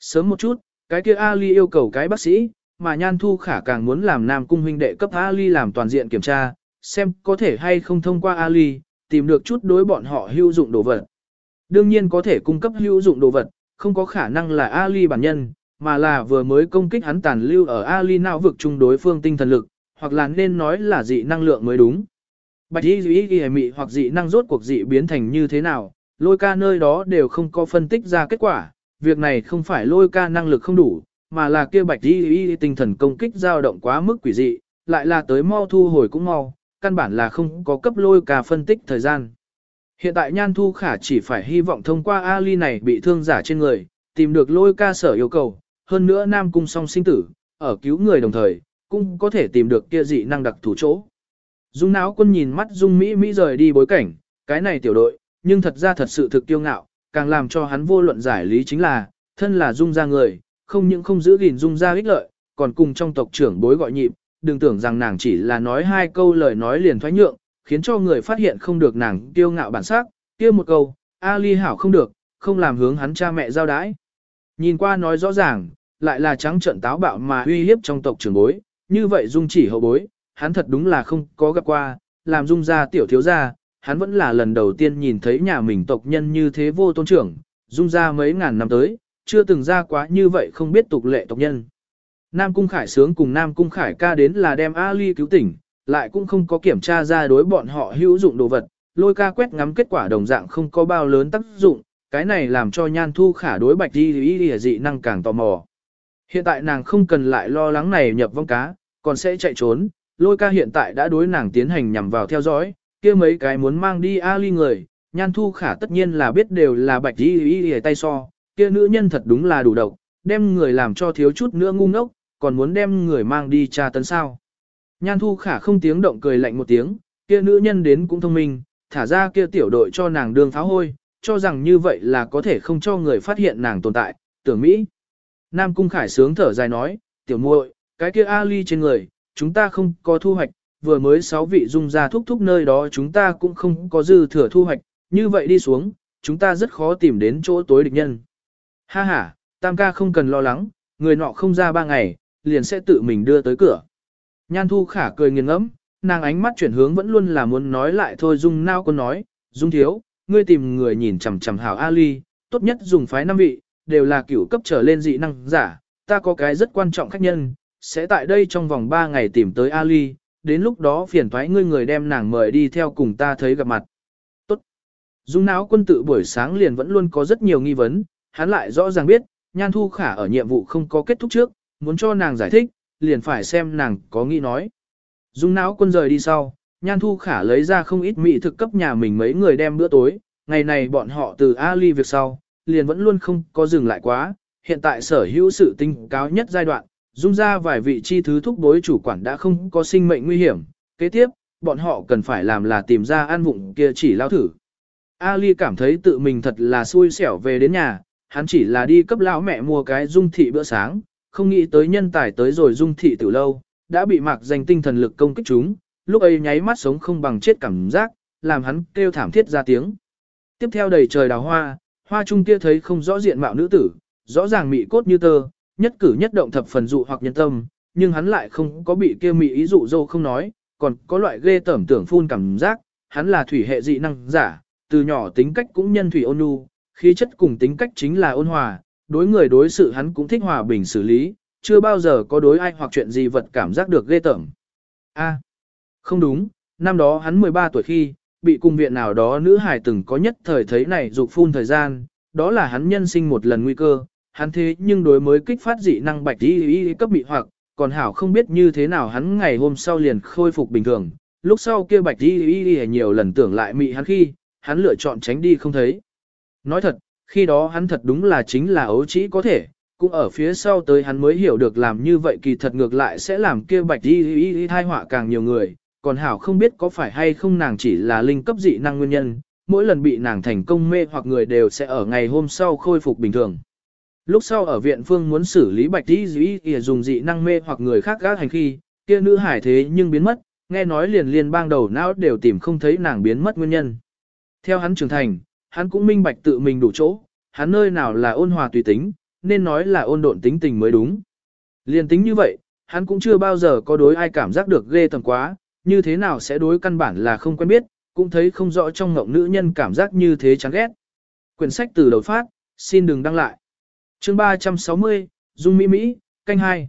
Sớm một chút, cái kia Ali yêu cầu cái bác sĩ, mà Nhan Thu Khả càng muốn làm Nam Cung huynh đệ cấp Ali làm toàn diện kiểm tra, xem có thể hay không thông qua Ali, tìm được chút đối bọn họ hữu dụng đồ vật. Đương nhiên có thể cung cấp hữu dụng đồ vật, không có khả năng là Ali bản nhân, mà là vừa mới công kích hắn tàn lưu ở Ali não vực chung đối phương tinh thần lực, hoặc là nên nói là dị năng lượng mới đúng. Bạch y dị y mị hoặc dị năng rốt cuộc dị biến thành như thế nào, lôi ca nơi đó đều không có phân tích ra kết quả, việc này không phải lôi ca năng lực không đủ, mà là kia bạch y y tinh thần công kích dao động quá mức quỷ dị, lại là tới mau thu hồi cũng mau, căn bản là không có cấp lôi ca phân tích thời gian. Hiện tại Nhan Thu Khả chỉ phải hy vọng thông qua Ali này bị thương giả trên người, tìm được lôi ca sở yêu cầu, hơn nữa Nam Cung song sinh tử, ở cứu người đồng thời, cũng có thể tìm được kia dị năng đặc thủ chỗ. Dung náo quân nhìn mắt Dung Mỹ Mỹ rời đi bối cảnh, cái này tiểu đội, nhưng thật ra thật sự thực kiêu ngạo, càng làm cho hắn vô luận giải lý chính là, thân là Dung ra người, không những không giữ gìn Dung ra ích lợi, còn cùng trong tộc trưởng bối gọi nhịp, đừng tưởng rằng nàng chỉ là nói hai câu lời nói liền thoái nhượng, khiến cho người phát hiện không được nàng kiêu ngạo bản sắc, kia một câu, Ali hảo không được, không làm hướng hắn cha mẹ giao đái. Nhìn qua nói rõ ràng, lại là trắng trận táo bạo mà uy hiếp trong tộc trưởng bối, như vậy dung chỉ hậu bối, hắn thật đúng là không có gặp qua, làm dung ra tiểu thiếu gia, hắn vẫn là lần đầu tiên nhìn thấy nhà mình tộc nhân như thế vô tôn trưởng, dung ra mấy ngàn năm tới, chưa từng ra quá như vậy không biết tục lệ tộc nhân. Nam Cung Khải sướng cùng Nam Cung Khải ca đến là đem Ali cứu tỉnh, lại cũng không có kiểm tra ra đối bọn họ hữu dụng đồ vật, lôi ca quét ngắm kết quả đồng dạng không có bao lớn tác dụng, cái này làm cho nhan thu khả đối bạch đi ý dị năng càng tò mò. Hiện tại nàng không cần lại lo lắng này nhập vong cá, còn sẽ chạy trốn, lôi ca hiện tại đã đối nàng tiến hành nhằm vào theo dõi, kia mấy cái muốn mang đi Ali người, nhan thu khả tất nhiên là biết đều là bạch y y y tay so, kia nữ nhân thật đúng là đủ độc, đem người làm cho thiếu chút nữa ngu ngốc, còn muốn đem người mang đi tra tấn sao. Nhan thu khả không tiếng động cười lạnh một tiếng, kia nữ nhân đến cũng thông minh, thả ra kia tiểu đội cho nàng đường pháo hôi, cho rằng như vậy là có thể không cho người phát hiện nàng tồn tại, tưởng Mỹ. Nam Cung Khải sướng thở dài nói, tiểu muội, cái kia Ali trên người, chúng ta không có thu hoạch, vừa mới sáu vị dung ra thúc thúc nơi đó chúng ta cũng không có dư thừa thu hoạch, như vậy đi xuống, chúng ta rất khó tìm đến chỗ tối địch nhân. Ha ha, Tam ca không cần lo lắng, người nọ không ra ba ngày, liền sẽ tự mình đưa tới cửa. Nhan thu khả cười nghiêng ngẫm, nàng ánh mắt chuyển hướng vẫn luôn là muốn nói lại thôi dung nao con nói, dung thiếu, ngươi tìm người nhìn chằm chằm hảo Ali, tốt nhất dùng phái năm vị, đều là cửu cấp trở lên dị năng giả, ta có cái rất quan trọng khách nhân, sẽ tại đây trong vòng 3 ngày tìm tới Ali, đến lúc đó phiền thoái ngươi người đem nàng mời đi theo cùng ta thấy gặp mặt. Tốt. Dung não quân tự buổi sáng liền vẫn luôn có rất nhiều nghi vấn, hắn lại rõ ràng biết, Nhan Thu Khả ở nhiệm vụ không có kết thúc trước, muốn cho nàng giải thích, liền phải xem nàng có nghĩ nói. Dung não quân rời đi sau, Nhan Thu Khả lấy ra không ít mỹ thực cấp nhà mình mấy người đem bữa tối, ngày này bọn họ từ Ali việc sau, liền vẫn luôn không có dừng lại quá, hiện tại sở hữu sự tinh cáo nhất giai đoạn, dung ra vài vị chi thứ thúc bối chủ quản đã không có sinh mệnh nguy hiểm, kế tiếp, bọn họ cần phải làm là tìm ra an vụng kia chỉ lao thử. Ali cảm thấy tự mình thật là xui xẻo về đến nhà, hắn chỉ là đi cấp lão mẹ mua cái dung thị bữa sáng, không nghĩ tới nhân tài tới rồi dung thị từ lâu, đã bị mạc danh tinh thần lực công kích chúng, lúc ấy nháy mắt sống không bằng chết cảm giác, làm hắn kêu thảm thiết ra tiếng. Tiếp theo đầy trời đào hoa, hoa trung kia thấy không rõ diện mạo nữ tử, rõ ràng mị cốt như tơ, nhất cử nhất động thập phần dụ hoặc nhân tâm, nhưng hắn lại không có bị kia mị ý dụ dâu không nói, còn có loại ghê tởm tưởng phun cảm giác, hắn là thủy hệ dị năng giả, từ nhỏ tính cách cũng nhân thủy ôn nhu, khí chất cùng tính cách chính là ôn hòa, đối người đối sự hắn cũng thích hòa bình xử lý, chưa bao giờ có đối ai hoặc chuyện gì vật cảm giác được ghê tởm. A, không đúng, năm đó hắn 13 tuổi khi, bị cung viện nào đó nữ hài từng có nhất thời thấy này dục phun thời gian, đó là hắn nhân sinh một lần nguy cơ, hắn thế nhưng đối mới kích phát dị năng bạch y y cấp bị hoặc, còn hảo không biết như thế nào hắn ngày hôm sau liền khôi phục bình thường, lúc sau kia bạch y y nhiều lần tưởng lại mị hắn khi, hắn lựa chọn tránh đi không thấy. Nói thật, khi đó hắn thật đúng là chính là ấu trĩ có thể, cũng ở phía sau tới hắn mới hiểu được làm như vậy kỳ thật ngược lại sẽ làm kia bạch y y y thai họa càng nhiều người, còn hảo không biết có phải hay không nàng chỉ là linh cấp dị năng nguyên nhân, mỗi lần bị nàng thành công mê hoặc người đều sẽ ở ngày hôm sau khôi phục bình thường. Lúc sau ở viện phương muốn xử lý bạch y dĩ y dùng dị năng mê hoặc người khác gác hành khi, kia nữ hải thế nhưng biến mất, nghe nói liền liền bang đầu não đều tìm không thấy nàng biến mất nguyên nhân. Theo hắn trưởng thành, hắn cũng minh bạch tự mình đủ chỗ, hắn nơi nào là ôn hòa tùy tính, nên nói là ôn độn tính tình mới đúng. liền tính như vậy, hắn cũng chưa bao giờ có đối ai cảm giác được ghê tầm quá, như thế nào sẽ đối căn bản là không quen biết, cũng thấy không rõ trong ngộng nữ nhân cảm giác như thế chán ghét. Quyển sách từ đầu phát, xin đừng đăng lại chương 360, Dung Mỹ Mỹ, canh 2.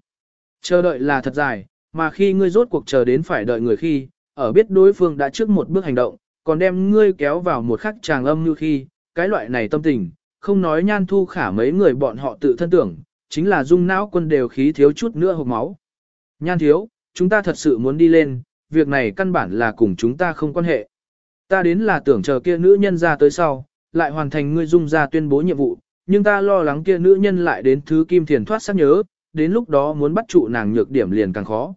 Chờ đợi là thật dài, mà khi ngươi rốt cuộc chờ đến phải đợi người khi, ở biết đối phương đã trước một bước hành động, còn đem ngươi kéo vào một khắc tràng âm như khi, cái loại này tâm tình, không nói nhan thu khả mấy người bọn họ tự thân tưởng, chính là dung não quân đều khí thiếu chút nữa hộp máu. Nhan thiếu, chúng ta thật sự muốn đi lên, việc này căn bản là cùng chúng ta không quan hệ. Ta đến là tưởng chờ kia nữ nhân ra tới sau, lại hoàn thành ngươi dung ra tuyên bố nhiệm vụ, nhưng ta lo lắng kia nữ nhân lại đến thứ kim thiền thoát sắc nhớ, đến lúc đó muốn bắt trụ nàng nhược điểm liền càng khó.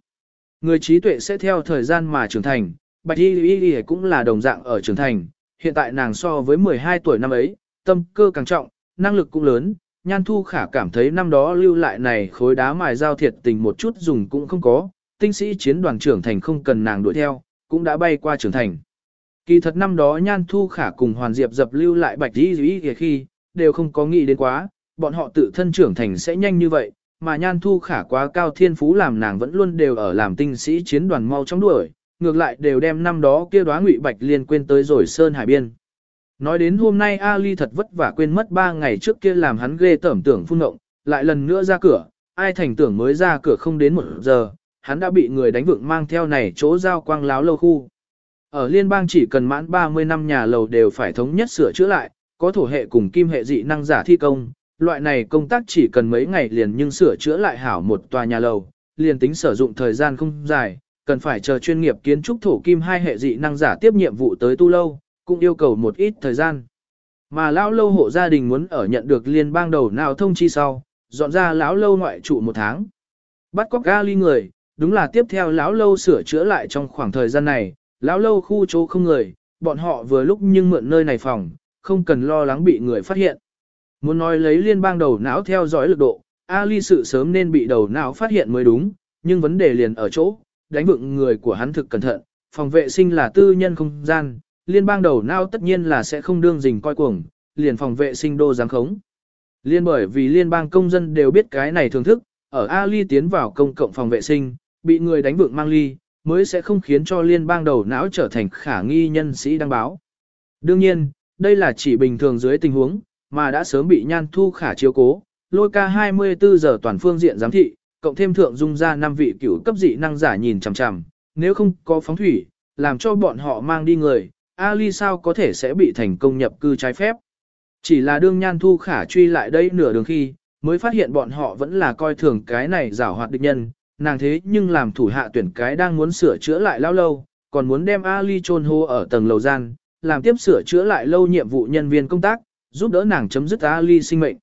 Người trí tuệ sẽ theo thời gian mà trưởng thành, Bạch Y Y Y cũng là đồng dạng ở trưởng thành, hiện tại nàng so với 12 tuổi năm ấy, tâm cơ càng trọng, năng lực cũng lớn, Nhan Thu Khả cảm thấy năm đó lưu lại này khối đá mài giao thiệt tình một chút dùng cũng không có, tinh sĩ chiến đoàn trưởng thành không cần nàng đuổi theo, cũng đã bay qua trưởng thành. Kỳ thật năm đó Nhan Thu Khả cùng Hoàn Diệp dập lưu lại Bạch Y Y Y khi, đều không có nghĩ đến quá, bọn họ tự thân trưởng thành sẽ nhanh như vậy, mà Nhan Thu Khả quá cao thiên phú làm nàng vẫn luôn đều ở làm tinh sĩ chiến đoàn mau trong đuổi, ngược lại đều đem năm đó kia đoá ngụy bạch liên quên tới rồi Sơn Hải Biên. Nói đến hôm nay Ali thật vất vả quên mất ba ngày trước kia làm hắn ghê tởm tưởng phun động, lại lần nữa ra cửa, ai thành tưởng mới ra cửa không đến một giờ, hắn đã bị người đánh vượng mang theo này chỗ giao quang láo lâu khu. Ở liên bang chỉ cần mãn 30 năm nhà lầu đều phải thống nhất sửa chữa lại, có thổ hệ cùng kim hệ dị năng giả thi công, loại này công tác chỉ cần mấy ngày liền nhưng sửa chữa lại hảo một tòa nhà lầu, liền tính sử dụng thời gian không dài, cần phải chờ chuyên nghiệp kiến trúc thổ kim hai hệ dị năng giả tiếp nhiệm vụ tới tu lâu, cũng yêu cầu một ít thời gian. Mà lão lâu hộ gia đình muốn ở nhận được liên bang đầu nào thông chi sau, dọn ra lão lâu ngoại trụ một tháng. Bắt cóc ga ly người, đúng là tiếp theo lão lâu sửa chữa lại trong khoảng thời gian này, lão lâu khu chỗ không người, bọn họ vừa lúc nhưng mượn nơi này phòng, không cần lo lắng bị người phát hiện. Muốn nói lấy liên bang đầu não theo dõi lực độ, Ali sự sớm nên bị đầu não phát hiện mới đúng, nhưng vấn đề liền ở chỗ, đánh vựng người của hắn thực cẩn thận, phòng vệ sinh là tư nhân không gian, liên bang đầu não tất nhiên là sẽ không đương dình coi cuồng, liền phòng vệ sinh đô giáng khống. Liên bởi vì liên bang công dân đều biết cái này thường thức, ở Ali tiến vào công cộng phòng vệ sinh, bị người đánh vựng mang ly, mới sẽ không khiến cho liên bang đầu não trở thành khả nghi nhân sĩ đăng báo. Đương nhiên, đây là chỉ bình thường dưới tình huống, mà đã sớm bị nhan thu khả chiếu cố, lôi ca 24 giờ toàn phương diện giám thị, cộng thêm thượng dung ra năm vị cửu cấp dị năng giả nhìn chằm chằm, nếu không có phóng thủy, làm cho bọn họ mang đi người, Ali sao có thể sẽ bị thành công nhập cư trái phép. Chỉ là đương nhan thu khả truy lại đây nửa đường khi, mới phát hiện bọn họ vẫn là coi thường cái này giảo hoạt địch nhân, nàng thế nhưng làm thủ hạ tuyển cái đang muốn sửa chữa lại lao lâu, còn muốn đem Ali chôn hô ở tầng lầu gian, làm tiếp sửa chữa lại lâu nhiệm vụ nhân viên công tác, giúp đỡ nàng chấm dứt Ali sinh mệnh.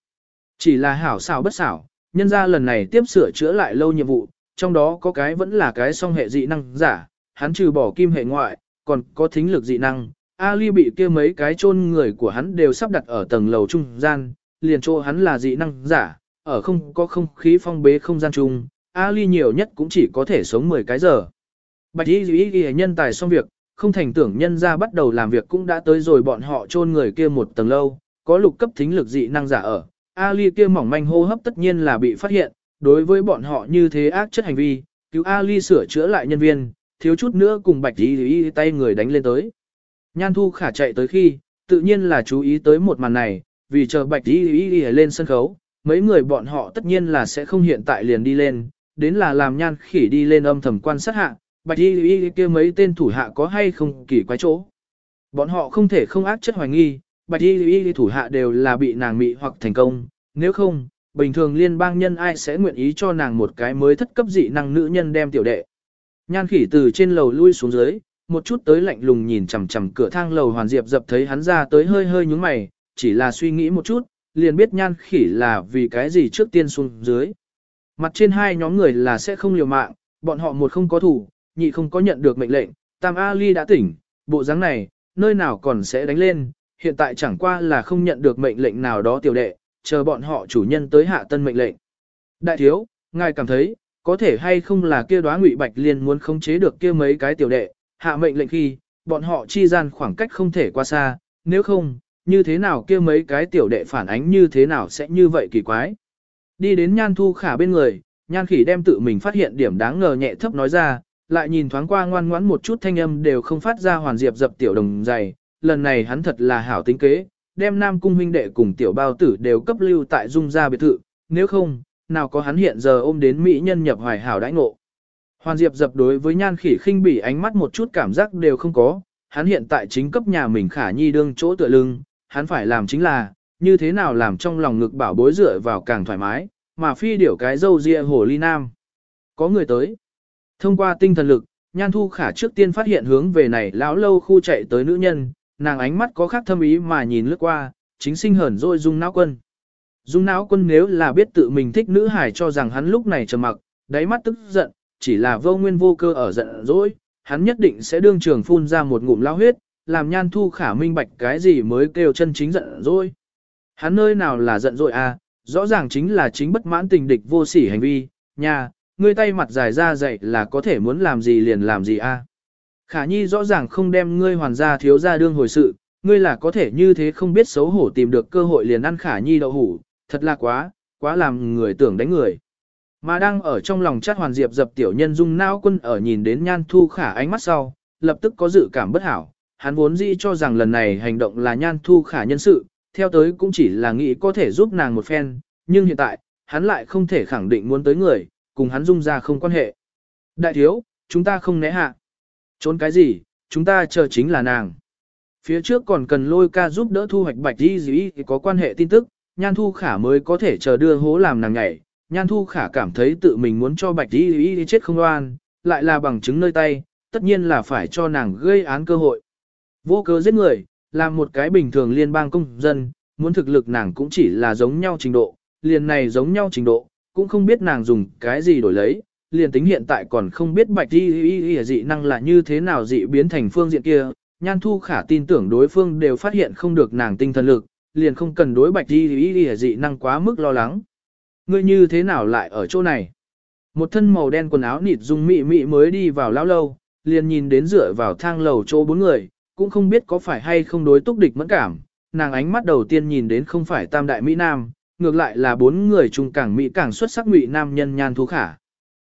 Chỉ là hảo xảo bất xảo, nhân ra lần này tiếp sửa chữa lại lâu nhiệm vụ, trong đó có cái vẫn là cái song hệ dị năng giả, hắn trừ bỏ kim hệ ngoại, còn có thính lực dị năng. Ali bị kia mấy cái chôn người của hắn đều sắp đặt ở tầng lầu trung gian, liền chỗ hắn là dị năng giả, ở không có không khí phong bế không gian chung, Ali nhiều nhất cũng chỉ có thể sống 10 cái giờ. Bạch y Dĩ nhân tài xong việc, không thành tưởng nhân ra bắt đầu làm việc cũng đã tới rồi bọn họ chôn người kia một tầng lâu, có lục cấp thính lực dị năng giả ở. Ali kia mỏng manh hô hấp tất nhiên là bị phát hiện, đối với bọn họ như thế ác chất hành vi, cứu Ali sửa chữa lại nhân viên, thiếu chút nữa cùng bạch y y tay người đánh lên tới. Nhan thu khả chạy tới khi, tự nhiên là chú ý tới một màn này, vì chờ bạch y y y lên sân khấu, mấy người bọn họ tất nhiên là sẽ không hiện tại liền đi lên, đến là làm nhan khỉ đi lên âm thầm quan sát hạ, bạch y y kia mấy tên thủ hạ có hay không kỳ quái chỗ. Bọn họ không thể không ác chất hoài nghi, bạch y y thủ hạ đều là bị nàng mị hoặc thành công, nếu không, bình thường liên bang nhân ai sẽ nguyện ý cho nàng một cái mới thất cấp dị năng nữ nhân đem tiểu đệ. Nhan khỉ từ trên lầu lui xuống dưới, một chút tới lạnh lùng nhìn chằm chằm cửa thang lầu hoàn diệp dập thấy hắn ra tới hơi hơi nhúng mày, chỉ là suy nghĩ một chút, liền biết nhan khỉ là vì cái gì trước tiên xuống dưới. Mặt trên hai nhóm người là sẽ không liều mạng, bọn họ một không có thủ, nhị không có nhận được mệnh lệnh, Tam Ali đã tỉnh, bộ dáng này, nơi nào còn sẽ đánh lên, hiện tại chẳng qua là không nhận được mệnh lệnh nào đó tiểu đệ, chờ bọn họ chủ nhân tới hạ tân mệnh lệnh. Đại thiếu, ngài cảm thấy, có thể hay không là kia đoá ngụy bạch liên muốn khống chế được kia mấy cái tiểu đệ, hạ mệnh lệnh khi, bọn họ chi gian khoảng cách không thể qua xa, nếu không, như thế nào kia mấy cái tiểu đệ phản ánh như thế nào sẽ như vậy kỳ quái. Đi đến nhan thu khả bên người, nhan khỉ đem tự mình phát hiện điểm đáng ngờ nhẹ thấp nói ra, lại nhìn thoáng qua ngoan ngoãn một chút thanh âm đều không phát ra hoàn diệp dập tiểu đồng dày, lần này hắn thật là hảo tính kế, đem nam cung huynh đệ cùng tiểu bao tử đều cấp lưu tại dung gia biệt thự, nếu không, nào có hắn hiện giờ ôm đến mỹ nhân nhập hoài hảo đãi ngộ. Hoàn diệp dập đối với nhan khỉ khinh bỉ ánh mắt một chút cảm giác đều không có, hắn hiện tại chính cấp nhà mình khả nhi đương chỗ tựa lưng, hắn phải làm chính là, như thế nào làm trong lòng ngực bảo bối dựa vào càng thoải mái, mà phi điểu cái dâu ria hồ ly nam. Có người tới. Thông qua tinh thần lực, Nhan Thu Khả trước tiên phát hiện hướng về này lão lâu khu chạy tới nữ nhân, nàng ánh mắt có khác thâm ý mà nhìn lướt qua, chính sinh hởn rồi dung não quân. Dung não quân nếu là biết tự mình thích nữ hải cho rằng hắn lúc này trầm mặc, đáy mắt tức giận, chỉ là vô nguyên vô cơ ở giận dỗi, hắn nhất định sẽ đương trường phun ra một ngụm lao huyết, làm Nhan Thu Khả minh bạch cái gì mới kêu chân chính giận dỗi. Hắn nơi nào là giận dỗi à, rõ ràng chính là chính bất mãn tình địch vô sỉ hành vi, nhà, ngươi tay mặt dài ra dậy là có thể muốn làm gì liền làm gì a. À. Khả nhi rõ ràng không đem ngươi hoàn gia thiếu gia đương hồi sự, ngươi là có thể như thế không biết xấu hổ tìm được cơ hội liền ăn khả nhi đậu hủ, thật là quá, quá làm người tưởng đánh người. Mà đang ở trong lòng chát hoàn diệp dập tiểu nhân dung nao quân ở nhìn đến nhan thu khả ánh mắt sau, lập tức có dự cảm bất hảo, hắn vốn dĩ cho rằng lần này hành động là nhan thu khả nhân sự, theo tới cũng chỉ là nghĩ có thể giúp nàng một phen, nhưng hiện tại, hắn lại không thể khẳng định muốn tới người, cùng hắn dung ra không quan hệ. Đại thiếu, chúng ta không né hạ. Trốn cái gì, chúng ta chờ chính là nàng. Phía trước còn cần lôi ca giúp đỡ thu hoạch bạch đi gì có quan hệ tin tức, nhan thu khả mới có thể chờ đưa hố làm nàng nhảy. Nhan thu khả cảm thấy tự mình muốn cho bạch đi đi chết không oan, lại là bằng chứng nơi tay, tất nhiên là phải cho nàng gây án cơ hội. Vô cớ giết người, là một cái bình thường liên bang công dân, muốn thực lực nàng cũng chỉ là giống nhau trình độ, liền này giống nhau trình độ, cũng không biết nàng dùng cái gì đổi lấy, liền tính hiện tại còn không biết bạch y y y dị năng là như thế nào dị biến thành phương diện kia, nhan thu khả tin tưởng đối phương đều phát hiện không được nàng tinh thần lực, liền không cần đối bạch y y y dị năng quá mức lo lắng. Ngươi như thế nào lại ở chỗ này? Một thân màu đen quần áo nịt dung mị mị mới đi vào lão lâu, liền nhìn đến dựa vào thang lầu chỗ bốn người, cũng không biết có phải hay không đối túc địch mẫn cảm, nàng ánh mắt đầu tiên nhìn đến không phải tam đại Mỹ Nam, ngược lại là bốn người chung càng Mỹ càng xuất sắc ngụy nam nhân nhan thú khả.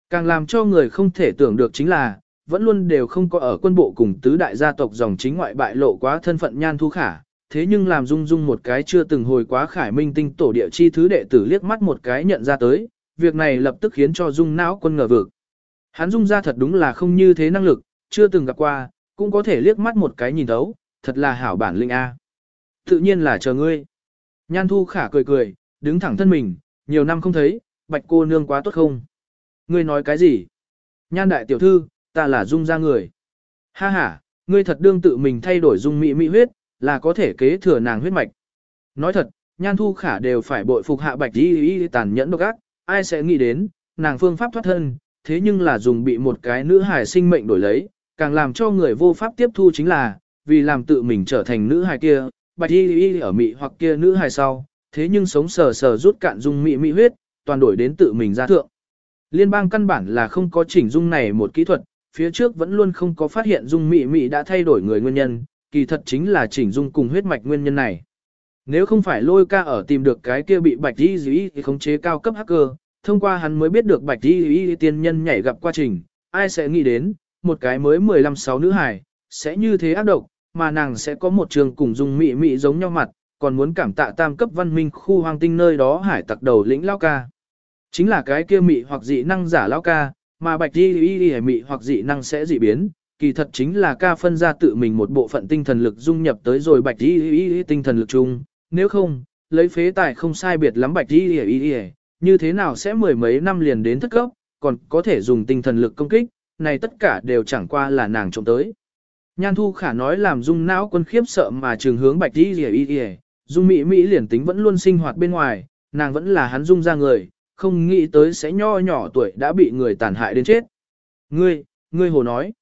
Càng làm cho người không thể tưởng được chính là, vẫn luôn đều không có ở quân bộ cùng tứ đại gia tộc dòng chính ngoại bại lộ quá thân phận nhan thu khả, thế nhưng làm dung dung một cái chưa từng hồi quá khải minh tinh tổ địa chi thứ đệ tử liếc mắt một cái nhận ra tới, việc này lập tức khiến cho dung não quân ngờ vực. Hắn dung ra thật đúng là không như thế năng lực, chưa từng gặp qua, cũng có thể liếc mắt một cái nhìn thấu, thật là hảo bản linh A. Tự nhiên là chờ ngươi. Nhan thu khả cười cười, đứng thẳng thân mình, nhiều năm không thấy, bạch cô nương quá tốt không? Ngươi nói cái gì? Nhan đại tiểu thư, ta là dung ra người. Ha ha, ngươi thật đương tự mình thay đổi dung mỹ mỹ huyết, là có thể kế thừa nàng huyết mạch. Nói thật, nhan thu khả đều phải bội phục hạ bạch đi y tàn nhẫn độc ác, ai sẽ nghĩ đến, nàng phương pháp thoát thân, thế nhưng là dùng bị một cái nữ hài sinh mệnh đổi lấy, càng làm cho người vô pháp tiếp thu chính là, vì làm tự mình trở thành nữ hài kia, bạch y y ở mị hoặc kia nữ hài sau, thế nhưng sống sờ sờ rút cạn dung mị mị huyết, toàn đổi đến tự mình ra thượng. Liên bang căn bản là không có chỉnh dung này một kỹ thuật, phía trước vẫn luôn không có phát hiện dung mị mị đã thay đổi người nguyên nhân, kỳ thật chính là chỉnh dung cùng huyết mạch nguyên nhân này. Nếu không phải lôi ca ở tìm được cái kia bị bạch y dĩ thì khống chế cao cấp hacker, thông qua hắn mới biết được bạch y dĩ tiên nhân nhảy gặp quá trình, ai sẽ nghĩ đến, một cái mới 15-6 nữ hài, sẽ như thế ác độc, mà nàng sẽ có một trường cùng dung mị mị giống nhau mặt, còn muốn cảm tạ tam cấp văn minh khu hoang tinh nơi đó hải tặc đầu lĩnh lao ca. Chính là cái kia mị hoặc dị năng giả lao ca, mà bạch đi y y mị hoặc dị năng sẽ dị biến, kỳ thật chính là ca phân ra tự mình một bộ phận tinh thần lực dung nhập tới rồi bạch đi y y tinh thần lực chung, nếu không, lấy phế tài không sai biệt lắm bạch đi y y y, như thế nào sẽ mười mấy năm liền đến thất cấp, còn có thể dùng tinh thần lực công kích, này tất cả đều chẳng qua là nàng trộm tới. Nhan Thu Khả nói làm dung não quân khiếp sợ mà trường hướng bạch đi y y Dung Mỹ Mỹ liền tính vẫn luôn sinh hoạt bên ngoài, nàng vẫn là hắn dung ra người, không nghĩ tới sẽ nho nhỏ tuổi đã bị người tàn hại đến chết. Ngươi, ngươi hồ nói,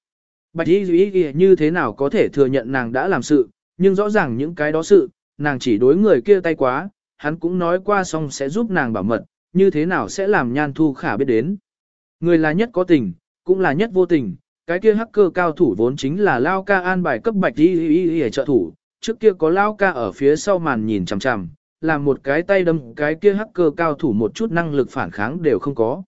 Bạch Y Duy như thế nào có thể thừa nhận nàng đã làm sự, nhưng rõ ràng những cái đó sự, nàng chỉ đối người kia tay quá, hắn cũng nói qua xong sẽ giúp nàng bảo mật, như thế nào sẽ làm nhan thu khả biết đến. Người là nhất có tình, cũng là nhất vô tình, cái kia hacker cao thủ vốn chính là Lao ca an bài cấp Bạch Y Duy trợ thủ, trước kia có Lao ca ở phía sau màn nhìn chằm chằm, làm một cái tay đâm cái kia hacker cao thủ một chút năng lực phản kháng đều không có.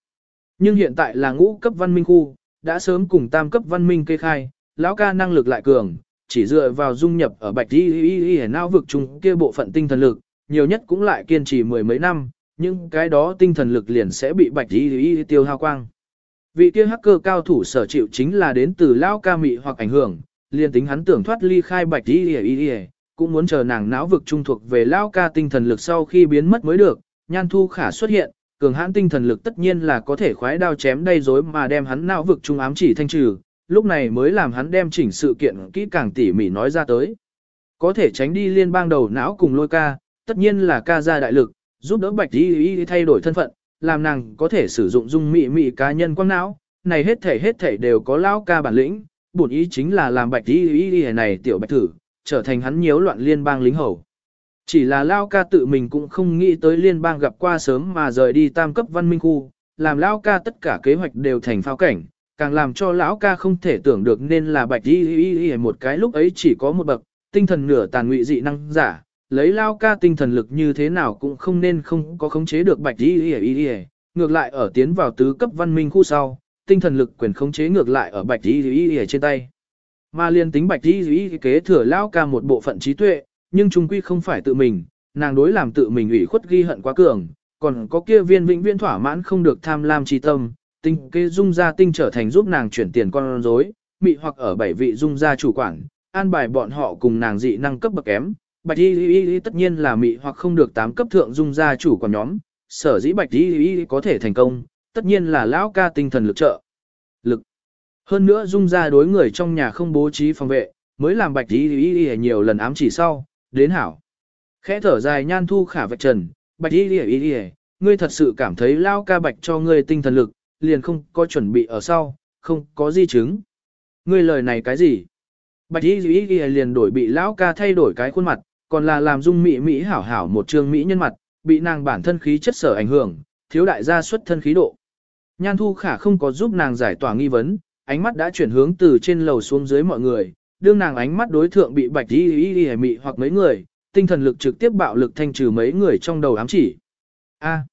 Nhưng hiện tại là ngũ cấp văn minh khu, đã sớm cùng tam cấp văn minh kê khai, lão ca năng lực lại cường, chỉ dựa vào dung nhập ở bạch y y y não vực chung kia bộ phận tinh thần lực, nhiều nhất cũng lại kiên trì mười mấy năm, nhưng cái đó tinh thần lực liền sẽ bị bạch y y tiêu hao quang. Vị kia hacker cao thủ sở chịu chính là đến từ lão ca mị hoặc ảnh hưởng, liền tính hắn tưởng thoát ly khai bạch y y y, cũng muốn chờ nàng não vực trung thuộc về lão ca tinh thần lực sau khi biến mất mới được, nhan thu khả xuất hiện, cường hãn tinh thần lực tất nhiên là có thể khoái đao chém đầy rối mà đem hắn não vực trung ám chỉ thanh trừ, lúc này mới làm hắn đem chỉnh sự kiện kỹ càng tỉ mỉ nói ra tới. Có thể tránh đi liên bang đầu não cùng lôi ca, tất nhiên là ca ra đại lực, giúp đỡ bạch y y thay đổi thân phận, làm nàng có thể sử dụng dung mị mị cá nhân quang não, này hết thể hết thể đều có lão ca bản lĩnh, bổn ý chính là làm bạch y y y này tiểu bạch thử, trở thành hắn nhiễu loạn liên bang lính hầu. Chỉ là Lao ca tự mình cũng không nghĩ tới liên bang gặp qua sớm mà rời đi tam cấp văn minh khu, làm Lao ca tất cả kế hoạch đều thành phao cảnh, càng làm cho lão ca không thể tưởng được nên là bạch y y y một cái lúc ấy chỉ có một bậc, tinh thần nửa tàn ngụy dị năng giả, lấy Lao ca tinh thần lực như thế nào cũng không nên không có khống chế được bạch y y y y, ngược lại ở tiến vào tứ cấp văn minh khu sau, tinh thần lực quyền khống chế ngược lại ở bạch y y y trên tay. Mà liên tính bạch y y kế thừa Lao ca một bộ phận trí tuệ, nhưng trung quy không phải tự mình, nàng đối làm tự mình ủy khuất ghi hận quá cường, còn có kia viên vĩnh viễn thỏa mãn không được tham lam chi tâm, tinh kế dung gia tinh trở thành giúp nàng chuyển tiền con rối, mị hoặc ở bảy vị dung gia chủ quản, an bài bọn họ cùng nàng dị năng cấp bậc kém. Bạch y, y, y tất nhiên là mị hoặc không được tám cấp thượng dung gia chủ quản nhóm, sở dĩ bạch y, y có thể thành công, tất nhiên là lão ca tinh thần lực trợ. Lực. Hơn nữa dung gia đối người trong nhà không bố trí phòng vệ, mới làm bạch y, y, y nhiều lần ám chỉ sau, đến hảo. Khẽ thở dài nhan thu khả vạch trần, bạch y y y y, ngươi thật sự cảm thấy lao ca bạch cho ngươi tinh thần lực, liền không có chuẩn bị ở sau, không có di chứng. Ngươi lời này cái gì? Bạch y y y liền đổi bị lão ca thay đổi cái khuôn mặt, còn là làm dung mỹ mỹ hảo hảo một trường mỹ nhân mặt, bị nàng bản thân khí chất sở ảnh hưởng, thiếu đại gia xuất thân khí độ. Nhan thu khả không có giúp nàng giải tỏa nghi vấn, ánh mắt đã chuyển hướng từ trên lầu xuống dưới mọi người, đương nàng ánh mắt đối thượng bị bạch y y y mị hoặc mấy người, tinh thần lực trực tiếp bạo lực thanh trừ mấy người trong đầu ám chỉ. A,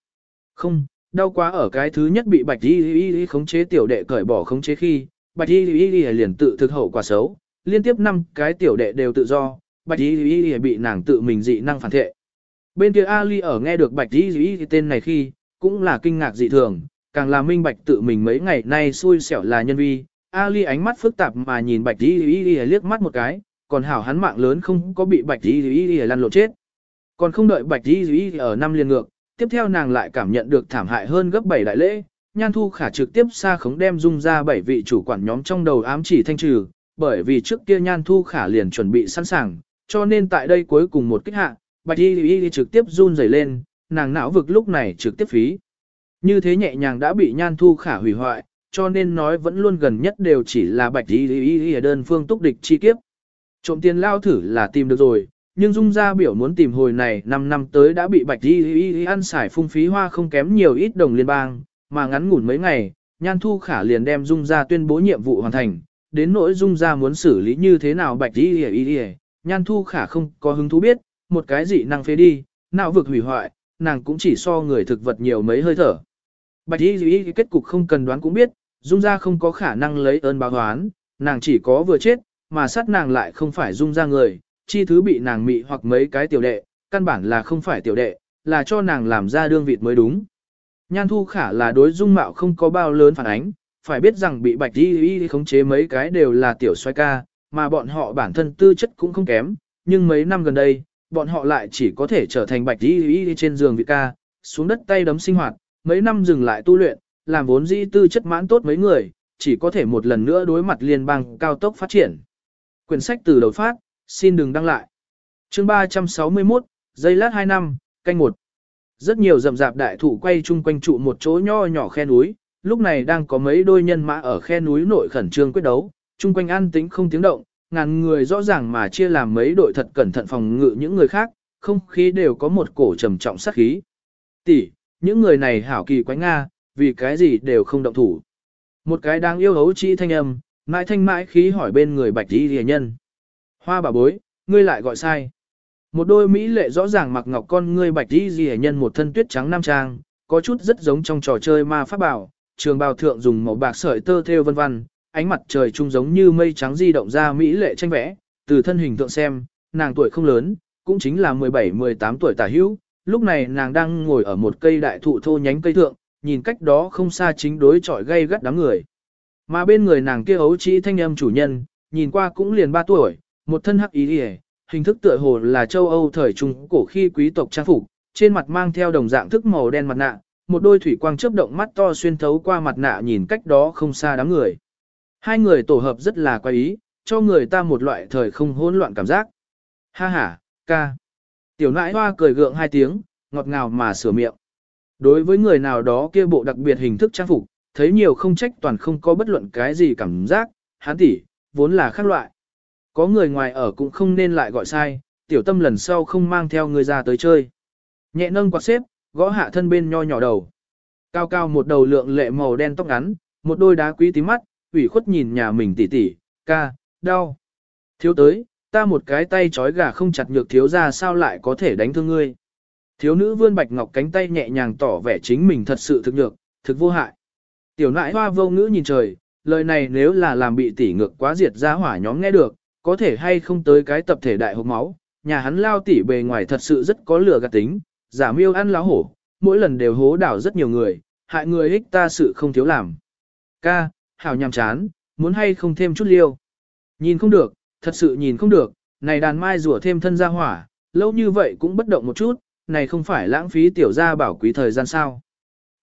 không, đau quá ở cái thứ nhất bị bạch y y y khống chế tiểu đệ cởi bỏ khống chế khi, bạch y y y liền tự thực hậu quả xấu, liên tiếp năm cái tiểu đệ đều tự do, bạch y y y bị nàng tự mình dị năng phản thệ. Bên kia Ali ở nghe được bạch y y tên này khi, cũng là kinh ngạc dị thường, càng là minh bạch tự mình mấy ngày nay xui xẻo là nhân vi, Ali ánh mắt phức tạp mà nhìn Bạch Y Y liếc mắt một cái, còn hảo hắn mạng lớn không có bị Bạch Y Y Y lăn lộn chết. Còn không đợi Bạch Y Y ở năm liên ngược, tiếp theo nàng lại cảm nhận được thảm hại hơn gấp 7 đại lễ, Nhan Thu Khả trực tiếp xa khống đem dung ra bảy vị chủ quản nhóm trong đầu ám chỉ thanh trừ, bởi vì trước kia Nhan Thu Khả liền chuẩn bị sẵn sàng, cho nên tại đây cuối cùng một kích hạ, Bạch Y Y trực tiếp run rẩy lên, nàng não vực lúc này trực tiếp phí. Như thế nhẹ nhàng đã bị Nhan Thu Khả hủy hoại, cho nên nói vẫn luôn gần nhất đều chỉ là bạch y y y đơn phương túc địch chi kiếp. Trộm tiền lao thử là tìm được rồi, nhưng dung gia biểu muốn tìm hồi này 5 năm tới đã bị bạch y y y ăn xài phung phí hoa không kém nhiều ít đồng liên bang, mà ngắn ngủn mấy ngày, nhan thu khả liền đem dung gia tuyên bố nhiệm vụ hoàn thành, đến nỗi dung gia muốn xử lý như thế nào bạch y y y nhan thu khả không có hứng thú biết, một cái gì năng phế đi, não vực hủy hoại, nàng cũng chỉ so người thực vật nhiều mấy hơi thở. Bạch y dĩ kết cục không cần đoán cũng biết, Dung ra không có khả năng lấy ơn báo oán, nàng chỉ có vừa chết, mà sát nàng lại không phải Dung ra người, chi thứ bị nàng mị hoặc mấy cái tiểu đệ, căn bản là không phải tiểu đệ, là cho nàng làm ra đương vịt mới đúng. Nhan thu khả là đối dung mạo không có bao lớn phản ánh, phải biết rằng bị bạch y y khống chế mấy cái đều là tiểu xoay ca, mà bọn họ bản thân tư chất cũng không kém, nhưng mấy năm gần đây, bọn họ lại chỉ có thể trở thành bạch y y trên giường vị ca, xuống đất tay đấm sinh hoạt, mấy năm dừng lại tu luyện, làm vốn dĩ tư chất mãn tốt mấy người, chỉ có thể một lần nữa đối mặt liên bang cao tốc phát triển. Quyển sách từ đầu phát, xin đừng đăng lại. chương 361, giây lát 2 năm, canh 1. Rất nhiều rậm rạp đại thụ quay chung quanh trụ một chỗ nho nhỏ khe núi, lúc này đang có mấy đôi nhân mã ở khe núi nội khẩn trương quyết đấu, chung quanh an tĩnh không tiếng động, ngàn người rõ ràng mà chia làm mấy đội thật cẩn thận phòng ngự những người khác, không khí đều có một cổ trầm trọng sát khí. Tỷ, những người này hảo kỳ quái Nga, vì cái gì đều không động thủ. Một cái đang yêu hấu chi thanh âm, mãi thanh mãi khí hỏi bên người bạch đi rìa nhân. Hoa bà bối, ngươi lại gọi sai. Một đôi mỹ lệ rõ ràng mặc ngọc con ngươi bạch đi rìa nhân một thân tuyết trắng nam trang, có chút rất giống trong trò chơi ma pháp bảo, trường bào thượng dùng màu bạc sợi tơ thêu vân vân, ánh mặt trời trung giống như mây trắng di động ra mỹ lệ tranh vẽ, từ thân hình tượng xem, nàng tuổi không lớn, cũng chính là 17-18 tuổi tả hữu, lúc này nàng đang ngồi ở một cây đại thụ thô nhánh cây thượng, nhìn cách đó không xa chính đối chọi gây gắt đám người. Mà bên người nàng kia ấu trĩ thanh âm chủ nhân, nhìn qua cũng liền 3 tuổi, một thân hắc ý hề, hình thức tựa hồ là châu Âu thời trung cổ khi quý tộc trang phục, trên mặt mang theo đồng dạng thức màu đen mặt nạ, một đôi thủy quang chớp động mắt to xuyên thấu qua mặt nạ nhìn cách đó không xa đám người. Hai người tổ hợp rất là quái ý, cho người ta một loại thời không hỗn loạn cảm giác. Ha ha, ca. Tiểu nãi hoa cười gượng hai tiếng, ngọt ngào mà sửa miệng. Đối với người nào đó kia bộ đặc biệt hình thức trang phục, thấy nhiều không trách toàn không có bất luận cái gì cảm giác, hán tỷ, vốn là khác loại. Có người ngoài ở cũng không nên lại gọi sai, tiểu tâm lần sau không mang theo người ra tới chơi. Nhẹ nâng quạt xếp, gõ hạ thân bên nho nhỏ đầu. Cao cao một đầu lượng lệ màu đen tóc ngắn, một đôi đá quý tím mắt, ủy khuất nhìn nhà mình tỉ tỉ, ca, đau. Thiếu tới, ta một cái tay trói gà không chặt nhược thiếu ra sao lại có thể đánh thương ngươi. Thiếu nữ vươn bạch ngọc cánh tay nhẹ nhàng tỏ vẻ chính mình thật sự thực nhược, thực vô hại. Tiểu nại hoa vô ngữ nhìn trời, lời này nếu là làm bị tỉ ngược quá diệt ra hỏa nhóm nghe được, có thể hay không tới cái tập thể đại hộp máu, nhà hắn lao tỉ bề ngoài thật sự rất có lửa gạt tính, giả miêu ăn lá hổ, mỗi lần đều hố đảo rất nhiều người, hại người ích ta sự không thiếu làm. Ca, hảo nhàm chán, muốn hay không thêm chút liêu. Nhìn không được, thật sự nhìn không được, này đàn mai rủa thêm thân ra hỏa, lâu như vậy cũng bất động một chút, này không phải lãng phí tiểu gia bảo quý thời gian sao.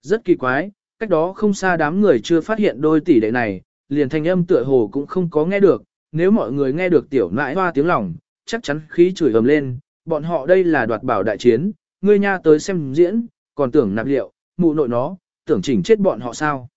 Rất kỳ quái, cách đó không xa đám người chưa phát hiện đôi tỷ đệ này, liền thanh âm tựa hồ cũng không có nghe được, nếu mọi người nghe được tiểu nãi hoa tiếng lòng, chắc chắn khí chửi ầm lên, bọn họ đây là đoạt bảo đại chiến, ngươi nha tới xem diễn, còn tưởng nạp liệu, mụ nội nó, tưởng chỉnh chết bọn họ sao.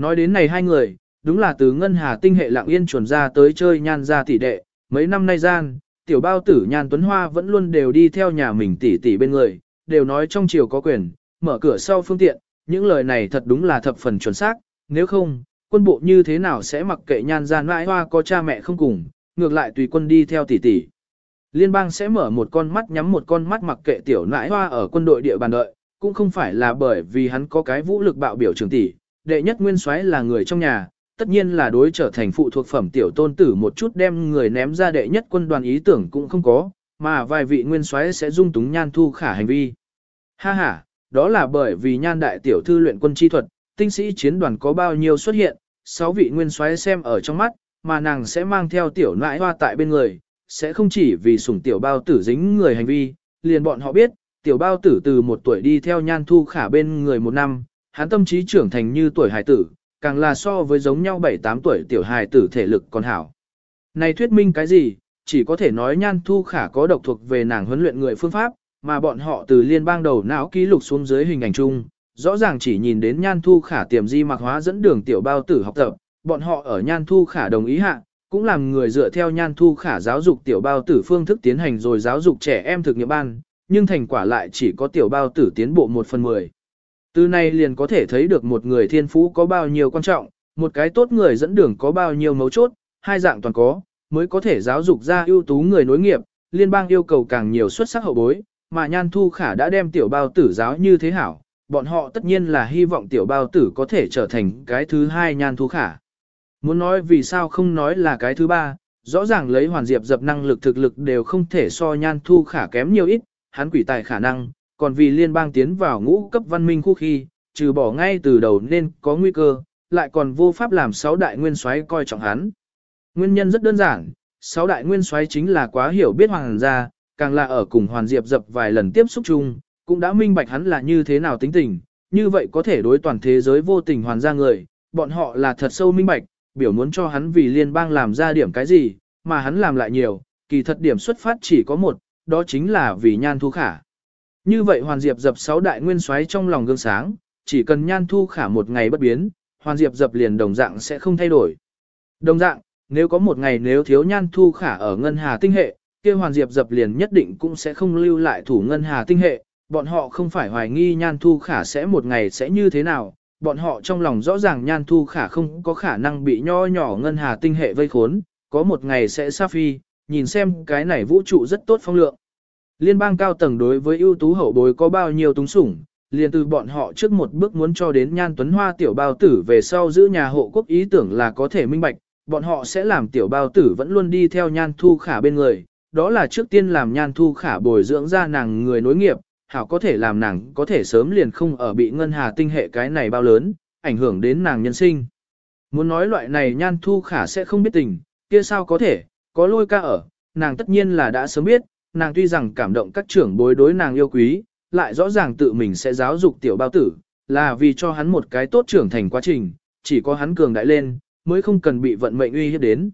Nói đến này hai người, đúng là từ ngân hà tinh hệ lạng yên chuẩn ra tới chơi nhan ra tỷ đệ, mấy năm nay gian, tiểu bao tử nhan tuấn hoa vẫn luôn đều đi theo nhà mình tỷ tỷ bên người, đều nói trong chiều có quyền, mở cửa sau phương tiện, những lời này thật đúng là thập phần chuẩn xác, nếu không, quân bộ như thế nào sẽ mặc kệ nhan gian mãi hoa có cha mẹ không cùng, ngược lại tùy quân đi theo tỷ tỷ. Liên bang sẽ mở một con mắt nhắm một con mắt mặc kệ tiểu nãi hoa ở quân đội địa bàn đợi, cũng không phải là bởi vì hắn có cái vũ lực bạo biểu trường tỷ, đệ nhất nguyên soái là người trong nhà, tất nhiên là đối trở thành phụ thuộc phẩm tiểu tôn tử một chút đem người ném ra đệ nhất quân đoàn ý tưởng cũng không có, mà vài vị nguyên soái sẽ dung túng nhan thu khả hành vi. Ha ha, đó là bởi vì nhan đại tiểu thư luyện quân chi thuật, tinh sĩ chiến đoàn có bao nhiêu xuất hiện, sáu vị nguyên soái xem ở trong mắt, mà nàng sẽ mang theo tiểu nãi hoa tại bên người, sẽ không chỉ vì sủng tiểu bao tử dính người hành vi, liền bọn họ biết, tiểu bao tử từ một tuổi đi theo nhan thu khả bên người một năm, hắn tâm trí trưởng thành như tuổi hài tử, càng là so với giống nhau 7-8 tuổi tiểu hài tử thể lực còn hảo. Này thuyết minh cái gì, chỉ có thể nói nhan thu khả có độc thuộc về nàng huấn luyện người phương pháp, mà bọn họ từ liên bang đầu não ký lục xuống dưới hình ảnh chung, rõ ràng chỉ nhìn đến nhan thu khả tiềm di mặc hóa dẫn đường tiểu bao tử học tập, bọn họ ở nhan thu khả đồng ý hạ, cũng làm người dựa theo nhan thu khả giáo dục tiểu bao tử phương thức tiến hành rồi giáo dục trẻ em thực nghiệm ban, nhưng thành quả lại chỉ có tiểu bao tử tiến bộ một phần mười. Từ này liền có thể thấy được một người thiên phú có bao nhiêu quan trọng, một cái tốt người dẫn đường có bao nhiêu mấu chốt, hai dạng toàn có, mới có thể giáo dục ra ưu tú người nối nghiệp, liên bang yêu cầu càng nhiều xuất sắc hậu bối, mà nhan thu khả đã đem tiểu bao tử giáo như thế hảo, bọn họ tất nhiên là hy vọng tiểu bao tử có thể trở thành cái thứ hai nhan thu khả. Muốn nói vì sao không nói là cái thứ ba, rõ ràng lấy hoàn diệp dập năng lực thực lực đều không thể so nhan thu khả kém nhiều ít, hắn quỷ tài khả năng, còn vì liên bang tiến vào ngũ cấp văn minh khu khi, trừ bỏ ngay từ đầu nên có nguy cơ, lại còn vô pháp làm sáu đại nguyên soái coi trọng hắn. Nguyên nhân rất đơn giản, sáu đại nguyên soái chính là quá hiểu biết hoàng gia, càng là ở cùng hoàn diệp dập vài lần tiếp xúc chung, cũng đã minh bạch hắn là như thế nào tính tình, như vậy có thể đối toàn thế giới vô tình hoàn gia người, bọn họ là thật sâu minh bạch, biểu muốn cho hắn vì liên bang làm ra điểm cái gì, mà hắn làm lại nhiều, kỳ thật điểm xuất phát chỉ có một, đó chính là vì nhan thu khả. Như vậy Hoàn Diệp dập sáu đại nguyên soái trong lòng gương sáng, chỉ cần nhan thu khả một ngày bất biến, Hoàn Diệp dập liền đồng dạng sẽ không thay đổi. Đồng dạng, nếu có một ngày nếu thiếu nhan thu khả ở ngân hà tinh hệ, kia Hoàn Diệp dập liền nhất định cũng sẽ không lưu lại thủ ngân hà tinh hệ, bọn họ không phải hoài nghi nhan thu khả sẽ một ngày sẽ như thế nào, bọn họ trong lòng rõ ràng nhan thu khả không có khả năng bị nho nhỏ ngân hà tinh hệ vây khốn, có một ngày sẽ xa phi, nhìn xem cái này vũ trụ rất tốt phong lượng. Liên bang cao tầng đối với ưu tú hậu bối có bao nhiêu túng sủng, liền từ bọn họ trước một bước muốn cho đến nhan tuấn hoa tiểu bao tử về sau giữ nhà hộ quốc ý tưởng là có thể minh bạch, bọn họ sẽ làm tiểu bao tử vẫn luôn đi theo nhan thu khả bên người, đó là trước tiên làm nhan thu khả bồi dưỡng ra nàng người nối nghiệp, hảo có thể làm nàng có thể sớm liền không ở bị ngân hà tinh hệ cái này bao lớn, ảnh hưởng đến nàng nhân sinh. Muốn nói loại này nhan thu khả sẽ không biết tình, kia sao có thể, có lôi ca ở, nàng tất nhiên là đã sớm biết, nàng tuy rằng cảm động các trưởng bối đối nàng yêu quý, lại rõ ràng tự mình sẽ giáo dục tiểu bao tử, là vì cho hắn một cái tốt trưởng thành quá trình, chỉ có hắn cường đại lên, mới không cần bị vận mệnh uy hiếp đến.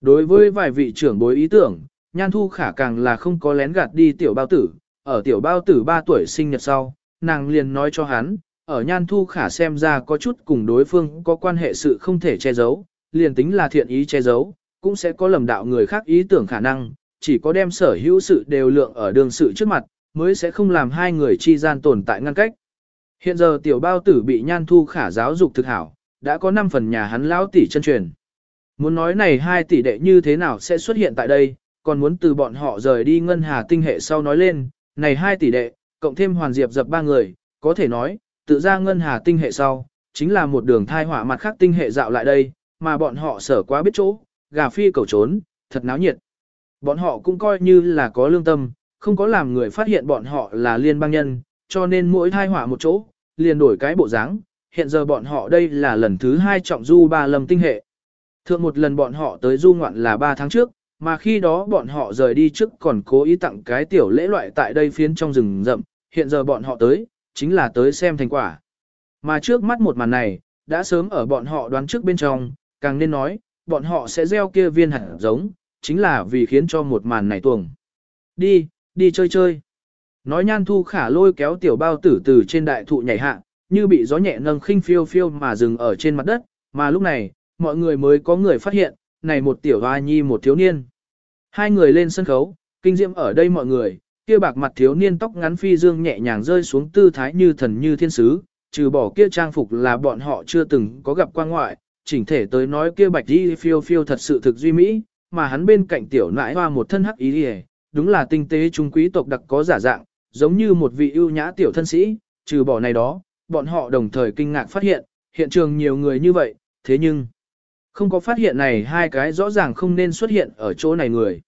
Đối với vài vị trưởng bối ý tưởng, nhan thu khả càng là không có lén gạt đi tiểu bao tử, ở tiểu bao tử 3 tuổi sinh nhật sau, nàng liền nói cho hắn, ở nhan thu khả xem ra có chút cùng đối phương có quan hệ sự không thể che giấu, liền tính là thiện ý che giấu, cũng sẽ có lầm đạo người khác ý tưởng khả năng, chỉ có đem sở hữu sự đều lượng ở đường sự trước mặt, mới sẽ không làm hai người chi gian tồn tại ngăn cách. Hiện giờ tiểu bao tử bị nhan thu khả giáo dục thực hảo, đã có 5 phần nhà hắn lão tỷ chân truyền. Muốn nói này hai tỷ đệ như thế nào sẽ xuất hiện tại đây, còn muốn từ bọn họ rời đi ngân hà tinh hệ sau nói lên, này hai tỷ đệ, cộng thêm hoàn diệp dập ba người, có thể nói, tự ra ngân hà tinh hệ sau, chính là một đường thai hỏa mặt khác tinh hệ dạo lại đây, mà bọn họ sở quá biết chỗ, gà phi cầu trốn, thật náo nhiệt. Bọn họ cũng coi như là có lương tâm, không có làm người phát hiện bọn họ là liên bang nhân, cho nên mỗi thai hỏa một chỗ, liền đổi cái bộ dáng. Hiện giờ bọn họ đây là lần thứ hai trọng du ba lầm tinh hệ. Thượng một lần bọn họ tới du ngoạn là ba tháng trước, mà khi đó bọn họ rời đi trước còn cố ý tặng cái tiểu lễ loại tại đây phiến trong rừng rậm, hiện giờ bọn họ tới, chính là tới xem thành quả. Mà trước mắt một màn này, đã sớm ở bọn họ đoán trước bên trong, càng nên nói, bọn họ sẽ gieo kia viên hạt giống, chính là vì khiến cho một màn này tuồng. Đi, đi chơi chơi. Nói nhan thu khả lôi kéo tiểu bao tử từ trên đại thụ nhảy hạ, như bị gió nhẹ nâng khinh phiêu phiêu mà dừng ở trên mặt đất, mà lúc này, mọi người mới có người phát hiện, này một tiểu hoa nhi một thiếu niên. Hai người lên sân khấu, kinh diệm ở đây mọi người, kia bạc mặt thiếu niên tóc ngắn phi dương nhẹ nhàng rơi xuống tư thái như thần như thiên sứ, trừ bỏ kia trang phục là bọn họ chưa từng có gặp qua ngoại, chỉnh thể tới nói kia bạch đi phiêu phiêu thật sự thực duy mỹ, mà hắn bên cạnh tiểu nãi hoa một thân hắc ý đi đúng là tinh tế trung quý tộc đặc có giả dạng, giống như một vị ưu nhã tiểu thân sĩ, trừ bỏ này đó, bọn họ đồng thời kinh ngạc phát hiện, hiện trường nhiều người như vậy, thế nhưng, không có phát hiện này hai cái rõ ràng không nên xuất hiện ở chỗ này người.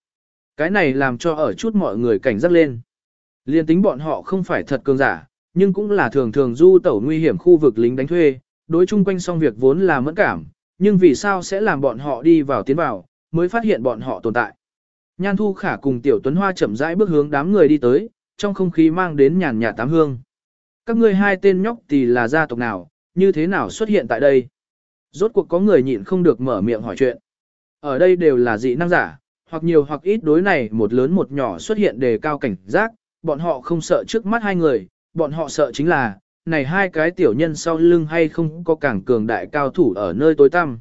Cái này làm cho ở chút mọi người cảnh giác lên. Liên tính bọn họ không phải thật cường giả, nhưng cũng là thường thường du tẩu nguy hiểm khu vực lính đánh thuê, đối chung quanh xong việc vốn là mẫn cảm, nhưng vì sao sẽ làm bọn họ đi vào tiến vào, mới phát hiện bọn họ tồn tại. Nhan Thu Khả cùng Tiểu Tuấn Hoa chậm rãi bước hướng đám người đi tới, trong không khí mang đến nhàn nhạt tám hương. Các ngươi hai tên nhóc thì là gia tộc nào, như thế nào xuất hiện tại đây? Rốt cuộc có người nhịn không được mở miệng hỏi chuyện. Ở đây đều là dị năng giả, hoặc nhiều hoặc ít đối này một lớn một nhỏ xuất hiện đề cao cảnh giác, bọn họ không sợ trước mắt hai người, bọn họ sợ chính là, này hai cái tiểu nhân sau lưng hay không có càng cường đại cao thủ ở nơi tối tăm.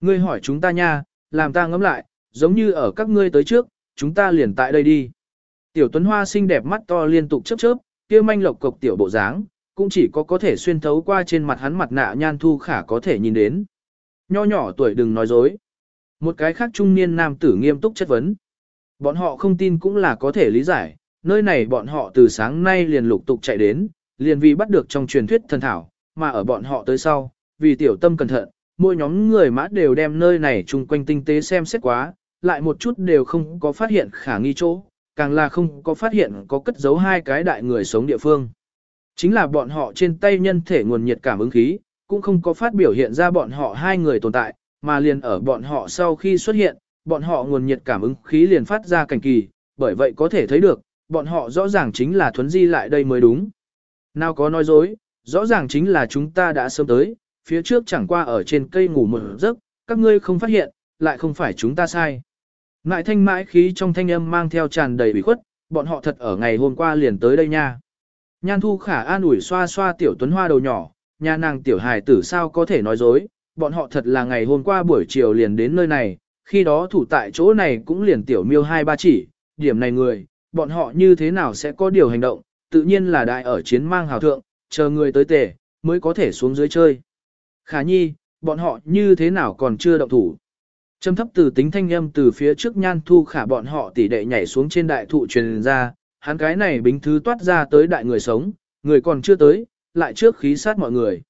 Ngươi hỏi chúng ta nha, làm ta ngẫm lại, giống như ở các ngươi tới trước, chúng ta liền tại đây đi. Tiểu Tuấn Hoa xinh đẹp mắt to liên tục chớp chớp, kia manh lộc cộc tiểu bộ dáng, cũng chỉ có có thể xuyên thấu qua trên mặt hắn mặt nạ nhan thu khả có thể nhìn đến. Nho nhỏ tuổi đừng nói dối. Một cái khác trung niên nam tử nghiêm túc chất vấn. Bọn họ không tin cũng là có thể lý giải, nơi này bọn họ từ sáng nay liền lục tục chạy đến, liền vì bắt được trong truyền thuyết thần thảo, mà ở bọn họ tới sau, vì tiểu tâm cẩn thận, mỗi nhóm người mã đều đem nơi này chung quanh tinh tế xem xét quá, lại một chút đều không có phát hiện khả nghi chỗ, càng là không có phát hiện có cất giấu hai cái đại người sống địa phương. Chính là bọn họ trên tay nhân thể nguồn nhiệt cảm ứng khí, cũng không có phát biểu hiện ra bọn họ hai người tồn tại, mà liền ở bọn họ sau khi xuất hiện, bọn họ nguồn nhiệt cảm ứng khí liền phát ra cảnh kỳ, bởi vậy có thể thấy được, bọn họ rõ ràng chính là thuấn di lại đây mới đúng. Nào có nói dối, rõ ràng chính là chúng ta đã sớm tới, phía trước chẳng qua ở trên cây ngủ một giấc, các ngươi không phát hiện, lại không phải chúng ta sai. Ngại thanh mãi khí trong thanh âm mang theo tràn đầy bị khuất, bọn họ thật ở ngày hôm qua liền tới đây nha. Nhan thu khả an ủi xoa xoa tiểu tuấn hoa đầu nhỏ, nhà nàng tiểu hài tử sao có thể nói dối, bọn họ thật là ngày hôm qua buổi chiều liền đến nơi này, khi đó thủ tại chỗ này cũng liền tiểu miêu hai ba chỉ, điểm này người, bọn họ như thế nào sẽ có điều hành động, tự nhiên là đại ở chiến mang hào thượng, chờ người tới tề, mới có thể xuống dưới chơi. Khả nhi, bọn họ như thế nào còn chưa động thủ. Trầm thấp từ tính thanh âm từ phía trước nhan thu khả bọn họ tỉ đệ nhảy xuống trên đại thụ truyền ra, hắn cái này bính thứ toát ra tới đại người sống, người còn chưa tới, lại trước khí sát mọi người.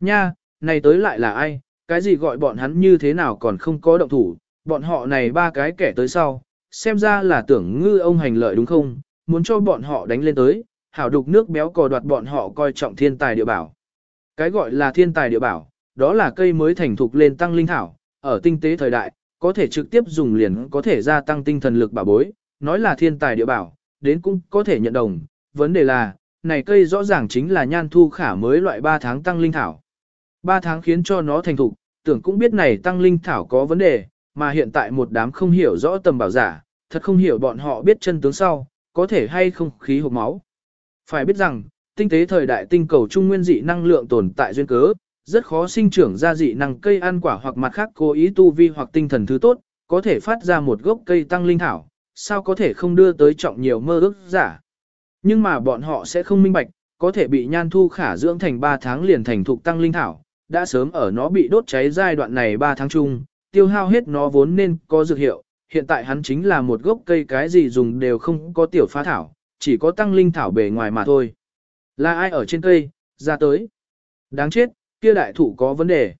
Nha, này tới lại là ai, cái gì gọi bọn hắn như thế nào còn không có động thủ, bọn họ này ba cái kẻ tới sau, xem ra là tưởng ngư ông hành lợi đúng không, muốn cho bọn họ đánh lên tới, hảo đục nước béo cò đoạt bọn họ coi trọng thiên tài địa bảo. Cái gọi là thiên tài địa bảo, đó là cây mới thành thục lên tăng linh thảo, ở tinh tế thời đại, có thể trực tiếp dùng liền có thể gia tăng tinh thần lực bảo bối, nói là thiên tài địa bảo, đến cũng có thể nhận đồng, vấn đề là, này cây rõ ràng chính là nhan thu khả mới loại 3 tháng tăng linh thảo. 3 tháng khiến cho nó thành thục, tưởng cũng biết này tăng linh thảo có vấn đề, mà hiện tại một đám không hiểu rõ tầm bảo giả, thật không hiểu bọn họ biết chân tướng sau, có thể hay không khí hộp máu. Phải biết rằng, tinh tế thời đại tinh cầu trung nguyên dị năng lượng tồn tại duyên cớ, rất khó sinh trưởng ra dị năng cây ăn quả hoặc mặt khác cố ý tu vi hoặc tinh thần thứ tốt, có thể phát ra một gốc cây tăng linh thảo, sao có thể không đưa tới trọng nhiều mơ ước giả. Nhưng mà bọn họ sẽ không minh bạch, có thể bị nhan thu khả dưỡng thành 3 tháng liền thành thục tăng linh thảo, đã sớm ở nó bị đốt cháy giai đoạn này 3 tháng chung, tiêu hao hết nó vốn nên có dược hiệu, hiện tại hắn chính là một gốc cây cái gì dùng đều không có tiểu phá thảo, chỉ có tăng linh thảo bề ngoài mà thôi. Là ai ở trên cây, ra tới. Đáng chết, kia đại thụ có vấn đề.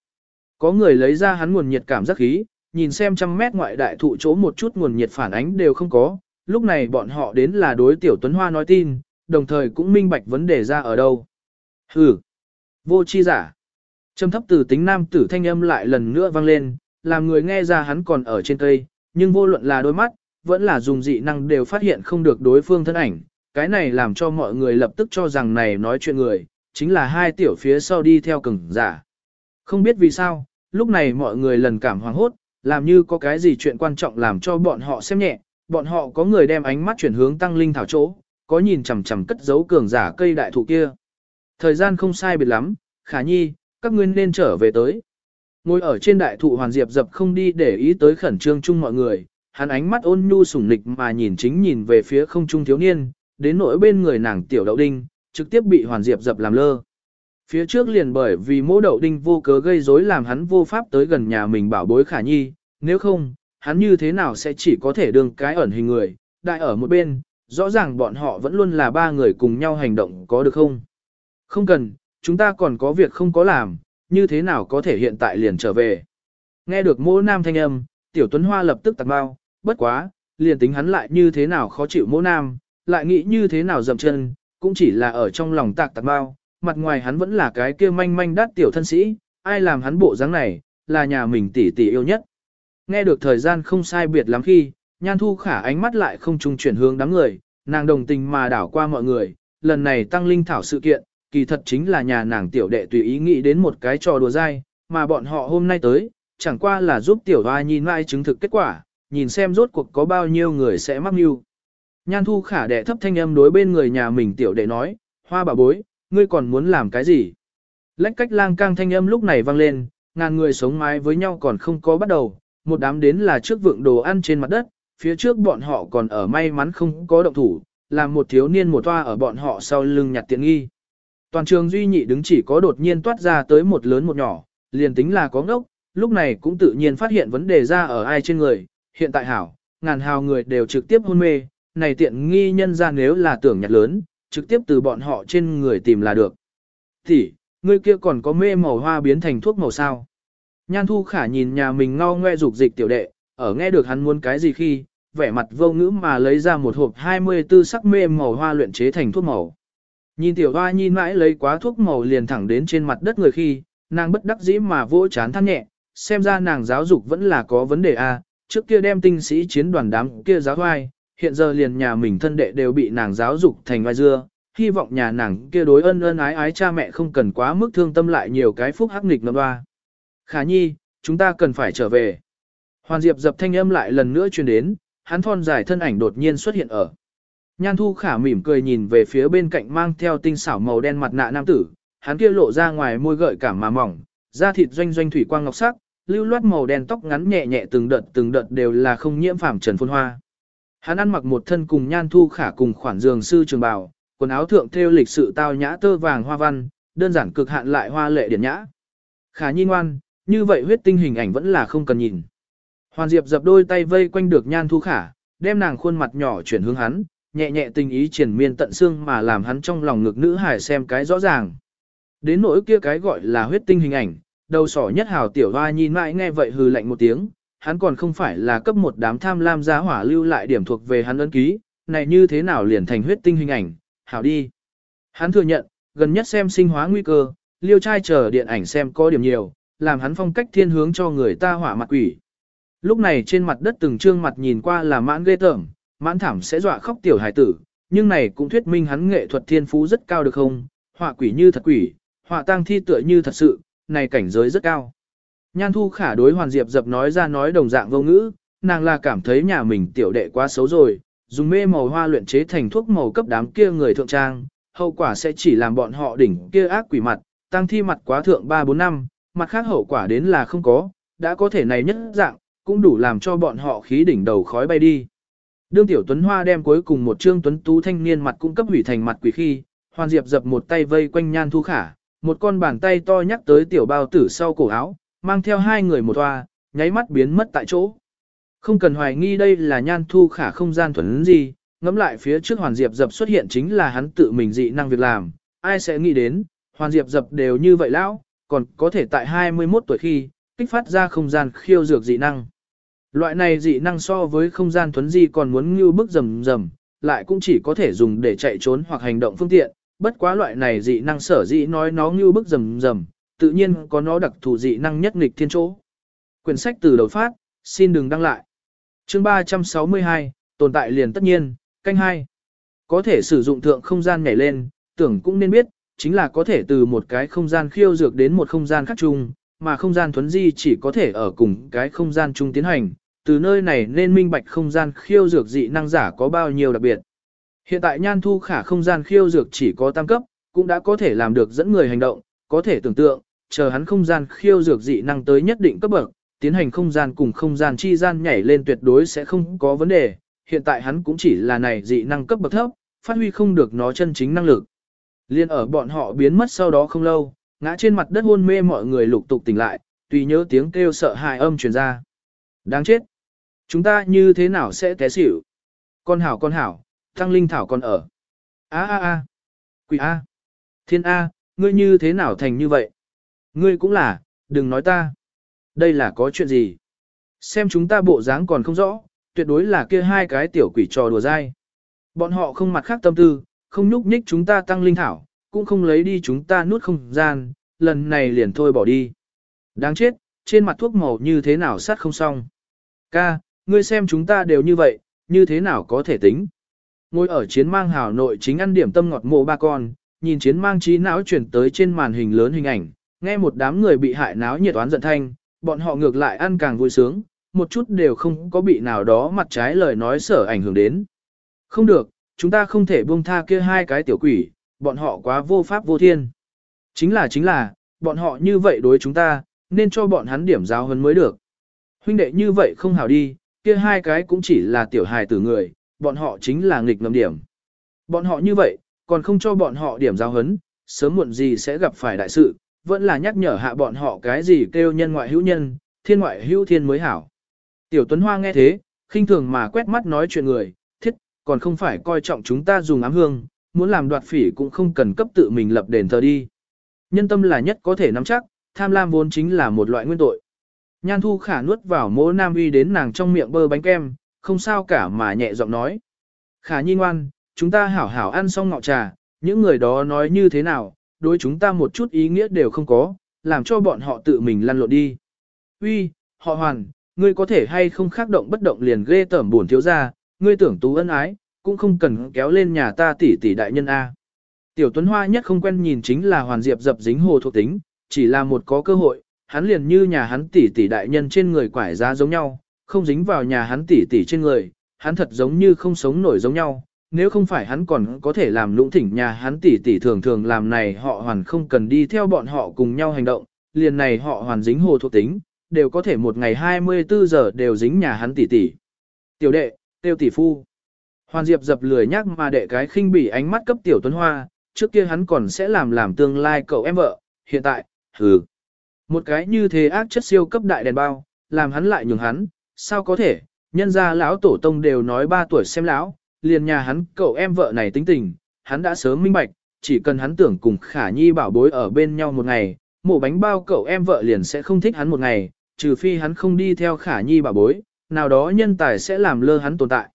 Có người lấy ra hắn nguồn nhiệt cảm giác khí, nhìn xem trăm mét ngoại đại thụ chỗ một chút nguồn nhiệt phản ánh đều không có, lúc này bọn họ đến là đối tiểu Tuấn Hoa nói tin, đồng thời cũng minh bạch vấn đề ra ở đâu. Hừ, vô chi giả. Trầm thấp từ tính nam tử thanh âm lại lần nữa vang lên, làm người nghe ra hắn còn ở trên cây, nhưng vô luận là đôi mắt, vẫn là dùng dị năng đều phát hiện không được đối phương thân ảnh. Cái này làm cho mọi người lập tức cho rằng này nói chuyện người, chính là hai tiểu phía sau đi theo cứng giả. Không biết vì sao, lúc này mọi người lần cảm hoàng hốt, làm như có cái gì chuyện quan trọng làm cho bọn họ xem nhẹ, bọn họ có người đem ánh mắt chuyển hướng tăng linh thảo chỗ, có nhìn chằm chằm cất giấu cường giả cây đại thụ kia. Thời gian không sai biệt lắm, khả nhi, các ngươi nên trở về tới. Ngồi ở trên đại thụ hoàn diệp dập không đi để ý tới khẩn trương chung mọi người, hắn ánh mắt ôn nhu sủng nịch mà nhìn chính nhìn về phía không trung thiếu niên, đến nỗi bên người nàng tiểu đậu đinh, trực tiếp bị hoàn diệp dập làm lơ. Phía trước liền bởi vì mỗ đậu đinh vô cớ gây rối làm hắn vô pháp tới gần nhà mình bảo bối khả nhi, nếu không, hắn như thế nào sẽ chỉ có thể đương cái ẩn hình người, đại ở một bên, rõ ràng bọn họ vẫn luôn là ba người cùng nhau hành động có được không? Không cần, chúng ta còn có việc không có làm, như thế nào có thể hiện tại liền trở về. Nghe được mô nam thanh âm, tiểu tuấn hoa lập tức tạc bao, bất quá, liền tính hắn lại như thế nào khó chịu mô nam, lại nghĩ như thế nào dậm chân, cũng chỉ là ở trong lòng tạc tạc bao, mặt ngoài hắn vẫn là cái kia manh manh đắt tiểu thân sĩ, ai làm hắn bộ dáng này, là nhà mình tỷ tỷ yêu nhất. Nghe được thời gian không sai biệt lắm khi, nhan thu khả ánh mắt lại không trung chuyển hướng đám người, nàng đồng tình mà đảo qua mọi người, lần này tăng linh thảo sự kiện, kỳ thật chính là nhà nàng tiểu đệ tùy ý nghĩ đến một cái trò đùa dai, mà bọn họ hôm nay tới, chẳng qua là giúp tiểu hoa nhìn lại chứng thực kết quả, nhìn xem rốt cuộc có bao nhiêu người sẽ mắc mưu. Nhan thu khả đệ thấp thanh âm đối bên người nhà mình tiểu đệ nói, hoa bà bối, ngươi còn muốn làm cái gì? Lách cách lang cang thanh âm lúc này vang lên, ngàn người sống mái với nhau còn không có bắt đầu, một đám đến là trước vượng đồ ăn trên mặt đất, phía trước bọn họ còn ở may mắn không có động thủ, làm một thiếu niên một toa ở bọn họ sau lưng nhặt tiện nghi. Toàn trường duy nhị đứng chỉ có đột nhiên toát ra tới một lớn một nhỏ, liền tính là có ngốc, lúc này cũng tự nhiên phát hiện vấn đề ra ở ai trên người, hiện tại hảo, ngàn hào người đều trực tiếp hôn mê, này tiện nghi nhân ra nếu là tưởng nhặt lớn, trực tiếp từ bọn họ trên người tìm là được. Thì, người kia còn có mê màu hoa biến thành thuốc màu sao. Nhan thu khả nhìn nhà mình ngao ngoe dục dịch tiểu đệ, ở nghe được hắn muốn cái gì khi, vẻ mặt vô ngữ mà lấy ra một hộp 24 sắc mê màu hoa luyện chế thành thuốc màu. Nhìn tiểu hoa nhìn mãi lấy quá thuốc màu liền thẳng đến trên mặt đất người khi, nàng bất đắc dĩ mà vỗ chán than nhẹ, xem ra nàng giáo dục vẫn là có vấn đề a. trước kia đem tinh sĩ chiến đoàn đám kia giáo hoai, hiện giờ liền nhà mình thân đệ đều bị nàng giáo dục thành vai dưa, hy vọng nhà nàng kia đối ân ân ái ái cha mẹ không cần quá mức thương tâm lại nhiều cái phúc hắc nghịch ngầm hoa. Khả nhi, chúng ta cần phải trở về. Hoàn Diệp dập thanh âm lại lần nữa truyền đến, hắn thon dài thân ảnh đột nhiên xuất hiện ở. Nhan Thu Khả mỉm cười nhìn về phía bên cạnh mang theo tinh xảo màu đen mặt nạ nam tử, hắn kia lộ ra ngoài môi gợi cảm mà mỏng, da thịt doanh doanh thủy quang ngọc sắc, lưu loát màu đen tóc ngắn nhẹ nhẹ từng đợt từng đợt đều là không nhiễm phàm trần phồn hoa. Hắn ăn mặc một thân cùng Nhan Thu Khả cùng khoản giường sư trường bào, quần áo thượng theo lịch sự tao nhã tơ vàng hoa văn, đơn giản cực hạn lại hoa lệ điển nhã. Khả Nhi ngoan, như vậy huyết tinh hình ảnh vẫn là không cần nhìn. Hoàn Diệp dập đôi tay vây quanh được Nhan Thu Khả, đem nàng khuôn mặt nhỏ chuyển hướng hắn, nhẹ nhẹ tình ý triển miên tận xương mà làm hắn trong lòng ngực nữ hải xem cái rõ ràng. Đến nỗi kia cái gọi là huyết tinh hình ảnh, đầu sỏ nhất hào tiểu hoa nhìn mãi nghe vậy hừ lạnh một tiếng, hắn còn không phải là cấp một đám tham lam giá hỏa lưu lại điểm thuộc về hắn ấn ký, này như thế nào liền thành huyết tinh hình ảnh, hảo đi. Hắn thừa nhận, gần nhất xem sinh hóa nguy cơ, liêu trai chờ điện ảnh xem có điểm nhiều, làm hắn phong cách thiên hướng cho người ta hỏa mặt quỷ. Lúc này trên mặt đất từng trương mặt nhìn qua là mãn ghê tởm, mãn thảm sẽ dọa khóc tiểu hải tử, nhưng này cũng thuyết minh hắn nghệ thuật thiên phú rất cao được không, họa quỷ như thật quỷ, họa tang thi tựa như thật sự, này cảnh giới rất cao. Nhan thu khả đối hoàn diệp dập nói ra nói đồng dạng vô ngữ, nàng là cảm thấy nhà mình tiểu đệ quá xấu rồi, dùng mê màu hoa luyện chế thành thuốc màu cấp đám kia người thượng trang, hậu quả sẽ chỉ làm bọn họ đỉnh kia ác quỷ mặt, tăng thi mặt quá thượng 3-4 năm, mặt khác hậu quả đến là không có, đã có thể này nhất dạng, cũng đủ làm cho bọn họ khí đỉnh đầu khói bay đi. Đương Tiểu Tuấn Hoa đem cuối cùng một trương tuấn tú thanh niên mặt cung cấp hủy thành mặt quỷ khi, Hoàn Diệp dập một tay vây quanh Nhan Thu Khả, một con bàn tay to nhắc tới tiểu bao tử sau cổ áo, mang theo hai người một toa, nháy mắt biến mất tại chỗ. Không cần hoài nghi đây là Nhan Thu Khả không gian thuần gì, ngẫm lại phía trước Hoàn Diệp dập xuất hiện chính là hắn tự mình dị năng việc làm, ai sẽ nghĩ đến, Hoàn Diệp dập đều như vậy lão, còn có thể tại 21 tuổi khi, kích phát ra không gian khiêu dược dị năng. Loại này dị năng so với không gian thuấn di còn muốn như bức rầm rầm, lại cũng chỉ có thể dùng để chạy trốn hoặc hành động phương tiện, bất quá loại này dị năng sở dị nói nó như bức rầm rầm, tự nhiên có nó đặc thù dị năng nhất nghịch thiên chỗ. Quyển sách từ đầu phát, xin đừng đăng lại. Chương 362, tồn tại liền tất nhiên, canh hai Có thể sử dụng thượng không gian nhảy lên, tưởng cũng nên biết, chính là có thể từ một cái không gian khiêu dược đến một không gian khác chung, mà không gian thuấn di chỉ có thể ở cùng cái không gian chung tiến hành, từ nơi này nên minh bạch không gian khiêu dược dị năng giả có bao nhiêu đặc biệt. Hiện tại nhan thu khả không gian khiêu dược chỉ có tam cấp, cũng đã có thể làm được dẫn người hành động, có thể tưởng tượng, chờ hắn không gian khiêu dược dị năng tới nhất định cấp bậc, tiến hành không gian cùng không gian chi gian nhảy lên tuyệt đối sẽ không có vấn đề, hiện tại hắn cũng chỉ là này dị năng cấp bậc thấp, phát huy không được nó chân chính năng lực. Liên ở bọn họ biến mất sau đó không lâu, ngã trên mặt đất hôn mê mọi người lục tục tỉnh lại, tùy nhớ tiếng kêu sợ hãi âm truyền ra. Đáng chết! Chúng ta như thế nào sẽ té xỉu? Con hảo con hảo, thăng linh thảo còn ở. A a a! Quỷ a! Thiên a! Ngươi như thế nào thành như vậy? Ngươi cũng là, đừng nói ta. Đây là có chuyện gì? Xem chúng ta bộ dáng còn không rõ, tuyệt đối là kia hai cái tiểu quỷ trò đùa dai. Bọn họ không mặt khác tâm tư, không nhúc nhích chúng ta tăng linh thảo, cũng không lấy đi chúng ta nuốt không gian, lần này liền thôi bỏ đi. Đáng chết, trên mặt thuốc màu như thế nào sát không xong. Ca, ngươi xem chúng ta đều như vậy, như thế nào có thể tính. Ngồi ở chiến mang hào nội chính ăn điểm tâm ngọt mộ ba con, nhìn chiến mang trí não chuyển tới trên màn hình lớn hình ảnh, nghe một đám người bị hại náo nhiệt oán giận thanh, bọn họ ngược lại ăn càng vui sướng, một chút đều không có bị nào đó mặt trái lời nói sở ảnh hưởng đến. Không được, chúng ta không thể buông tha kia hai cái tiểu quỷ, bọn họ quá vô pháp vô thiên. Chính là chính là, bọn họ như vậy đối chúng ta, nên cho bọn hắn điểm giáo hơn mới được. Huynh đệ như vậy không hảo đi, kia hai cái cũng chỉ là tiểu hài tử người, bọn họ chính là nghịch ngầm điểm. Bọn họ như vậy, còn không cho bọn họ điểm giáo hấn, sớm muộn gì sẽ gặp phải đại sự, vẫn là nhắc nhở hạ bọn họ cái gì kêu nhân ngoại hữu nhân, thiên ngoại hữu thiên mới hảo. Tiểu Tuấn Hoa nghe thế, khinh thường mà quét mắt nói chuyện người, thiết, còn không phải coi trọng chúng ta dùng ám hương, muốn làm đoạt phỉ cũng không cần cấp tự mình lập đền thờ đi. Nhân tâm là nhất có thể nắm chắc, tham lam vốn chính là một loại nguyên tội. Nhan thu khả nuốt vào mỗ nam uy đến nàng trong miệng bơ bánh kem, không sao cả mà nhẹ giọng nói. Khả nhi ngoan, chúng ta hảo hảo ăn xong ngọ trà, những người đó nói như thế nào, đối chúng ta một chút ý nghĩa đều không có, làm cho bọn họ tự mình lăn lộn đi. Uy, họ hoàn, ngươi có thể hay không khác động bất động liền ghê tởm buồn thiếu ra, ngươi tưởng tú ân ái, cũng không cần kéo lên nhà ta tỷ tỷ đại nhân A. Tiểu Tuấn Hoa nhất không quen nhìn chính là Hoàn Diệp dập dính hồ thuộc tính, chỉ là một có cơ hội, hắn liền như nhà hắn tỷ tỷ đại nhân trên người quải ra giống nhau, không dính vào nhà hắn tỷ tỷ trên người, hắn thật giống như không sống nổi giống nhau. Nếu không phải hắn còn có thể làm lũng thỉnh nhà hắn tỷ tỷ thường thường làm này họ hoàn không cần đi theo bọn họ cùng nhau hành động, liền này họ hoàn dính hồ thuộc tính, đều có thể một ngày 24 giờ đều dính nhà hắn tỷ tỷ. Tiểu đệ, tiêu tỷ phu. Hoàn Diệp dập lười nhắc mà đệ cái khinh bỉ ánh mắt cấp tiểu tuấn hoa, trước kia hắn còn sẽ làm làm tương lai cậu em vợ, hiện tại, hừ. Một cái như thế ác chất siêu cấp đại đèn bao, làm hắn lại nhường hắn, sao có thể, nhân ra lão tổ tông đều nói ba tuổi xem lão, liền nhà hắn cậu em vợ này tính tình, hắn đã sớm minh bạch, chỉ cần hắn tưởng cùng khả nhi bảo bối ở bên nhau một ngày, mổ bánh bao cậu em vợ liền sẽ không thích hắn một ngày, trừ phi hắn không đi theo khả nhi bảo bối, nào đó nhân tài sẽ làm lơ hắn tồn tại.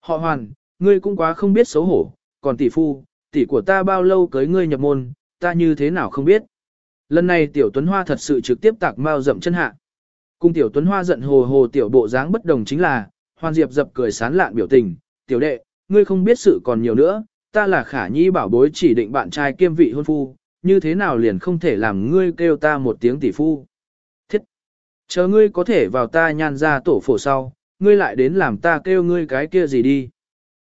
Họ hoàn, ngươi cũng quá không biết xấu hổ, còn tỷ phu, tỷ của ta bao lâu cưới ngươi nhập môn, ta như thế nào không biết. Lần này tiểu tuấn hoa thật sự trực tiếp tạc mau dậm chân hạ. Cung tiểu tuấn hoa giận hồ hồ tiểu bộ dáng bất đồng chính là, hoàn diệp dập cười sán lạn biểu tình, tiểu đệ, ngươi không biết sự còn nhiều nữa, ta là khả nhi bảo bối chỉ định bạn trai kiêm vị hôn phu, như thế nào liền không thể làm ngươi kêu ta một tiếng tỷ phu. Thiết! Chờ ngươi có thể vào ta nhan ra tổ phổ sau, ngươi lại đến làm ta kêu ngươi cái kia gì đi.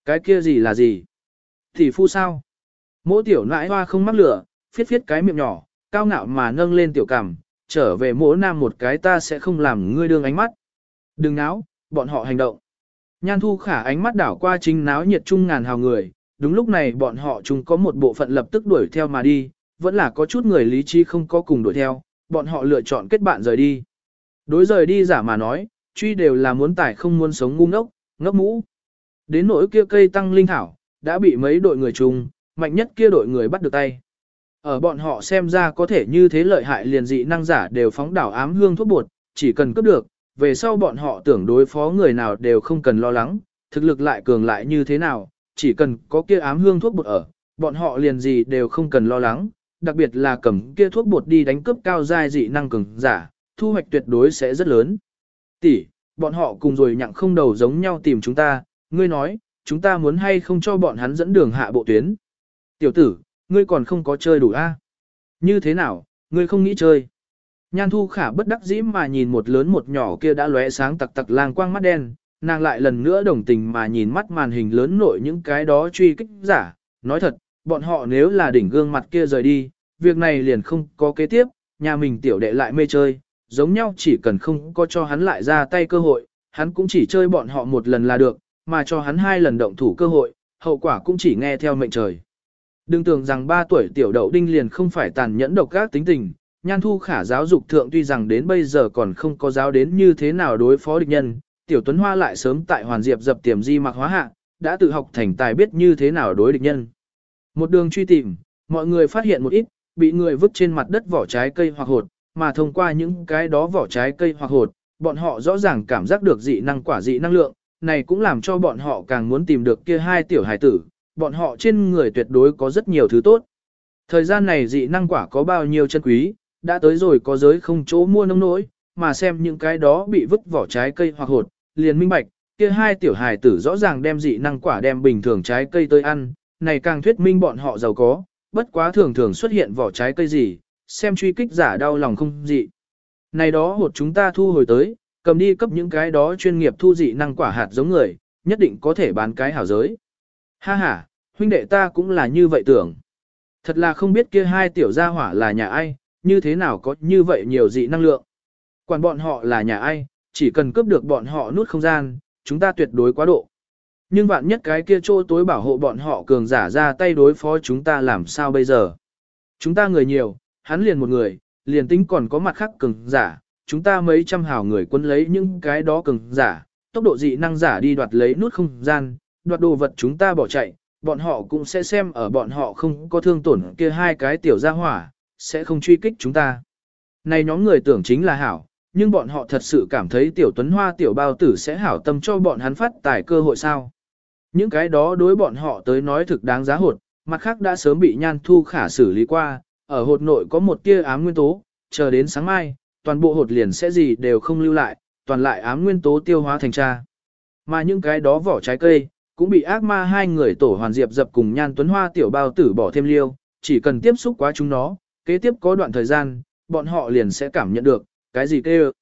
Cái kia gì là gì? Tỷ phu sao? Mỗi tiểu nãi hoa không mắc lửa, phiết phiết cái miệng nhỏ, cao ngạo mà nâng lên tiểu cằm, trở về mỗi nam một cái ta sẽ không làm ngươi đương ánh mắt. Đừng náo, bọn họ hành động. Nhan thu khả ánh mắt đảo qua chính náo nhiệt trung ngàn hào người, đúng lúc này bọn họ chung có một bộ phận lập tức đuổi theo mà đi, vẫn là có chút người lý trí không có cùng đuổi theo, bọn họ lựa chọn kết bạn rời đi. Đối rời đi giả mà nói, truy đều là muốn tải không muốn sống ngu ngốc, ngốc mũ. Đến nỗi kia cây tăng linh thảo, đã bị mấy đội người chung, mạnh nhất kia đội người bắt được tay. Ở bọn họ xem ra có thể như thế lợi hại liền dị năng giả đều phóng đảo ám hương thuốc bột, chỉ cần cướp được, về sau bọn họ tưởng đối phó người nào đều không cần lo lắng, thực lực lại cường lại như thế nào, chỉ cần có kia ám hương thuốc bột ở, bọn họ liền gì đều không cần lo lắng, đặc biệt là cầm kia thuốc bột đi đánh cướp cao giai dị năng cường giả, thu hoạch tuyệt đối sẽ rất lớn. Tỷ, bọn họ cùng rồi nhặng không đầu giống nhau tìm chúng ta, ngươi nói, chúng ta muốn hay không cho bọn hắn dẫn đường hạ bộ tuyến. Tiểu tử, ngươi còn không có chơi đủ a? Như thế nào, ngươi không nghĩ chơi? Nhan thu khả bất đắc dĩ mà nhìn một lớn một nhỏ kia đã lóe sáng tặc tặc lang quang mắt đen, nàng lại lần nữa đồng tình mà nhìn mắt màn hình lớn nội những cái đó truy kích giả. Nói thật, bọn họ nếu là đỉnh gương mặt kia rời đi, việc này liền không có kế tiếp, nhà mình tiểu đệ lại mê chơi, giống nhau chỉ cần không có cho hắn lại ra tay cơ hội, hắn cũng chỉ chơi bọn họ một lần là được, mà cho hắn hai lần động thủ cơ hội, hậu quả cũng chỉ nghe theo mệnh trời. Đừng tưởng rằng ba tuổi tiểu đậu đinh liền không phải tàn nhẫn độc các tính tình, nhan thu khả giáo dục thượng tuy rằng đến bây giờ còn không có giáo đến như thế nào đối phó địch nhân, tiểu tuấn hoa lại sớm tại hoàn diệp dập tiềm di mặc hóa hạ, đã tự học thành tài biết như thế nào đối địch nhân. Một đường truy tìm, mọi người phát hiện một ít, bị người vứt trên mặt đất vỏ trái cây hoặc hột, mà thông qua những cái đó vỏ trái cây hoặc hột, bọn họ rõ ràng cảm giác được dị năng quả dị năng lượng, này cũng làm cho bọn họ càng muốn tìm được kia hai tiểu hải tử, bọn họ trên người tuyệt đối có rất nhiều thứ tốt. Thời gian này dị năng quả có bao nhiêu chân quý, đã tới rồi có giới không chỗ mua nông nỗi, mà xem những cái đó bị vứt vỏ trái cây hoặc hột, liền minh bạch, kia hai tiểu hài tử rõ ràng đem dị năng quả đem bình thường trái cây tới ăn, này càng thuyết minh bọn họ giàu có, bất quá thường thường xuất hiện vỏ trái cây gì, xem truy kích giả đau lòng không dị. Này đó hột chúng ta thu hồi tới, cầm đi cấp những cái đó chuyên nghiệp thu dị năng quả hạt giống người, nhất định có thể bán cái hảo giới. Ha ha, huynh đệ ta cũng là như vậy tưởng. Thật là không biết kia hai tiểu gia hỏa là nhà ai, như thế nào có như vậy nhiều dị năng lượng. Quản bọn họ là nhà ai, chỉ cần cướp được bọn họ nút không gian, chúng ta tuyệt đối quá độ. Nhưng vạn nhất cái kia chỗ tối bảo hộ bọn họ cường giả ra tay đối phó chúng ta làm sao bây giờ. Chúng ta người nhiều, hắn liền một người, liền tính còn có mặt khác cường giả, chúng ta mấy trăm hào người quân lấy những cái đó cường giả, tốc độ dị năng giả đi đoạt lấy nút không gian, đoạt đồ vật chúng ta bỏ chạy, bọn họ cũng sẽ xem ở bọn họ không có thương tổn kia hai cái tiểu gia hỏa, sẽ không truy kích chúng ta. Này nhóm người tưởng chính là hảo, nhưng bọn họ thật sự cảm thấy tiểu tuấn hoa tiểu bao tử sẽ hảo tâm cho bọn hắn phát tài cơ hội sao. Những cái đó đối bọn họ tới nói thực đáng giá hột, mặt khác đã sớm bị nhan thu khả xử lý qua, ở hột nội có một tia ám nguyên tố, chờ đến sáng mai, toàn bộ hột liền sẽ gì đều không lưu lại, toàn lại ám nguyên tố tiêu hóa thành cha. Mà những cái đó vỏ trái cây, cũng bị ác ma hai người tổ hoàn diệp dập cùng nhan tuấn hoa tiểu bao tử bỏ thêm liêu, chỉ cần tiếp xúc quá chúng nó, kế tiếp có đoạn thời gian, bọn họ liền sẽ cảm nhận được, cái gì kêu.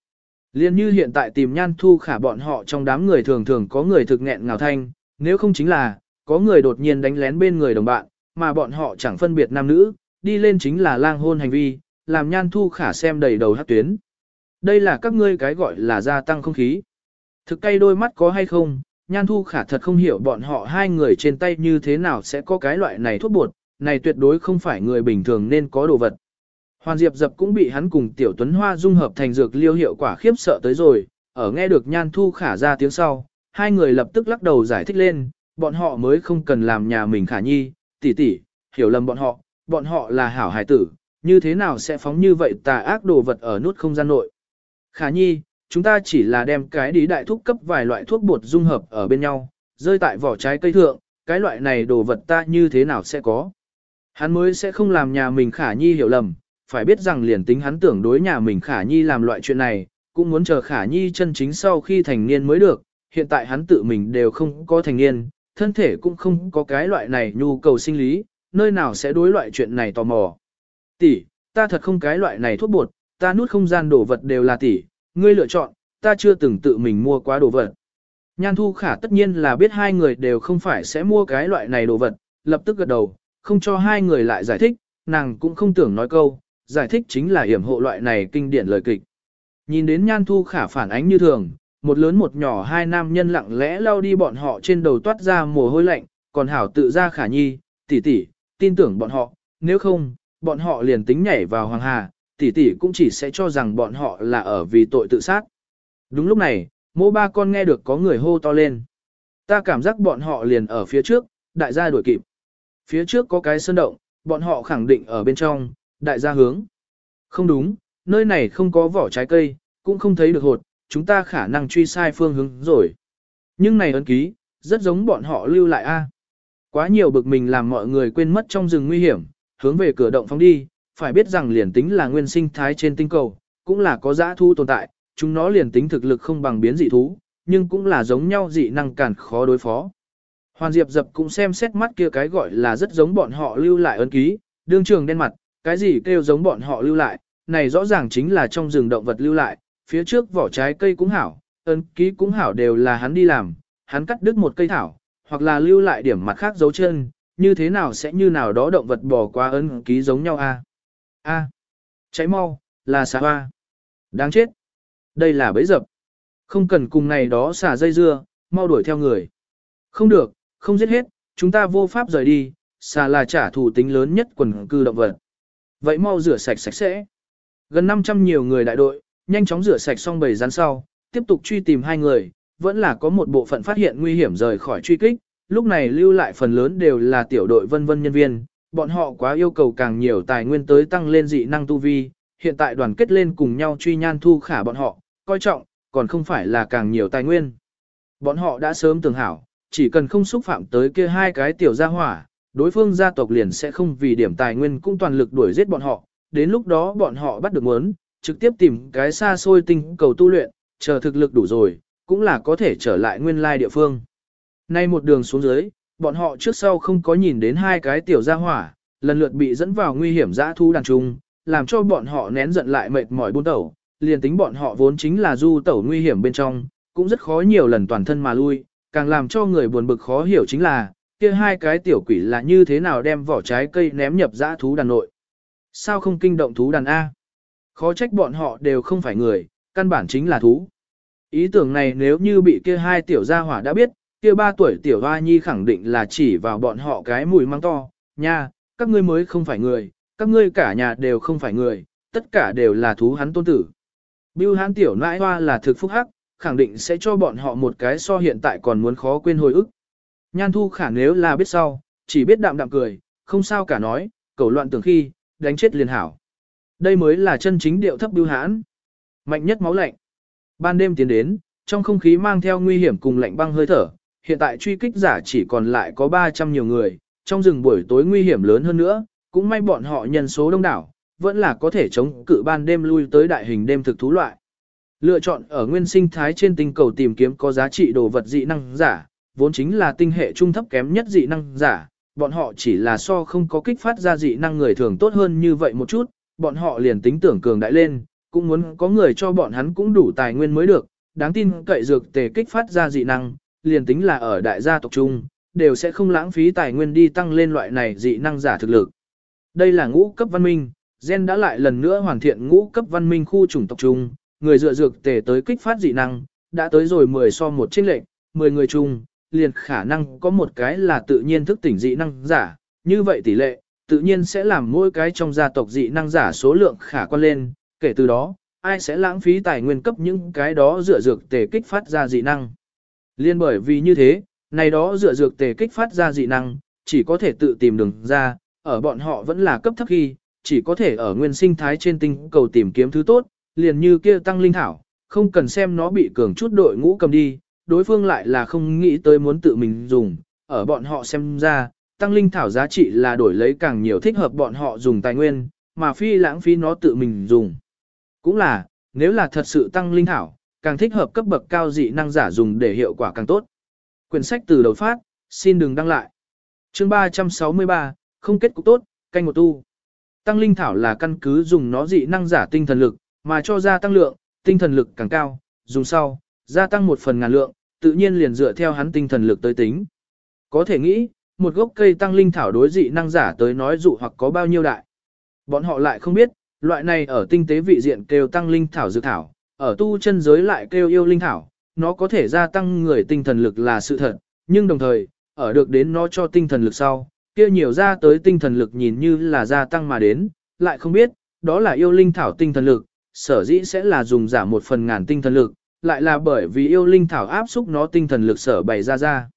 Liên như hiện tại tìm nhan thu khả bọn họ trong đám người thường thường có người thực nghẹn ngào thanh, nếu không chính là, có người đột nhiên đánh lén bên người đồng bạn, mà bọn họ chẳng phân biệt nam nữ, đi lên chính là lang hôn hành vi, làm nhan thu khả xem đầy đầu hát tuyến. Đây là các ngươi cái gọi là gia tăng không khí. Thực cay đôi mắt có hay không, nhan thu khả thật không hiểu bọn họ hai người trên tay như thế nào sẽ có cái loại này thuốc bột, này tuyệt đối không phải người bình thường nên có đồ vật. Hoàn Diệp dập cũng bị hắn cùng Tiểu Tuấn Hoa dung hợp thành dược liêu hiệu quả khiếp sợ tới rồi, ở nghe được nhan thu khả ra tiếng sau, hai người lập tức lắc đầu giải thích lên, bọn họ mới không cần làm nhà mình khả nhi, tỷ tỷ, hiểu lầm bọn họ, bọn họ là hảo hài tử, như thế nào sẽ phóng như vậy tà ác đồ vật ở nút không gian nội. Khả nhi, chúng ta chỉ là đem cái đí đại thuốc cấp vài loại thuốc bột dung hợp ở bên nhau, rơi tại vỏ trái cây thượng, cái loại này đồ vật ta như thế nào sẽ có. Hắn mới sẽ không làm nhà mình khả nhi hiểu lầm, phải biết rằng liền tính hắn tưởng đối nhà mình khả nhi làm loại chuyện này, cũng muốn chờ khả nhi chân chính sau khi thành niên mới được, hiện tại hắn tự mình đều không có thành niên, thân thể cũng không có cái loại này nhu cầu sinh lý, nơi nào sẽ đối loại chuyện này tò mò. Tỷ, ta thật không cái loại này thuốc bột, ta nút không gian đồ vật đều là tỷ, ngươi lựa chọn, ta chưa từng tự mình mua quá đồ vật. Nhan Thu Khả tất nhiên là biết hai người đều không phải sẽ mua cái loại này đồ vật, lập tức gật đầu, không cho hai người lại giải thích, nàng cũng không tưởng nói câu, giải thích chính là hiểm hộ loại này kinh điển lời kịch. Nhìn đến Nhan Thu Khả phản ánh như thường, một lớn một nhỏ hai nam nhân lặng lẽ lao đi bọn họ trên đầu toát ra mồ hôi lạnh, còn hảo tự ra khả nhi, tỷ tỷ, tin tưởng bọn họ, nếu không, bọn họ liền tính nhảy vào hoàng hà, tỷ tỷ cũng chỉ sẽ cho rằng bọn họ là ở vì tội tự sát. Đúng lúc này, mô ba con nghe được có người hô to lên. Ta cảm giác bọn họ liền ở phía trước, đại gia đuổi kịp. Phía trước có cái sơn động, bọn họ khẳng định ở bên trong, đại gia hướng. Không đúng, nơi này không có vỏ trái cây, cũng không thấy được hột, chúng ta khả năng truy sai phương hướng rồi. Nhưng này ấn ký, rất giống bọn họ lưu lại a. Quá nhiều bực mình làm mọi người quên mất trong rừng nguy hiểm, hướng về cửa động phóng đi, phải biết rằng liền tính là nguyên sinh thái trên tinh cầu, cũng là có dã thu tồn tại, chúng nó liền tính thực lực không bằng biến dị thú, nhưng cũng là giống nhau dị năng cản khó đối phó. Hoàn Diệp dập cũng xem xét mắt kia cái gọi là rất giống bọn họ lưu lại ấn ký, đương trường đen mặt, cái gì kêu giống bọn họ lưu lại, này rõ ràng chính là trong rừng động vật lưu lại, phía trước vỏ trái cây cũng hảo, ấn ký cũng hảo đều là hắn đi làm, hắn cắt đứt một cây thảo, hoặc là lưu lại điểm mặt khác dấu chân, như thế nào sẽ như nào đó động vật bỏ qua ấn ký giống nhau a? A. Cháy mau, là xà hoa. Đáng chết. Đây là bẫy dập. Không cần cùng này đó xả dây dưa, mau đuổi theo người. Không được, không giết hết, chúng ta vô pháp rời đi, xà là trả thù tính lớn nhất quần cư động vật. Vậy mau rửa sạch sạch sẽ. Gần 500 nhiều người đại đội, nhanh chóng rửa sạch xong bầy rắn sau, tiếp tục truy tìm hai người, vẫn là có một bộ phận phát hiện nguy hiểm rời khỏi truy kích, lúc này lưu lại phần lớn đều là tiểu đội vân vân nhân viên, bọn họ quá yêu cầu càng nhiều tài nguyên tới tăng lên dị năng tu vi, hiện tại đoàn kết lên cùng nhau truy nhan thu khả bọn họ, coi trọng, còn không phải là càng nhiều tài nguyên. Bọn họ đã sớm tưởng hảo, chỉ cần không xúc phạm tới kia hai cái tiểu gia hỏa, đối phương gia tộc liền sẽ không vì điểm tài nguyên cũng toàn lực đuổi giết bọn họ, đến lúc đó bọn họ bắt được muốn, trực tiếp tìm cái xa xôi tinh cầu tu luyện, chờ thực lực đủ rồi, cũng là có thể trở lại nguyên lai địa phương. Nay một đường xuống dưới, bọn họ trước sau không có nhìn đến hai cái tiểu gia hỏa, lần lượt bị dẫn vào nguy hiểm dã thu đàn trung, làm cho bọn họ nén giận lại mệt mỏi buôn tẩu, liền tính bọn họ vốn chính là du tẩu nguy hiểm bên trong, cũng rất khó nhiều lần toàn thân mà lui, càng làm cho người buồn bực khó hiểu chính là, kia hai cái tiểu quỷ là như thế nào đem vỏ trái cây ném nhập dã thú đàn nội. Sao không kinh động thú đàn A? Khó trách bọn họ đều không phải người, căn bản chính là thú. Ý tưởng này nếu như bị kia hai tiểu gia hỏa đã biết, kia ba tuổi tiểu hoa nhi khẳng định là chỉ vào bọn họ cái mùi mang to, nha, các ngươi mới không phải người, các ngươi cả nhà đều không phải người, tất cả đều là thú hắn tôn tử. Bưu hắn tiểu nãi hoa là thực phúc hắc, khẳng định sẽ cho bọn họ một cái so hiện tại còn muốn khó quên hồi ức. Nhan thu khả nếu là biết sau, chỉ biết đạm đạm cười, không sao cả nói, cầu loạn tưởng khi, đánh chết liền hảo. Đây mới là chân chính điệu thấp bưu hãn. Mạnh nhất máu lạnh. Ban đêm tiến đến, trong không khí mang theo nguy hiểm cùng lạnh băng hơi thở, hiện tại truy kích giả chỉ còn lại có 300 nhiều người, trong rừng buổi tối nguy hiểm lớn hơn nữa, cũng may bọn họ nhân số đông đảo, vẫn là có thể chống cự ban đêm lui tới đại hình đêm thực thú loại. Lựa chọn ở nguyên sinh thái trên tinh cầu tìm kiếm có giá trị đồ vật dị năng giả, vốn chính là tinh hệ trung thấp kém nhất dị năng giả, bọn họ chỉ là so không có kích phát ra dị năng người thường tốt hơn như vậy một chút, bọn họ liền tính tưởng cường đại lên, cũng muốn có người cho bọn hắn cũng đủ tài nguyên mới được, đáng tin cậy dược tề kích phát ra dị năng, liền tính là ở đại gia tộc trung, đều sẽ không lãng phí tài nguyên đi tăng lên loại này dị năng giả thực lực. Đây là ngũ cấp văn minh, gen đã lại lần nữa hoàn thiện ngũ cấp văn minh khu chủng tộc trung, người dựa dược tề tới kích phát dị năng, đã tới rồi 10 so một chênh lệnh, 10 người chung, liền khả năng có một cái là tự nhiên thức tỉnh dị năng giả, như vậy tỷ lệ, tự nhiên sẽ làm mỗi cái trong gia tộc dị năng giả số lượng khả quan lên, kể từ đó, ai sẽ lãng phí tài nguyên cấp những cái đó dựa dược tề kích phát ra dị năng. Liên bởi vì như thế, này đó dựa dược tề kích phát ra dị năng, chỉ có thể tự tìm đường ra, ở bọn họ vẫn là cấp thấp khi, chỉ có thể ở nguyên sinh thái trên tinh cầu tìm kiếm thứ tốt, liền như kia tăng linh thảo, không cần xem nó bị cường chút đội ngũ cầm đi, đối phương lại là không nghĩ tới muốn tự mình dùng, ở bọn họ xem ra, tăng linh thảo giá trị là đổi lấy càng nhiều thích hợp bọn họ dùng tài nguyên, mà phi lãng phí nó tự mình dùng. Cũng là, nếu là thật sự tăng linh thảo, càng thích hợp cấp bậc cao dị năng giả dùng để hiệu quả càng tốt. Quyển sách từ đầu phát, xin đừng đăng lại. Chương 363, không kết cục tốt, canh một tu. Tăng linh thảo là căn cứ dùng nó dị năng giả tinh thần lực, mà cho gia tăng lượng, tinh thần lực càng cao, dùng sau, gia tăng một phần ngàn lượng, tự nhiên liền dựa theo hắn tinh thần lực tới tính. Có thể nghĩ, một gốc cây tăng linh thảo đối dị năng giả tới nói dụ hoặc có bao nhiêu đại. Bọn họ lại không biết, loại này ở tinh tế vị diện kêu tăng linh thảo dược thảo, ở tu chân giới lại kêu yêu linh thảo, nó có thể gia tăng người tinh thần lực là sự thật, nhưng đồng thời, ở được đến nó cho tinh thần lực sau, kia nhiều ra tới tinh thần lực nhìn như là gia tăng mà đến, lại không biết, đó là yêu linh thảo tinh thần lực, sở dĩ sẽ là dùng giả một phần ngàn tinh thần lực, lại là bởi vì yêu linh thảo áp xúc nó tinh thần lực sở bày ra ra.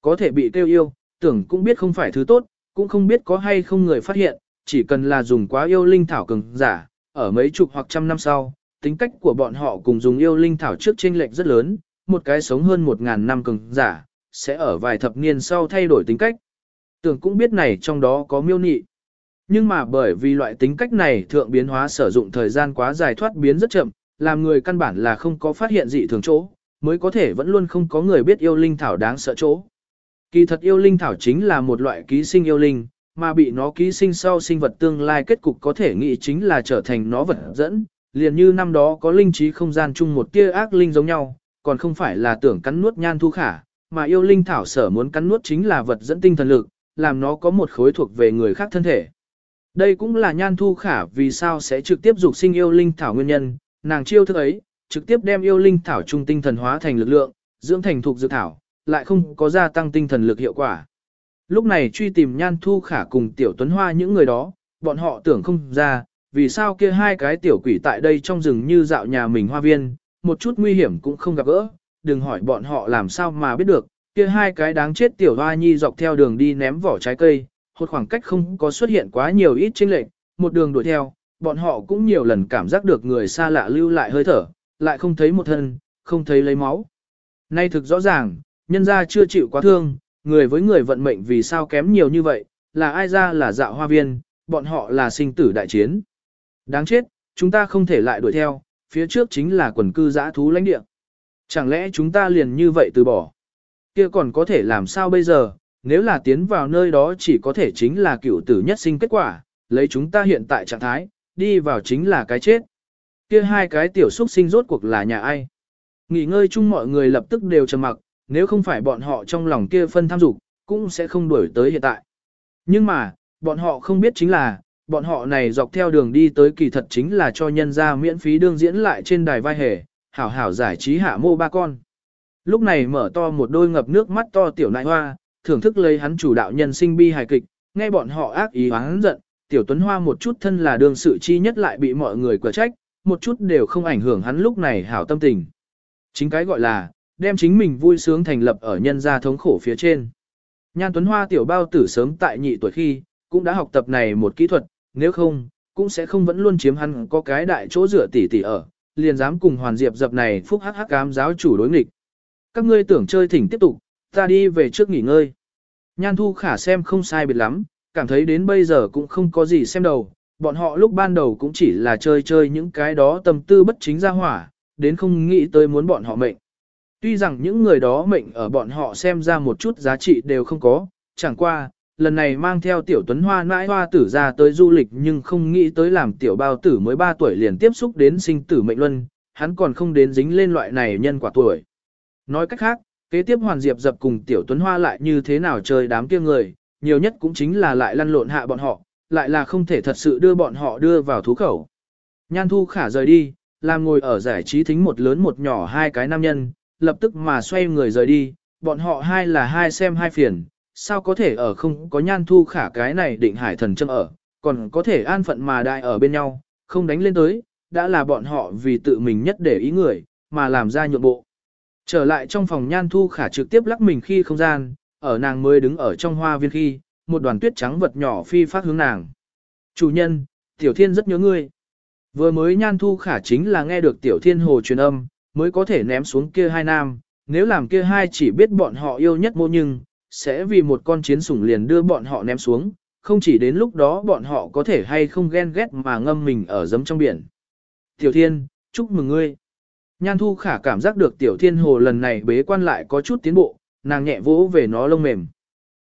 Có thể bị tiêu yêu, tưởng cũng biết không phải thứ tốt, cũng không biết có hay không người phát hiện, chỉ cần là dùng quá yêu linh thảo cường giả, ở mấy chục hoặc trăm năm sau, tính cách của bọn họ cùng dùng yêu linh thảo trước chênh lệch rất lớn, một cái sống hơn một ngàn năm cường giả, sẽ ở vài thập niên sau thay đổi tính cách. Tưởng cũng biết này trong đó có miêu nị. Nhưng mà bởi vì loại tính cách này thượng biến hóa sử dụng thời gian quá dài thoát biến rất chậm, làm người căn bản là không có phát hiện dị thường chỗ, mới có thể vẫn luôn không có người biết yêu linh thảo đáng sợ chỗ. Kỳ thật yêu linh thảo chính là một loại ký sinh yêu linh, mà bị nó ký sinh sau sinh vật tương lai kết cục có thể nghĩ chính là trở thành nó vật dẫn, liền như năm đó có linh trí không gian chung một tia ác linh giống nhau, còn không phải là tưởng cắn nuốt nhan thu khả, mà yêu linh thảo sở muốn cắn nuốt chính là vật dẫn tinh thần lực, làm nó có một khối thuộc về người khác thân thể. Đây cũng là nhan thu khả vì sao sẽ trực tiếp dục sinh yêu linh thảo nguyên nhân, nàng chiêu thức ấy, trực tiếp đem yêu linh thảo trung tinh thần hóa thành lực lượng, dưỡng thành thuộc dược thảo, lại không có gia tăng tinh thần lực hiệu quả. Lúc này truy tìm nhan thu khả cùng tiểu tuấn hoa những người đó, bọn họ tưởng không ra, vì sao kia hai cái tiểu quỷ tại đây trong rừng như dạo nhà mình hoa viên, một chút nguy hiểm cũng không gặp gỡ, đừng hỏi bọn họ làm sao mà biết được, kia hai cái đáng chết tiểu hoa nhi dọc theo đường đi ném vỏ trái cây, một khoảng cách không có xuất hiện quá nhiều ít chênh lệch, một đường đuổi theo, bọn họ cũng nhiều lần cảm giác được người xa lạ lưu lại hơi thở, lại không thấy một thân, không thấy lấy máu. Nay thực rõ ràng, nhân gia chưa chịu quá thương, người với người vận mệnh vì sao kém nhiều như vậy, là ai ra là dạo hoa viên, bọn họ là sinh tử đại chiến. Đáng chết, chúng ta không thể lại đuổi theo, phía trước chính là quần cư giã thú lãnh địa. Chẳng lẽ chúng ta liền như vậy từ bỏ? Kia còn có thể làm sao bây giờ, nếu là tiến vào nơi đó chỉ có thể chính là cựu tử nhất sinh kết quả, lấy chúng ta hiện tại trạng thái, đi vào chính là cái chết. Kia hai cái tiểu xuất sinh rốt cuộc là nhà ai? Nghỉ ngơi chung mọi người lập tức đều trầm mặc, nếu không phải bọn họ trong lòng kia phân tham dục, cũng sẽ không đuổi tới hiện tại. Nhưng mà, bọn họ không biết chính là, bọn họ này dọc theo đường đi tới kỳ thật chính là cho nhân ra miễn phí đương diễn lại trên đài vai hề, hảo hảo giải trí hạ mô ba con. Lúc này mở to một đôi ngập nước mắt to tiểu nại hoa, thưởng thức lấy hắn chủ đạo nhân sinh bi hài kịch, nghe bọn họ ác ý hắn giận, tiểu tuấn hoa một chút thân là đương sự chi nhất lại bị mọi người quả trách, một chút đều không ảnh hưởng hắn lúc này hảo tâm tình. Chính cái gọi là, đem chính mình vui sướng thành lập ở nhân gia thống khổ phía trên. Nhan Tuấn Hoa tiểu bao tử sớm tại nhị tuổi khi, cũng đã học tập này một kỹ thuật, nếu không, cũng sẽ không vẫn luôn chiếm hắn có cái đại chỗ dựa tỉ tỉ ở, liền dám cùng hoàn diệp dập này phúc hắc hắc cám giáo chủ đối nghịch. Các ngươi tưởng chơi thỉnh tiếp tục, ta đi về trước nghỉ ngơi. Nhan Thu Khả xem không sai biệt lắm, cảm thấy đến bây giờ cũng không có gì xem đầu, bọn họ lúc ban đầu cũng chỉ là chơi chơi những cái đó tâm tư bất chính ra hỏa, đến không nghĩ tới muốn bọn họ mệnh. Tuy rằng những người đó mệnh ở bọn họ xem ra một chút giá trị đều không có, chẳng qua, lần này mang theo tiểu tuấn hoa nãi hoa tử ra tới du lịch nhưng không nghĩ tới làm tiểu bao tử mới 3 tuổi liền tiếp xúc đến sinh tử mệnh luân, hắn còn không đến dính lên loại này nhân quả tuổi. Nói cách khác, kế tiếp hoàn diệp dập cùng tiểu tuấn hoa lại như thế nào chơi đám kia người, nhiều nhất cũng chính là lại lăn lộn hạ bọn họ, lại là không thể thật sự đưa bọn họ đưa vào thú khẩu. Nhan thu khả rời đi, làm ngồi ở giải trí thính một lớn một nhỏ hai cái nam nhân, lập tức mà xoay người rời đi, bọn họ hai là hai xem hai phiền, sao có thể ở không có nhan thu khả cái này định hải thần châm ở, còn có thể an phận mà đại ở bên nhau, không đánh lên tới, đã là bọn họ vì tự mình nhất để ý người, mà làm ra nhượng bộ. Trở lại trong phòng nhan thu khả trực tiếp lắc mình khi không gian, ở nàng mới đứng ở trong hoa viên khi, một đoàn tuyết trắng vật nhỏ phi phát hướng nàng. Chủ nhân, tiểu thiên rất nhớ ngươi. Vừa mới nhan thu khả chính là nghe được tiểu thiên hồ truyền âm, mới có thể ném xuống kia hai nam, nếu làm kia hai chỉ biết bọn họ yêu nhất mô nhưng, sẽ vì một con chiến sủng liền đưa bọn họ ném xuống, không chỉ đến lúc đó bọn họ có thể hay không ghen ghét mà ngâm mình ở giấm trong biển. Tiểu thiên, chúc mừng ngươi. Nhan thu khả cảm giác được tiểu thiên hồ lần này bế quan lại có chút tiến bộ, nàng nhẹ vỗ về nó lông mềm.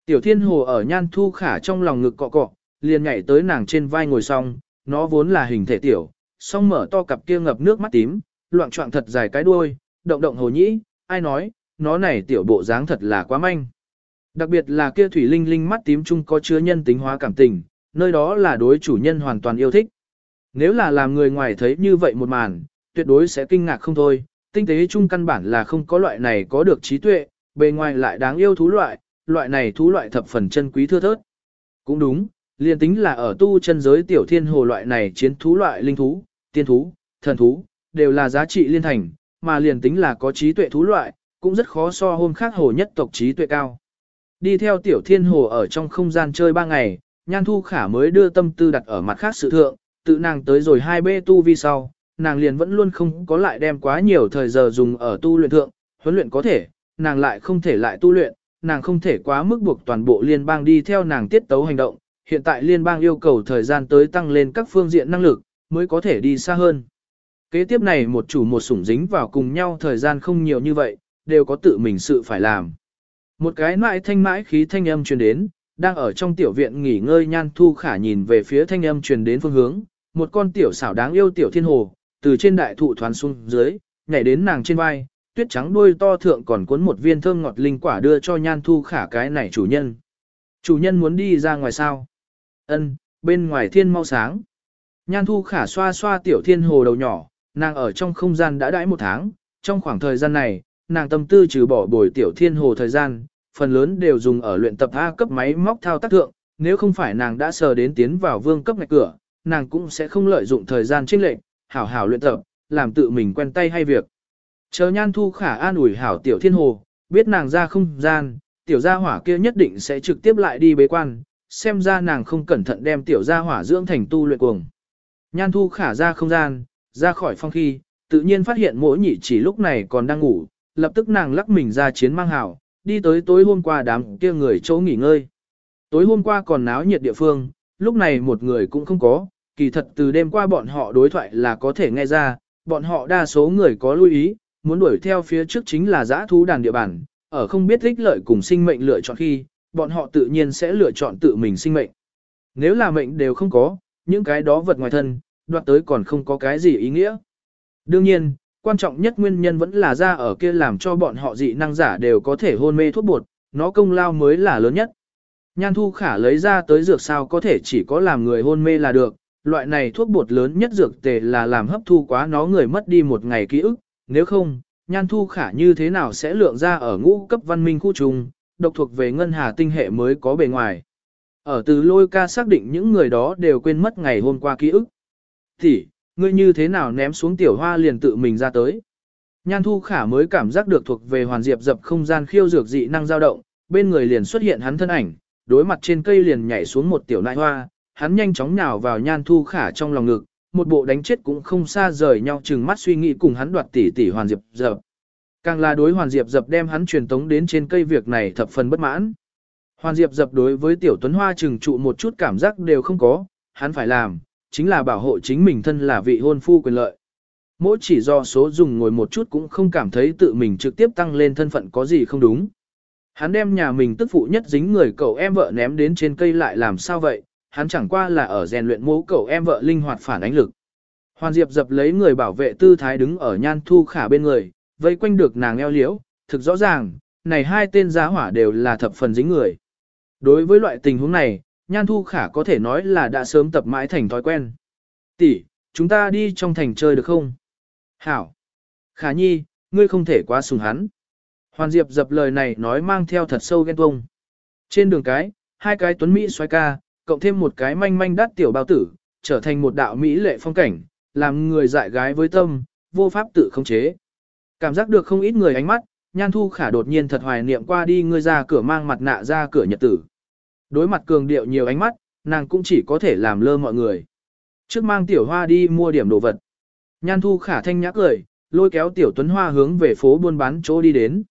Tiểu thiên hồ ở nhan thu khả trong lòng ngực cọ cọ, liền nhảy tới nàng trên vai ngồi xong, nó vốn là hình thể tiểu, song mở to cặp kia ngập nước mắt tím, loạn trọng thật dài cái đuôi, động động hồ nhĩ, ai nói, nó này tiểu bộ dáng thật là quá manh. Đặc biệt là kia thủy linh linh mắt tím chung có chứa nhân tính hóa cảm tình, nơi đó là đối chủ nhân hoàn toàn yêu thích. Nếu là làm người ngoài thấy như vậy một màn, tuyệt đối sẽ kinh ngạc không thôi, tinh tế chung căn bản là không có loại này có được trí tuệ, bề ngoài lại đáng yêu thú loại, loại này thú loại thập phần chân quý thưa thớt. Cũng đúng, liền tính là ở tu chân giới tiểu thiên hồ loại này chiến thú loại linh thú, tiên thú, thần thú, đều là giá trị liên thành, mà liền tính là có trí tuệ thú loại, cũng rất khó so hôm khác hồ nhất tộc trí tuệ cao. Đi theo tiểu thiên hồ ở trong không gian chơi ba ngày, nhan thu khả mới đưa tâm tư đặt ở mặt khác sự thượng, tự nàng tới rồi hai bê tu vi sau, nàng liền vẫn luôn không có lại đem quá nhiều thời giờ dùng ở tu luyện thượng, huấn luyện có thể, nàng lại không thể lại tu luyện, nàng không thể quá mức buộc toàn bộ liên bang đi theo nàng tiết tấu hành động, hiện tại liên bang yêu cầu thời gian tới tăng lên các phương diện năng lực, mới có thể đi xa hơn. Kế tiếp này một chủ một sủng dính vào cùng nhau thời gian không nhiều như vậy, đều có tự mình sự phải làm. Một cái mãi thanh mãi khí thanh âm truyền đến, đang ở trong tiểu viện nghỉ ngơi nhan thu khả nhìn về phía thanh âm truyền đến phương hướng, một con tiểu xảo đáng yêu tiểu thiên hồ, từ trên đại thụ thoán xuống dưới, nhảy đến nàng trên vai, tuyết trắng đuôi to thượng còn cuốn một viên thơm ngọt linh quả đưa cho nhan thu khả cái này chủ nhân. Chủ nhân muốn đi ra ngoài sao? Ân, bên ngoài thiên mau sáng. Nhan thu khả xoa xoa tiểu thiên hồ đầu nhỏ, nàng ở trong không gian đã đãi một tháng, trong khoảng thời gian này, nàng tâm tư trừ bỏ bồi tiểu thiên hồ thời gian, phần lớn đều dùng ở luyện tập A cấp máy móc thao tác thượng, nếu không phải nàng đã sờ đến tiến vào vương cấp ngạch cửa, nàng cũng sẽ không lợi dụng thời gian trinh lệnh, hảo hảo luyện tập, làm tự mình quen tay hay việc. Chờ nhan thu khả an ủi hảo tiểu thiên hồ, biết nàng ra không gian, tiểu gia hỏa kia nhất định sẽ trực tiếp lại đi bế quan, xem ra nàng không cẩn thận đem tiểu gia hỏa dưỡng thành tu luyện cuồng. Nhan thu khả ra không gian, ra khỏi phong khi, tự nhiên phát hiện mỗi nhị chỉ lúc này còn đang ngủ, lập tức nàng lắc mình ra chiến mang hảo, đi tới tối hôm qua đám kia người chỗ nghỉ ngơi. Tối hôm qua còn náo nhiệt địa phương, lúc này một người cũng không có, kỳ thật từ đêm qua bọn họ đối thoại là có thể nghe ra, bọn họ đa số người có lưu ý, muốn đuổi theo phía trước chính là giã thú đàn địa bàn, ở không biết ích lợi cùng sinh mệnh lựa chọn khi, bọn họ tự nhiên sẽ lựa chọn tự mình sinh mệnh. Nếu là mệnh đều không có, những cái đó vật ngoài thân, đoạt tới còn không có cái gì ý nghĩa. Đương nhiên, quan trọng nhất nguyên nhân vẫn là ra ở kia làm cho bọn họ dị năng giả đều có thể hôn mê thuốc bột, nó công lao mới là lớn nhất. Nhan thu khả lấy ra tới dược sao có thể chỉ có làm người hôn mê là được, loại này thuốc bột lớn nhất dược tề là làm hấp thu quá nó người mất đi một ngày ký ức, nếu không, nhan thu khả như thế nào sẽ lượng ra ở ngũ cấp văn minh khu trùng, độc thuộc về ngân hà tinh hệ mới có bề ngoài. Ở từ lôi ca xác định những người đó đều quên mất ngày hôm qua ký ức. Thì, ngươi như thế nào ném xuống tiểu hoa liền tự mình ra tới. Nhan thu khả mới cảm giác được thuộc về hoàn diệp dập không gian khiêu dược dị năng dao động, bên người liền xuất hiện hắn thân ảnh, đối mặt trên cây liền nhảy xuống một tiểu nại hoa, hắn nhanh chóng nhào vào nhan thu khả trong lòng ngực, một bộ đánh chết cũng không xa rời nhau chừng mắt suy nghĩ cùng hắn đoạt tỷ tỷ hoàn diệp dập. Càng là đối hoàn diệp dập đem hắn truyền tống đến trên cây việc này thập phần bất mãn. Hoàn diệp dập đối với tiểu tuấn hoa trừng trụ một chút cảm giác đều không có, hắn phải làm, chính là bảo hộ chính mình thân là vị hôn phu quyền lợi. Mỗi chỉ do số dùng ngồi một chút cũng không cảm thấy tự mình trực tiếp tăng lên thân phận có gì không đúng. Hắn đem nhà mình tức phụ nhất dính người cậu em vợ ném đến trên cây lại làm sao vậy, hắn chẳng qua là ở rèn luyện mố cậu em vợ linh hoạt phản ánh lực. Hoàn Diệp dập lấy người bảo vệ tư thái đứng ở nhan thu khả bên người, vây quanh được nàng eo liễu, thực rõ ràng, này hai tên giá hỏa đều là thập phần dính người. Đối với loại tình huống này, nhan thu khả có thể nói là đã sớm tập mãi thành thói quen. Tỷ, chúng ta đi trong thành chơi được không? Hảo. Khả nhi, ngươi không thể quá sùng hắn. Hoàn Diệp dập lời này nói mang theo thật sâu ghen tuông. Trên đường cái, hai cái tuấn Mỹ xoay ca, cộng thêm một cái manh manh đắt tiểu bao tử, trở thành một đạo Mỹ lệ phong cảnh, làm người dại gái với tâm, vô pháp tự khống chế. Cảm giác được không ít người ánh mắt, Nhan Thu Khả đột nhiên thật hoài niệm qua đi ngươi ra cửa mang mặt nạ ra cửa nhật tử. Đối mặt cường điệu nhiều ánh mắt, nàng cũng chỉ có thể làm lơ mọi người. Trước mang tiểu hoa đi mua điểm đồ vật. Nhan Thu Khả thanh nhã cười, lôi kéo tiểu tuấn hoa hướng về phố buôn bán chỗ đi đến.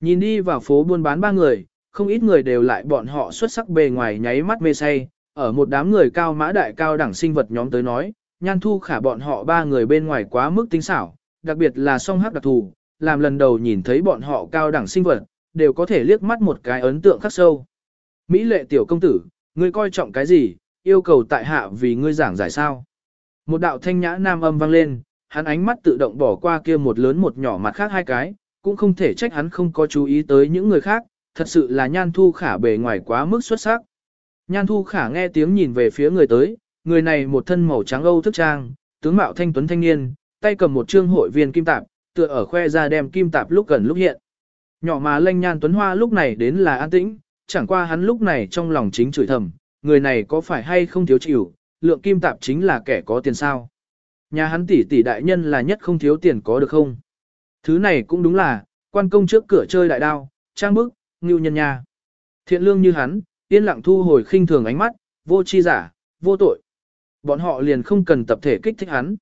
Nhìn đi vào phố buôn bán ba người, không ít người đều lại bọn họ xuất sắc bề ngoài nháy mắt mê say, ở một đám người cao mã đại cao đẳng sinh vật nhóm tới nói, nhan thu khả bọn họ ba người bên ngoài quá mức tinh xảo, đặc biệt là song hắc đặc thù, làm lần đầu nhìn thấy bọn họ cao đẳng sinh vật, đều có thể liếc mắt một cái ấn tượng khắc sâu. Mỹ lệ tiểu công tử, ngươi coi trọng cái gì, yêu cầu tại hạ vì ngươi giảng giải sao. Một đạo thanh nhã nam âm vang lên, hắn ánh mắt tự động bỏ qua kia một lớn một nhỏ mặt khác hai cái, cũng không thể trách hắn không có chú ý tới những người khác, thật sự là nhan thu khả bề ngoài quá mức xuất sắc. Nhan thu khả nghe tiếng nhìn về phía người tới, người này một thân màu trắng âu thức trang, tướng mạo thanh tuấn thanh niên, tay cầm một trương hội viên kim tạp, tựa ở khoe ra đem kim tạp lúc gần lúc hiện. Nhỏ mà lanh nhan tuấn hoa lúc này đến là an tĩnh, chẳng qua hắn lúc này trong lòng chính chửi thầm, người này có phải hay không thiếu chịu, lượng kim tạp chính là kẻ có tiền sao. Nhà hắn tỷ tỷ đại nhân là nhất không thiếu tiền có được không? Thứ này cũng đúng là, quan công trước cửa chơi đại đao, trang bức, ngưu nhân nha. Thiện lương như hắn, yên lặng thu hồi khinh thường ánh mắt, vô chi giả, vô tội. Bọn họ liền không cần tập thể kích thích hắn.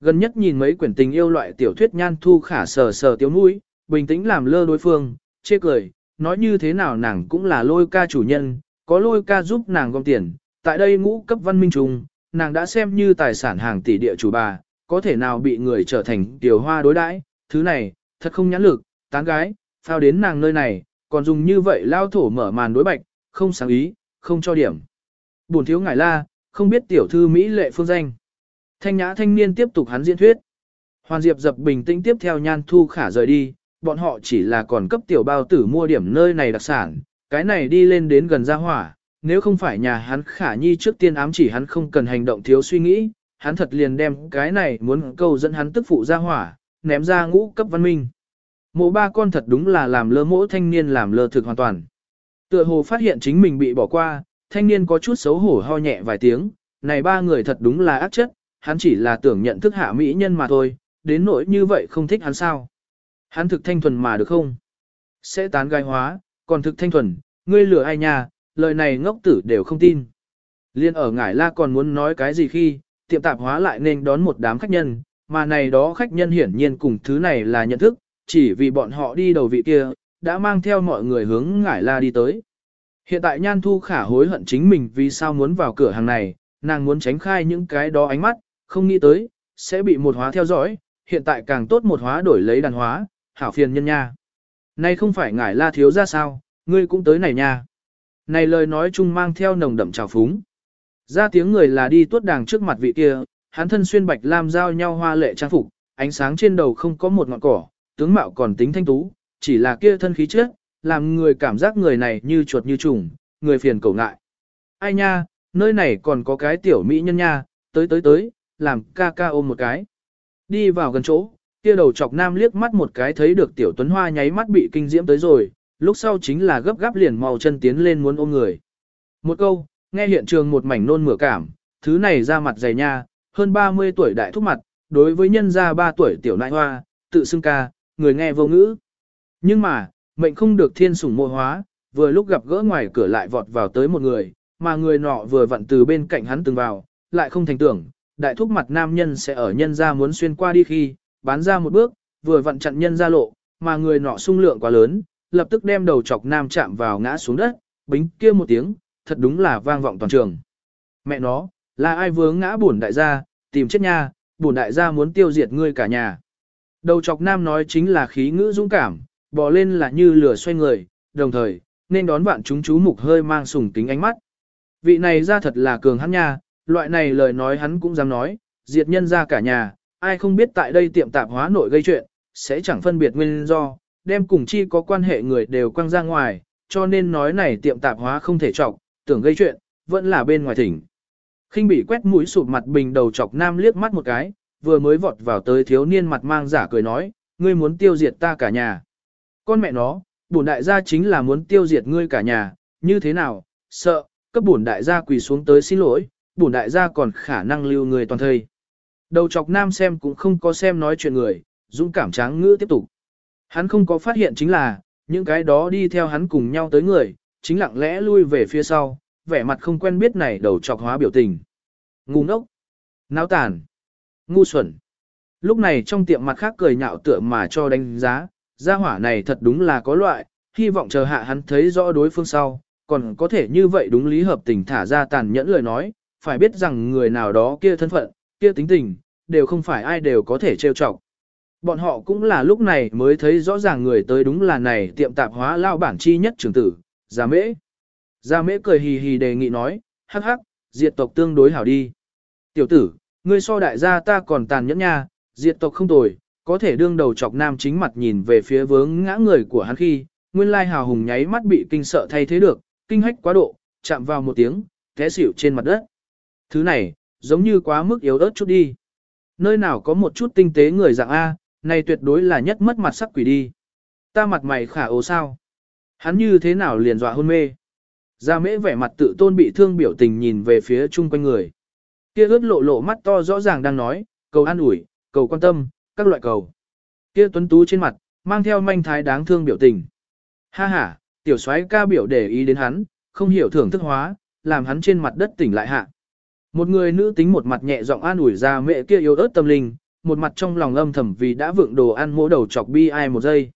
Gần nhất nhìn mấy quyển tình yêu loại tiểu thuyết nhan thu khả sờ sờ tiếu mũi, bình tĩnh làm lơ đối phương, chê cười, nói như thế nào nàng cũng là lôi ca chủ nhân, có lôi ca giúp nàng gom tiền. Tại đây ngũ cấp văn minh trùng, nàng đã xem như tài sản hàng tỷ địa chủ bà, có thể nào bị người trở thành tiểu hoa đối đãi, thứ này, thật không nhãn lực, tán gái, phao đến nàng nơi này, còn dùng như vậy lao thổ mở màn đối bạch, không sáng ý, không cho điểm. Buồn thiếu ngải la, không biết tiểu thư Mỹ lệ phương danh. Thanh nhã thanh niên tiếp tục hắn diễn thuyết. Hoàn Diệp dập bình tĩnh tiếp theo nhan thu khả rời đi, bọn họ chỉ là còn cấp tiểu bao tử mua điểm nơi này đặc sản, cái này đi lên đến gần ra hỏa, nếu không phải nhà hắn khả nhi trước tiên ám chỉ hắn không cần hành động thiếu suy nghĩ, hắn thật liền đem cái này muốn câu dẫn hắn tức phụ ra hỏa, ném ra ngũ cấp văn minh. Mộ ba con thật đúng là làm lơ mỗ thanh niên làm lơ thực hoàn toàn. Tựa hồ phát hiện chính mình bị bỏ qua, thanh niên có chút xấu hổ ho nhẹ vài tiếng, này ba người thật đúng là ác chất, hắn chỉ là tưởng nhận thức hạ mỹ nhân mà thôi, đến nỗi như vậy không thích hắn sao. Hắn thực thanh thuần mà được không? Sẽ tán gai hóa, còn thực thanh thuần, ngươi lừa ai nhà, lời này ngốc tử đều không tin. Liên ở ngải la còn muốn nói cái gì khi, tiệm tạp hóa lại nên đón một đám khách nhân, mà này đó khách nhân hiển nhiên cùng thứ này là nhận thức, chỉ vì bọn họ đi đầu vị kia, đã mang theo mọi người hướng ngải la đi tới. Hiện tại Nhan Thu Khả hối hận chính mình vì sao muốn vào cửa hàng này, nàng muốn tránh khai những cái đó ánh mắt, không nghĩ tới, sẽ bị một hóa theo dõi, hiện tại càng tốt một hóa đổi lấy đàn hóa, hảo phiền nhân nha. Này không phải ngải la thiếu ra sao, ngươi cũng tới này nha. Này lời nói chung mang theo nồng đậm trào phúng. Ra tiếng người là đi tuốt đàng trước mặt vị kia, hắn thân xuyên bạch lam giao nhau hoa lệ trang phục, ánh sáng trên đầu không có một ngọn cỏ, tướng mạo còn tính thanh tú, chỉ là kia thân khí chất, làm người cảm giác người này như chuột như trùng, người phiền cầu ngại. Ai nha, nơi này còn có cái tiểu mỹ nhân nha, tới tới tới, làm ca ca ôm một cái. Đi vào gần chỗ, kia đầu chọc nam liếc mắt một cái thấy được tiểu tuấn hoa nháy mắt bị kinh diễm tới rồi, lúc sau chính là gấp gáp liền màu chân tiến lên muốn ôm người. Một câu, nghe hiện trường một mảnh nôn mửa cảm, thứ này ra mặt dày nha, hơn 30 tuổi đại thúc mặt, đối với nhân gia 3 tuổi tiểu nại hoa, tự xưng ca, người nghe vô ngữ. Nhưng mà, mệnh không được thiên sủng mộ hóa, vừa lúc gặp gỡ ngoài cửa lại vọt vào tới một người, mà người nọ vừa vặn từ bên cạnh hắn từng vào, lại không thành tưởng, đại thúc mặt nam nhân sẽ ở nhân ra muốn xuyên qua đi khi, bán ra một bước, vừa vặn chặn nhân ra lộ, mà người nọ sung lượng quá lớn, lập tức đem đầu chọc nam chạm vào ngã xuống đất, bính kia một tiếng, thật đúng là vang vọng toàn trường. Mẹ nó, là ai vướng ngã bổn đại gia, tìm chết nha, bổn đại gia muốn tiêu diệt ngươi cả nhà. Đầu chọc nam nói chính là khí ngữ dũng cảm, bò lên là như lửa xoay người, đồng thời, nên đón bạn chúng chú mục hơi mang sùng kính ánh mắt. Vị này ra thật là cường hắn nha, loại này lời nói hắn cũng dám nói, diệt nhân ra cả nhà, ai không biết tại đây tiệm tạp hóa nội gây chuyện, sẽ chẳng phân biệt nguyên do, đem cùng chi có quan hệ người đều quăng ra ngoài, cho nên nói này tiệm tạp hóa không thể chọc, tưởng gây chuyện, vẫn là bên ngoài thỉnh. khinh bị quét mũi sụp mặt bình đầu chọc nam liếc mắt một cái, vừa mới vọt vào tới thiếu niên mặt mang giả cười nói, ngươi muốn tiêu diệt ta cả nhà. Con mẹ nó, bổn đại gia chính là muốn tiêu diệt ngươi cả nhà, như thế nào, sợ, cấp bổn đại gia quỳ xuống tới xin lỗi, bổn đại gia còn khả năng lưu người toàn thời. Đầu chọc nam xem cũng không có xem nói chuyện người, dũng cảm tráng ngữ tiếp tục. Hắn không có phát hiện chính là, những cái đó đi theo hắn cùng nhau tới người, chính lặng lẽ lui về phía sau, vẻ mặt không quen biết này đầu chọc hóa biểu tình. Ngu ngốc, náo tàn, ngu xuẩn. Lúc này trong tiệm mặt khác cười nhạo tựa mà cho đánh giá, gia hỏa này thật đúng là có loại, hy vọng chờ hạ hắn thấy rõ đối phương sau, còn có thể như vậy đúng lý hợp tình thả ra tàn nhẫn lời nói, phải biết rằng người nào đó kia thân phận, kia tính tình, đều không phải ai đều có thể trêu chọc. Bọn họ cũng là lúc này mới thấy rõ ràng người tới đúng là này tiệm tạp hóa lao bản chi nhất trưởng tử, Gia Mễ. Gia Mễ cười hì hì đề nghị nói, hắc hắc, diệt tộc tương đối hảo đi. Tiểu tử, ngươi so đại gia ta còn tàn nhẫn nha, diệt tộc không tồi, có thể đương đầu chọc nam chính mặt nhìn về phía vướng ngã người của hắn khi, nguyên lai hào hùng nháy mắt bị kinh sợ thay thế được, kinh hách quá độ, chạm vào một tiếng, té xỉu trên mặt đất. Thứ này, giống như quá mức yếu ớt chút đi. Nơi nào có một chút tinh tế người dạng A, này tuyệt đối là nhất mất mặt sắc quỷ đi. Ta mặt mày khả ố sao? Hắn như thế nào liền dọa hôn mê? Gia mễ vẻ mặt tự tôn bị thương biểu tình nhìn về phía chung quanh người. Kia ướt lộ lộ mắt to rõ ràng đang nói, cầu an ủi, cầu quan tâm, các loại cầu. Kia tuấn tú trên mặt, mang theo manh thái đáng thương biểu tình. Ha ha, tiểu soái ca biểu để ý đến hắn, không hiểu thưởng thức hóa, làm hắn trên mặt đất tỉnh lại hạ. Một người nữ tính một mặt nhẹ giọng an ủi ra mẹ kia yếu ớt tâm linh, một mặt trong lòng âm thầm vì đã vượng đồ ăn mỗ đầu chọc bi ai một giây.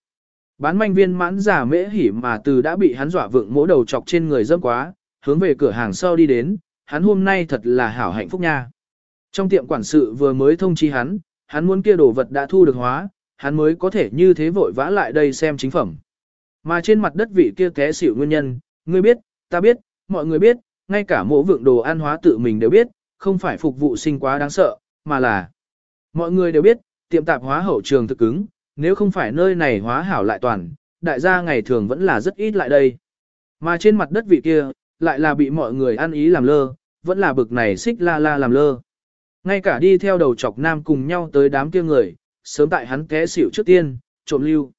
Bán manh viên mãn giả mễ hỉ mà từ đã bị hắn dọa vượng mỗ đầu chọc trên người dâm quá, hướng về cửa hàng sau đi đến, hắn hôm nay thật là hảo hạnh phúc nha. Trong tiệm quản sự vừa mới thông chi hắn, hắn muốn kia đồ vật đã thu được hóa, hắn mới có thể như thế vội vã lại đây xem chính phẩm. Mà trên mặt đất vị kia té xỉu nguyên nhân, ngươi biết, ta biết, mọi người biết, ngay cả mộ vượng đồ ăn hóa tự mình đều biết, không phải phục vụ sinh quá đáng sợ, mà là mọi người đều biết, tiệm tạp hóa hậu trường thực cứng, nếu không phải nơi này hóa hảo lại toàn, đại gia ngày thường vẫn là rất ít lại đây. Mà trên mặt đất vị kia, lại là bị mọi người ăn ý làm lơ, vẫn là bực này xích la la làm lơ. Ngay cả đi theo đầu chọc nam cùng nhau tới đám kia người, sớm tại hắn té xỉu trước tiên, trộm lưu.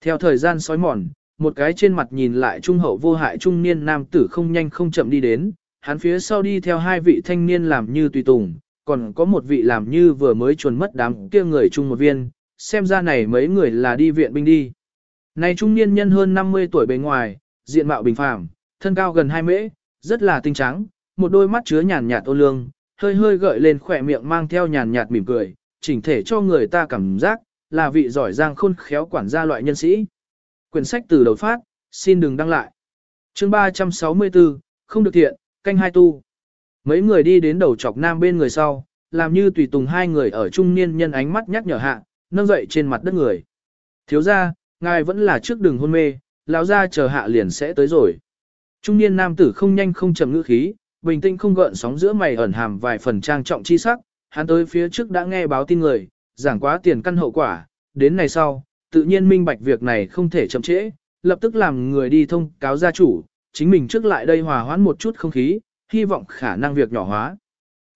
Theo thời gian sói mòn, một cái trên mặt nhìn lại trung hậu vô hại trung niên nam tử không nhanh không chậm đi đến, hắn phía sau đi theo hai vị thanh niên làm như tùy tùng, còn có một vị làm như vừa mới chuồn mất đám kia người chung một viên, xem ra này mấy người là đi viện binh đi. Này trung niên nhân hơn 50 tuổi bề ngoài, diện mạo bình phàm, thân cao gần 2 mễ, rất là tinh trắng, một đôi mắt chứa nhàn nhạt ô lương, hơi hơi gợi lên khỏe miệng mang theo nhàn nhạt mỉm cười, chỉnh thể cho người ta cảm giác là vị giỏi giang khôn khéo quản gia loại nhân sĩ. Quyển sách từ đầu phát, xin đừng đăng lại. Chương 364, không được thiện, canh hai tu. Mấy người đi đến đầu chọc nam bên người sau, làm như tùy tùng hai người ở trung niên nhân ánh mắt nhắc nhở hạ, nâng dậy trên mặt đất người. Thiếu ra, ngài vẫn là trước đường hôn mê, lão ra chờ hạ liền sẽ tới rồi. Trung niên nam tử không nhanh không chậm ngữ khí, bình tĩnh không gợn sóng giữa mày ẩn hàm vài phần trang trọng chi sắc, hắn tới phía trước đã nghe báo tin người, giảng quá tiền căn hậu quả, đến này sau, tự nhiên minh bạch việc này không thể chậm trễ, lập tức làm người đi thông cáo gia chủ, chính mình trước lại đây hòa hoãn một chút không khí, hy vọng khả năng việc nhỏ hóa.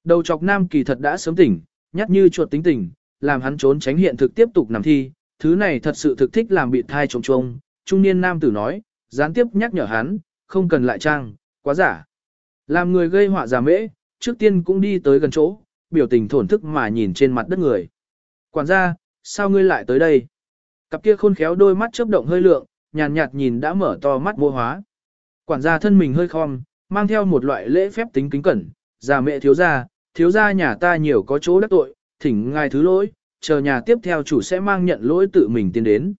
Đầu chọc nam kỳ thật đã sớm tỉnh, nhắc như chuột tính tình, làm hắn trốn tránh hiện thực tiếp tục nằm thi, thứ này thật sự thực thích làm bị thai trông trông. Trung niên nam tử nói, gián tiếp nhắc nhở hắn, không cần lại trang, quá giả. Làm người gây họa giả mễ, trước tiên cũng đi tới gần chỗ, biểu tình thổn thức mà nhìn trên mặt đất người. Quản gia, sao ngươi lại tới đây? Cặp kia khôn khéo đôi mắt chớp động hơi lượng, nhàn nhạt, nhìn đã mở to mắt mô hóa. Quản gia thân mình hơi khom, mang theo một loại lễ phép tính kính cẩn, già mẹ thiếu gia, thiếu gia nhà ta nhiều có chỗ đắc tội, thỉnh ngài thứ lỗi, chờ nhà tiếp theo chủ sẽ mang nhận lỗi tự mình tiến đến.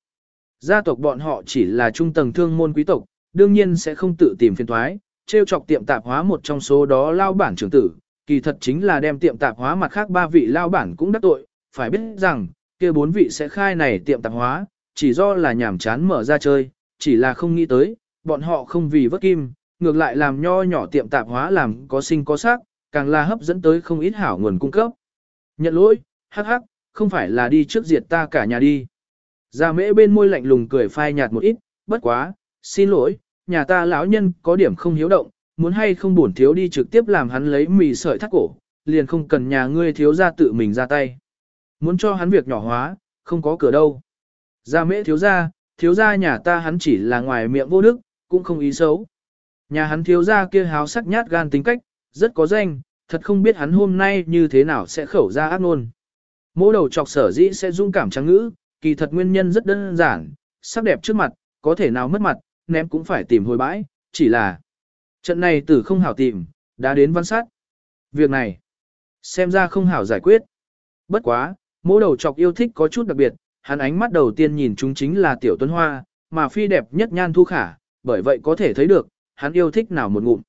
Gia tộc bọn họ chỉ là trung tầng thương môn quý tộc, đương nhiên sẽ không tự tìm phiền thoái, treo chọc tiệm tạp hóa một trong số đó lao bản trưởng tử, kỳ thật chính là đem tiệm tạp hóa mặt khác ba vị lao bản cũng đắc tội, phải biết rằng, kia bốn vị sẽ khai này tiệm tạp hóa, chỉ do là nhảm chán mở ra chơi, chỉ là không nghĩ tới, bọn họ không vì vất kim, ngược lại làm nho nhỏ tiệm tạp hóa làm có sinh có sắc, càng là hấp dẫn tới không ít hảo nguồn cung cấp. Nhận lỗi, hắc hắc, không phải là đi trước diệt ta cả nhà đi. Gia mễ bên môi lạnh lùng cười phai nhạt một ít, bất quá, xin lỗi, nhà ta lão nhân có điểm không hiếu động, muốn hay không buồn thiếu đi trực tiếp làm hắn lấy mì sợi thắt cổ, liền không cần nhà ngươi thiếu ra tự mình ra tay. Muốn cho hắn việc nhỏ hóa, không có cửa đâu. Gia mễ thiếu ra, thiếu ra nhà ta hắn chỉ là ngoài miệng vô đức, cũng không ý xấu. Nhà hắn thiếu ra kia háo sắc nhát gan tính cách, rất có danh, thật không biết hắn hôm nay như thế nào sẽ khẩu ra ác ngôn. Mỗ đầu chọc sở dĩ sẽ dung cảm trắng ngữ, kỳ thật nguyên nhân rất đơn giản, sắc đẹp trước mặt, có thể nào mất mặt, ném cũng phải tìm hồi bãi, chỉ là trận này tử không hảo tìm, đã đến văn sát. Việc này, xem ra không hảo giải quyết. Bất quá, mỗi đầu chọc yêu thích có chút đặc biệt, hắn ánh mắt đầu tiên nhìn chúng chính là tiểu tuấn hoa, mà phi đẹp nhất nhan thu khả, bởi vậy có thể thấy được, hắn yêu thích nào một ngụm.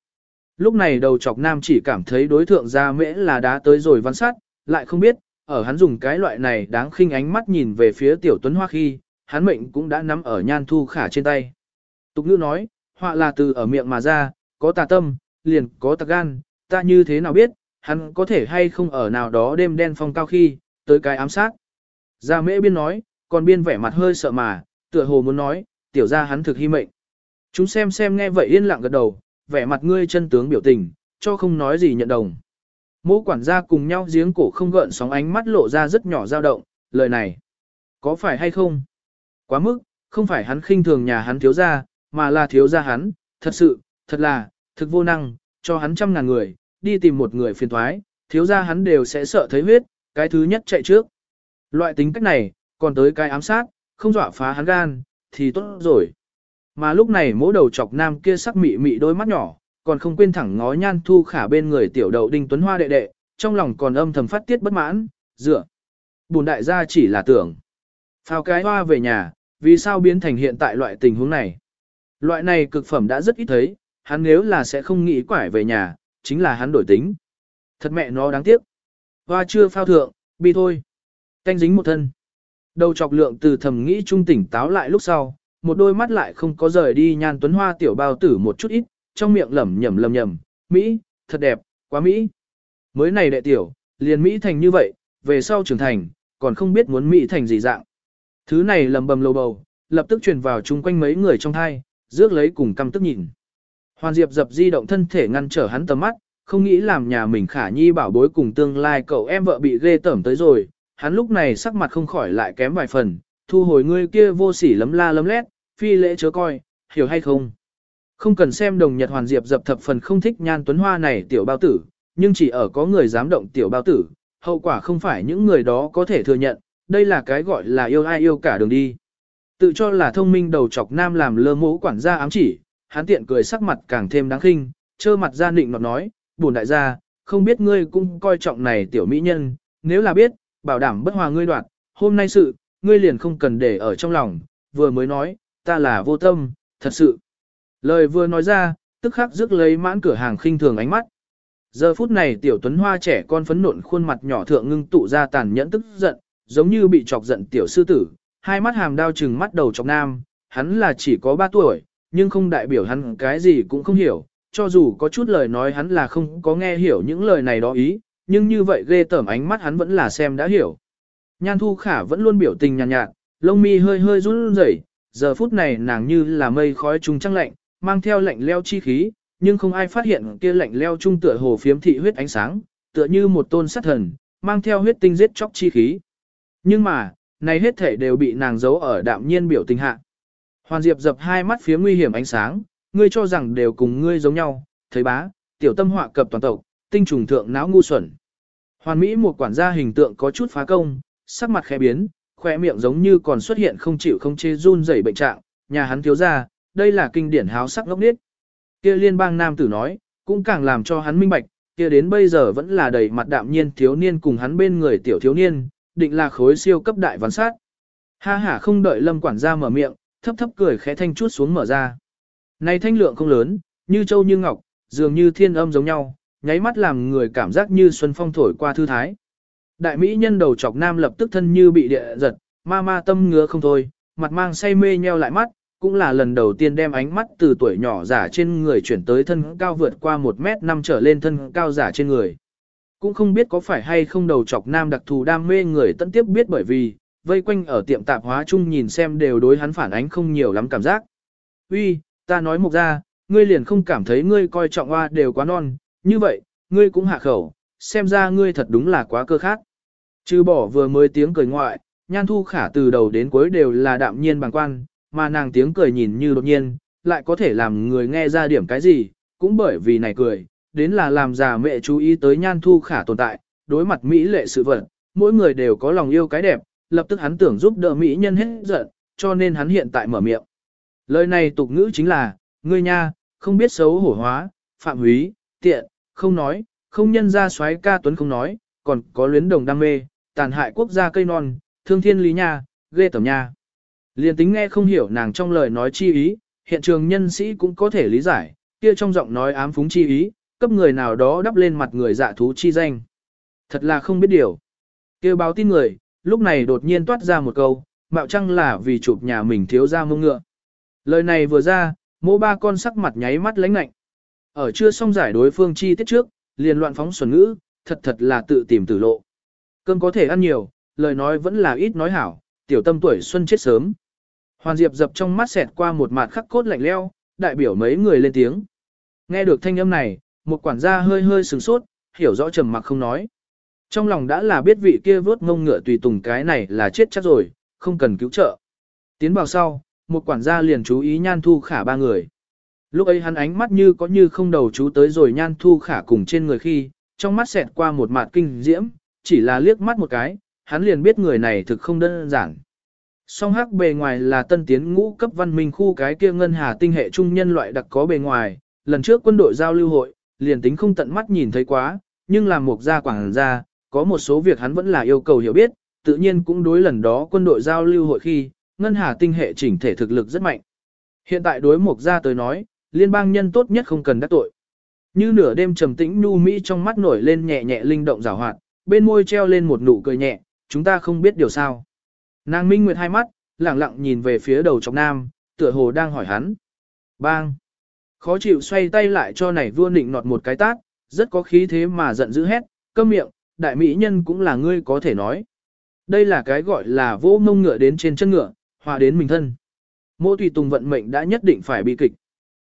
Lúc này đầu chọc nam chỉ cảm thấy đối thượng ra mễ là đã tới rồi văn sát, lại không biết, ở hắn dùng cái loại này đáng khinh ánh mắt nhìn về phía tiểu tuấn hoa khi, hắn mệnh cũng đã nắm ở nhan thu khả trên tay. Tục ngữ nói, họa là từ ở miệng mà ra, có tà tâm, liền có tà gan, ta như thế nào biết, hắn có thể hay không ở nào đó đêm đen phong cao khi, tới cái ám sát. Gia mễ biên nói, còn biên vẻ mặt hơi sợ mà, tựa hồ muốn nói, tiểu ra hắn thực hy mệnh. Chúng xem xem nghe vậy yên lặng gật đầu, vẻ mặt ngươi chân tướng biểu tình, cho không nói gì nhận đồng. Mô quản gia cùng nhau giếng cổ không gợn sóng ánh mắt lộ ra rất nhỏ dao động, lời này, có phải hay không? Quá mức, không phải hắn khinh thường nhà hắn thiếu gia, mà là thiếu gia hắn, thật sự, thật là, thực vô năng, cho hắn trăm ngàn người, đi tìm một người phiền thoái, thiếu gia hắn đều sẽ sợ thấy huyết, cái thứ nhất chạy trước. Loại tính cách này, còn tới cái ám sát, không dọa phá hắn gan, thì tốt rồi. Mà lúc này mỗi đầu chọc nam kia sắc mị mị đôi mắt nhỏ, còn không quên thẳng ngó nhan thu khả bên người tiểu đậu đinh tuấn hoa đệ đệ, trong lòng còn âm thầm phát tiết bất mãn, dựa. Bùn đại gia chỉ là tưởng. Phao cái hoa về nhà, vì sao biến thành hiện tại loại tình huống này. Loại này cực phẩm đã rất ít thấy, hắn nếu là sẽ không nghĩ quải về nhà, chính là hắn đổi tính. Thật mẹ nó đáng tiếc. Hoa chưa phao thượng, bi thôi. Canh dính một thân. Đầu chọc lượng từ thầm nghĩ trung tỉnh táo lại lúc sau, một đôi mắt lại không có rời đi nhan tuấn hoa tiểu bao tử một chút ít, trong miệng lẩm nhẩm lẩm nhẩm, Mỹ, thật đẹp, quá Mỹ. Mới này đệ tiểu, liền Mỹ thành như vậy, về sau trưởng thành, còn không biết muốn Mỹ thành gì dạng. Thứ này lầm bầm lầu bầu, lập tức truyền vào chung quanh mấy người trong thai, rước lấy cùng căm tức nhìn. Hoàn Diệp dập di động thân thể ngăn trở hắn tầm mắt, không nghĩ làm nhà mình khả nhi bảo bối cùng tương lai cậu em vợ bị ghê tởm tới rồi, hắn lúc này sắc mặt không khỏi lại kém vài phần, thu hồi ngươi kia vô sỉ lấm la lấm lét, phi lễ chớ coi, hiểu hay không? Không cần xem đồng nhật hoàn diệp dập thập phần không thích nhan tuấn hoa này tiểu bao tử, nhưng chỉ ở có người dám động tiểu bao tử, hậu quả không phải những người đó có thể thừa nhận, đây là cái gọi là yêu ai yêu cả đường đi. Tự cho là thông minh đầu chọc nam làm lơ mũ quản gia ám chỉ, hắn tiện cười sắc mặt càng thêm đáng khinh, trơ mặt ra định nọt nói, buồn đại gia, không biết ngươi cũng coi trọng này tiểu mỹ nhân, nếu là biết, bảo đảm bất hòa ngươi đoạt, hôm nay sự, ngươi liền không cần để ở trong lòng, vừa mới nói, ta là vô tâm, thật sự. Lời vừa nói ra, tức khắc rước lấy mãn cửa hàng khinh thường ánh mắt. Giờ phút này tiểu tuấn hoa trẻ con phấn nộn khuôn mặt nhỏ thượng ngưng tụ ra tàn nhẫn tức giận, giống như bị chọc giận tiểu sư tử, hai mắt hàm đao trừng mắt đầu chọc nam, hắn là chỉ có 3 tuổi, nhưng không đại biểu hắn cái gì cũng không hiểu, cho dù có chút lời nói hắn là không có nghe hiểu những lời này đó ý, nhưng như vậy ghê tởm ánh mắt hắn vẫn là xem đã hiểu. Nhan Thu Khả vẫn luôn biểu tình nhàn nhạt, nhạt, lông mi hơi hơi run rẩy, giờ phút này nàng như là mây khói trùng trăng lạnh, mang theo lạnh leo chi khí, nhưng không ai phát hiện kia lạnh leo trung tựa hồ phiếm thị huyết ánh sáng, tựa như một tôn sát thần, mang theo huyết tinh giết chóc chi khí. Nhưng mà, này hết thể đều bị nàng giấu ở đạm nhiên biểu tình hạ. Hoàn Diệp dập hai mắt phía nguy hiểm ánh sáng, ngươi cho rằng đều cùng ngươi giống nhau, thấy bá, tiểu tâm họa cập toàn tộc, tinh trùng thượng não ngu xuẩn. Hoàn Mỹ một quản gia hình tượng có chút phá công, sắc mặt khẽ biến, khỏe miệng giống như còn xuất hiện không chịu không chê run rẩy bệnh trạng, nhà hắn thiếu ra, đây là kinh điển háo sắc ngốc nết. Kia liên bang nam tử nói, cũng càng làm cho hắn minh bạch, kia đến bây giờ vẫn là đầy mặt đạm nhiên thiếu niên cùng hắn bên người tiểu thiếu niên, định là khối siêu cấp đại văn sát. Ha ha không đợi lâm quản gia mở miệng, thấp thấp cười khẽ thanh chút xuống mở ra. Này thanh lượng không lớn, như châu như ngọc, dường như thiên âm giống nhau, nháy mắt làm người cảm giác như xuân phong thổi qua thư thái. Đại mỹ nhân đầu chọc nam lập tức thân như bị địa giật, ma ma tâm ngứa không thôi, mặt mang say mê nheo lại mắt, cũng là lần đầu tiên đem ánh mắt từ tuổi nhỏ giả trên người chuyển tới thân cao vượt qua 1 mét 5 trở lên thân cao giả trên người. Cũng không biết có phải hay không đầu chọc nam đặc thù đam mê người tận tiếp biết bởi vì, vây quanh ở tiệm tạp hóa chung nhìn xem đều đối hắn phản ánh không nhiều lắm cảm giác. Uy, ta nói mục ra, ngươi liền không cảm thấy ngươi coi trọng hoa đều quá non, như vậy, ngươi cũng hạ khẩu, xem ra ngươi thật đúng là quá cơ khát. Trừ bỏ vừa mới tiếng cười ngoại, nhan thu khả từ đầu đến cuối đều là đạm nhiên bằng quan, mà nàng tiếng cười nhìn như đột nhiên, lại có thể làm người nghe ra điểm cái gì, cũng bởi vì này cười, đến là làm già mẹ chú ý tới nhan thu khả tồn tại, đối mặt Mỹ lệ sự vật, mỗi người đều có lòng yêu cái đẹp, lập tức hắn tưởng giúp đỡ mỹ nhân hết giận, cho nên hắn hiện tại mở miệng. Lời này tục ngữ chính là, ngươi nha, không biết xấu hổ hóa, phạm húy, tiện, không nói, không nhân ra xoáy ca tuấn không nói, còn có luyến đồng đam mê, tàn hại quốc gia cây non, thương thiên lý nha, ghê tẩm nha. Liên tính nghe không hiểu nàng trong lời nói chi ý, hiện trường nhân sĩ cũng có thể lý giải, kia trong giọng nói ám phúng chi ý, cấp người nào đó đắp lên mặt người dạ thú chi danh. Thật là không biết điều. Kêu báo tin người, lúc này đột nhiên toát ra một câu, mạo chăng là vì chụp nhà mình thiếu ra mông ngựa. Lời này vừa ra, mô ba con sắc mặt nháy mắt lãnh lạnh. Ở chưa xong giải đối phương chi tiết trước, liền loạn phóng xuẩn ngữ, thật thật là tự tìm tử lộ. Cơm có thể ăn nhiều, lời nói vẫn là ít nói hảo, tiểu tâm tuổi xuân chết sớm. Hoàn Diệp dập trong mắt xẹt qua một mặt khắc cốt lạnh leo, đại biểu mấy người lên tiếng. Nghe được thanh âm này, một quản gia hơi hơi sửng sốt, hiểu rõ trầm mặc không nói. Trong lòng đã là biết vị kia vớt ngông ngựa tùy tùng cái này là chết chắc rồi, không cần cứu trợ. Tiến vào sau, một quản gia liền chú ý nhan thu khả ba người. Lúc ấy hắn ánh mắt như có như không đầu chú tới rồi nhan thu khả cùng trên người khi, trong mắt xẹt qua một mặt kinh diễm, chỉ là liếc mắt một cái, hắn liền biết người này thực không đơn giản. Song hắc bề ngoài là tân tiến ngũ cấp văn minh khu cái kia ngân hà tinh hệ trung nhân loại đặc có bề ngoài, lần trước quân đội giao lưu hội, liền tính không tận mắt nhìn thấy quá, nhưng làm một gia quảng gia, có một số việc hắn vẫn là yêu cầu hiểu biết, tự nhiên cũng đối lần đó quân đội giao lưu hội khi, ngân hà tinh hệ chỉnh thể thực lực rất mạnh. Hiện tại đối một gia tới nói, liên bang nhân tốt nhất không cần đắc tội. Như nửa đêm trầm tĩnh nu mỹ trong mắt nổi lên nhẹ nhẹ linh động rào hoạt, bên môi treo lên một nụ cười nhẹ, chúng ta không biết điều sao. Nàng Minh Nguyệt hai mắt, lẳng lặng nhìn về phía đầu trọc nam, tựa hồ đang hỏi hắn. Bang! Khó chịu xoay tay lại cho này vua nịnh nọt một cái tát, rất có khí thế mà giận dữ hét, câm miệng, đại mỹ nhân cũng là ngươi có thể nói. Đây là cái gọi là vô mông ngựa đến trên chân ngựa, hòa đến mình thân. Mô tùy tùng vận mệnh đã nhất định phải bị kịch.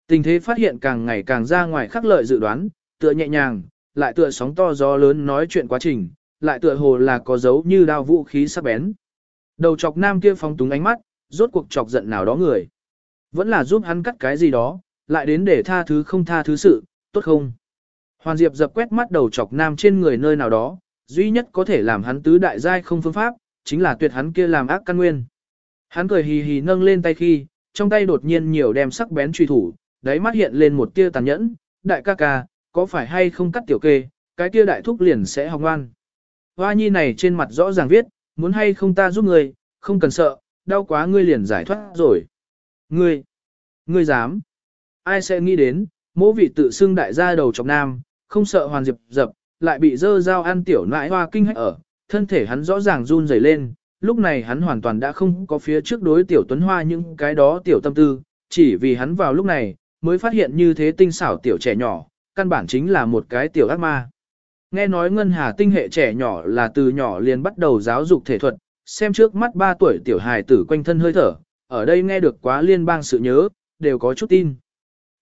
Tình thế phát hiện càng ngày càng ra ngoài khắc lợi dự đoán, tựa nhẹ nhàng, lại tựa sóng to gió lớn nói chuyện quá trình, lại tựa hồ là có dấu như đao vũ khí sắc bén. Đầu chọc nam kia phóng túng ánh mắt, rốt cuộc chọc giận nào đó người. Vẫn là giúp hắn cắt cái gì đó, lại đến để tha thứ không tha thứ sự, tốt không? Hoàn Diệp dập quét mắt đầu chọc nam trên người nơi nào đó, duy nhất có thể làm hắn tứ đại giai không phương pháp, chính là tuyệt hắn kia làm ác căn nguyên. Hắn cười hì hì nâng lên tay khi, trong tay đột nhiên nhiều đem sắc bén truy thủ, đáy mắt hiện lên một tia tàn nhẫn, đại ca ca, có phải hay không cắt tiểu kê, cái kia đại thúc liền sẽ học ngoan. Hoa nhi này trên mặt rõ ràng viết, muốn hay không ta giúp người không cần sợ, đau quá ngươi liền giải thoát rồi. Ngươi, ngươi dám, ai sẽ nghĩ đến, mỗ vị tự xưng đại gia đầu chọc nam, không sợ hoàn diệp dập, lại bị dơ dao ăn tiểu nãi hoa kinh hách ở, thân thể hắn rõ ràng run rẩy lên, lúc này hắn hoàn toàn đã không có phía trước đối tiểu tuấn hoa những cái đó tiểu tâm tư, chỉ vì hắn vào lúc này, mới phát hiện như thế tinh xảo tiểu trẻ nhỏ, căn bản chính là một cái tiểu ác ma. Nghe nói ngân hà tinh hệ trẻ nhỏ là từ nhỏ liền bắt đầu giáo dục thể thuật, xem trước mắt 3 tuổi tiểu hài tử quanh thân hơi thở, ở đây nghe được quá liên bang sự nhớ, đều có chút tin.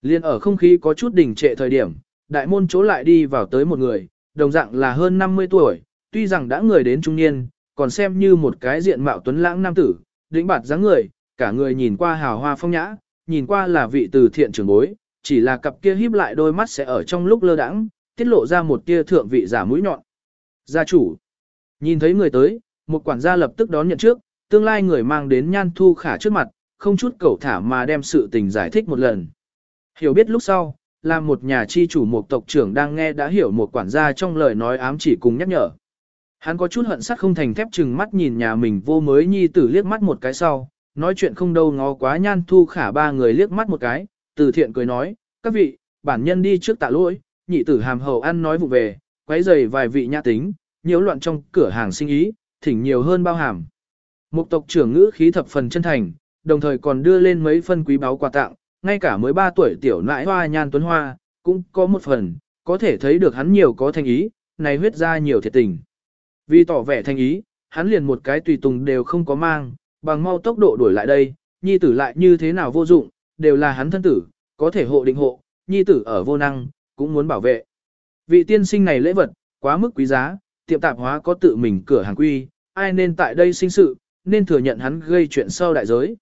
Liên ở không khí có chút đỉnh trệ thời điểm, đại môn chỗ lại đi vào tới một người, đồng dạng là hơn 50 tuổi, tuy rằng đã người đến trung niên, còn xem như một cái diện mạo tuấn lãng nam tử, đĩnh bạt dáng người, cả người nhìn qua hào hoa phong nhã, nhìn qua là vị từ thiện trưởng bối, chỉ là cặp kia híp lại đôi mắt sẽ ở trong lúc lơ đãng, tiết lộ ra một tia thượng vị giả mũi nhọn. Gia chủ, nhìn thấy người tới, một quản gia lập tức đón nhận trước, tương lai người mang đến nhan thu khả trước mặt, không chút cầu thả mà đem sự tình giải thích một lần. Hiểu biết lúc sau, là một nhà chi chủ một tộc trưởng đang nghe đã hiểu một quản gia trong lời nói ám chỉ cùng nhắc nhở. Hắn có chút hận sắt không thành thép chừng mắt nhìn nhà mình vô mới nhi tử liếc mắt một cái sau, nói chuyện không đâu ngó quá nhan thu khả ba người liếc mắt một cái, từ thiện cười nói, các vị, bản nhân đi trước tạ lỗi, nhị tử hàm hầu ăn nói vụ về, quấy rầy vài vị nhã tính, nhiễu loạn trong cửa hàng sinh ý, thỉnh nhiều hơn bao hàm. Mục tộc trưởng ngữ khí thập phần chân thành, đồng thời còn đưa lên mấy phân quý báu quà tặng, ngay cả mới 3 tuổi tiểu nãi hoa nhan tuấn hoa, cũng có một phần, có thể thấy được hắn nhiều có thành ý, này huyết ra nhiều thiệt tình. Vì tỏ vẻ thành ý, hắn liền một cái tùy tùng đều không có mang, bằng mau tốc độ đuổi lại đây, nhi tử lại như thế nào vô dụng, đều là hắn thân tử, có thể hộ định hộ, nhi tử ở vô năng, cũng muốn bảo vệ. Vị tiên sinh này lễ vật, quá mức quý giá, tiệm tạp hóa có tự mình cửa hàng quy, ai nên tại đây sinh sự, nên thừa nhận hắn gây chuyện sau đại giới.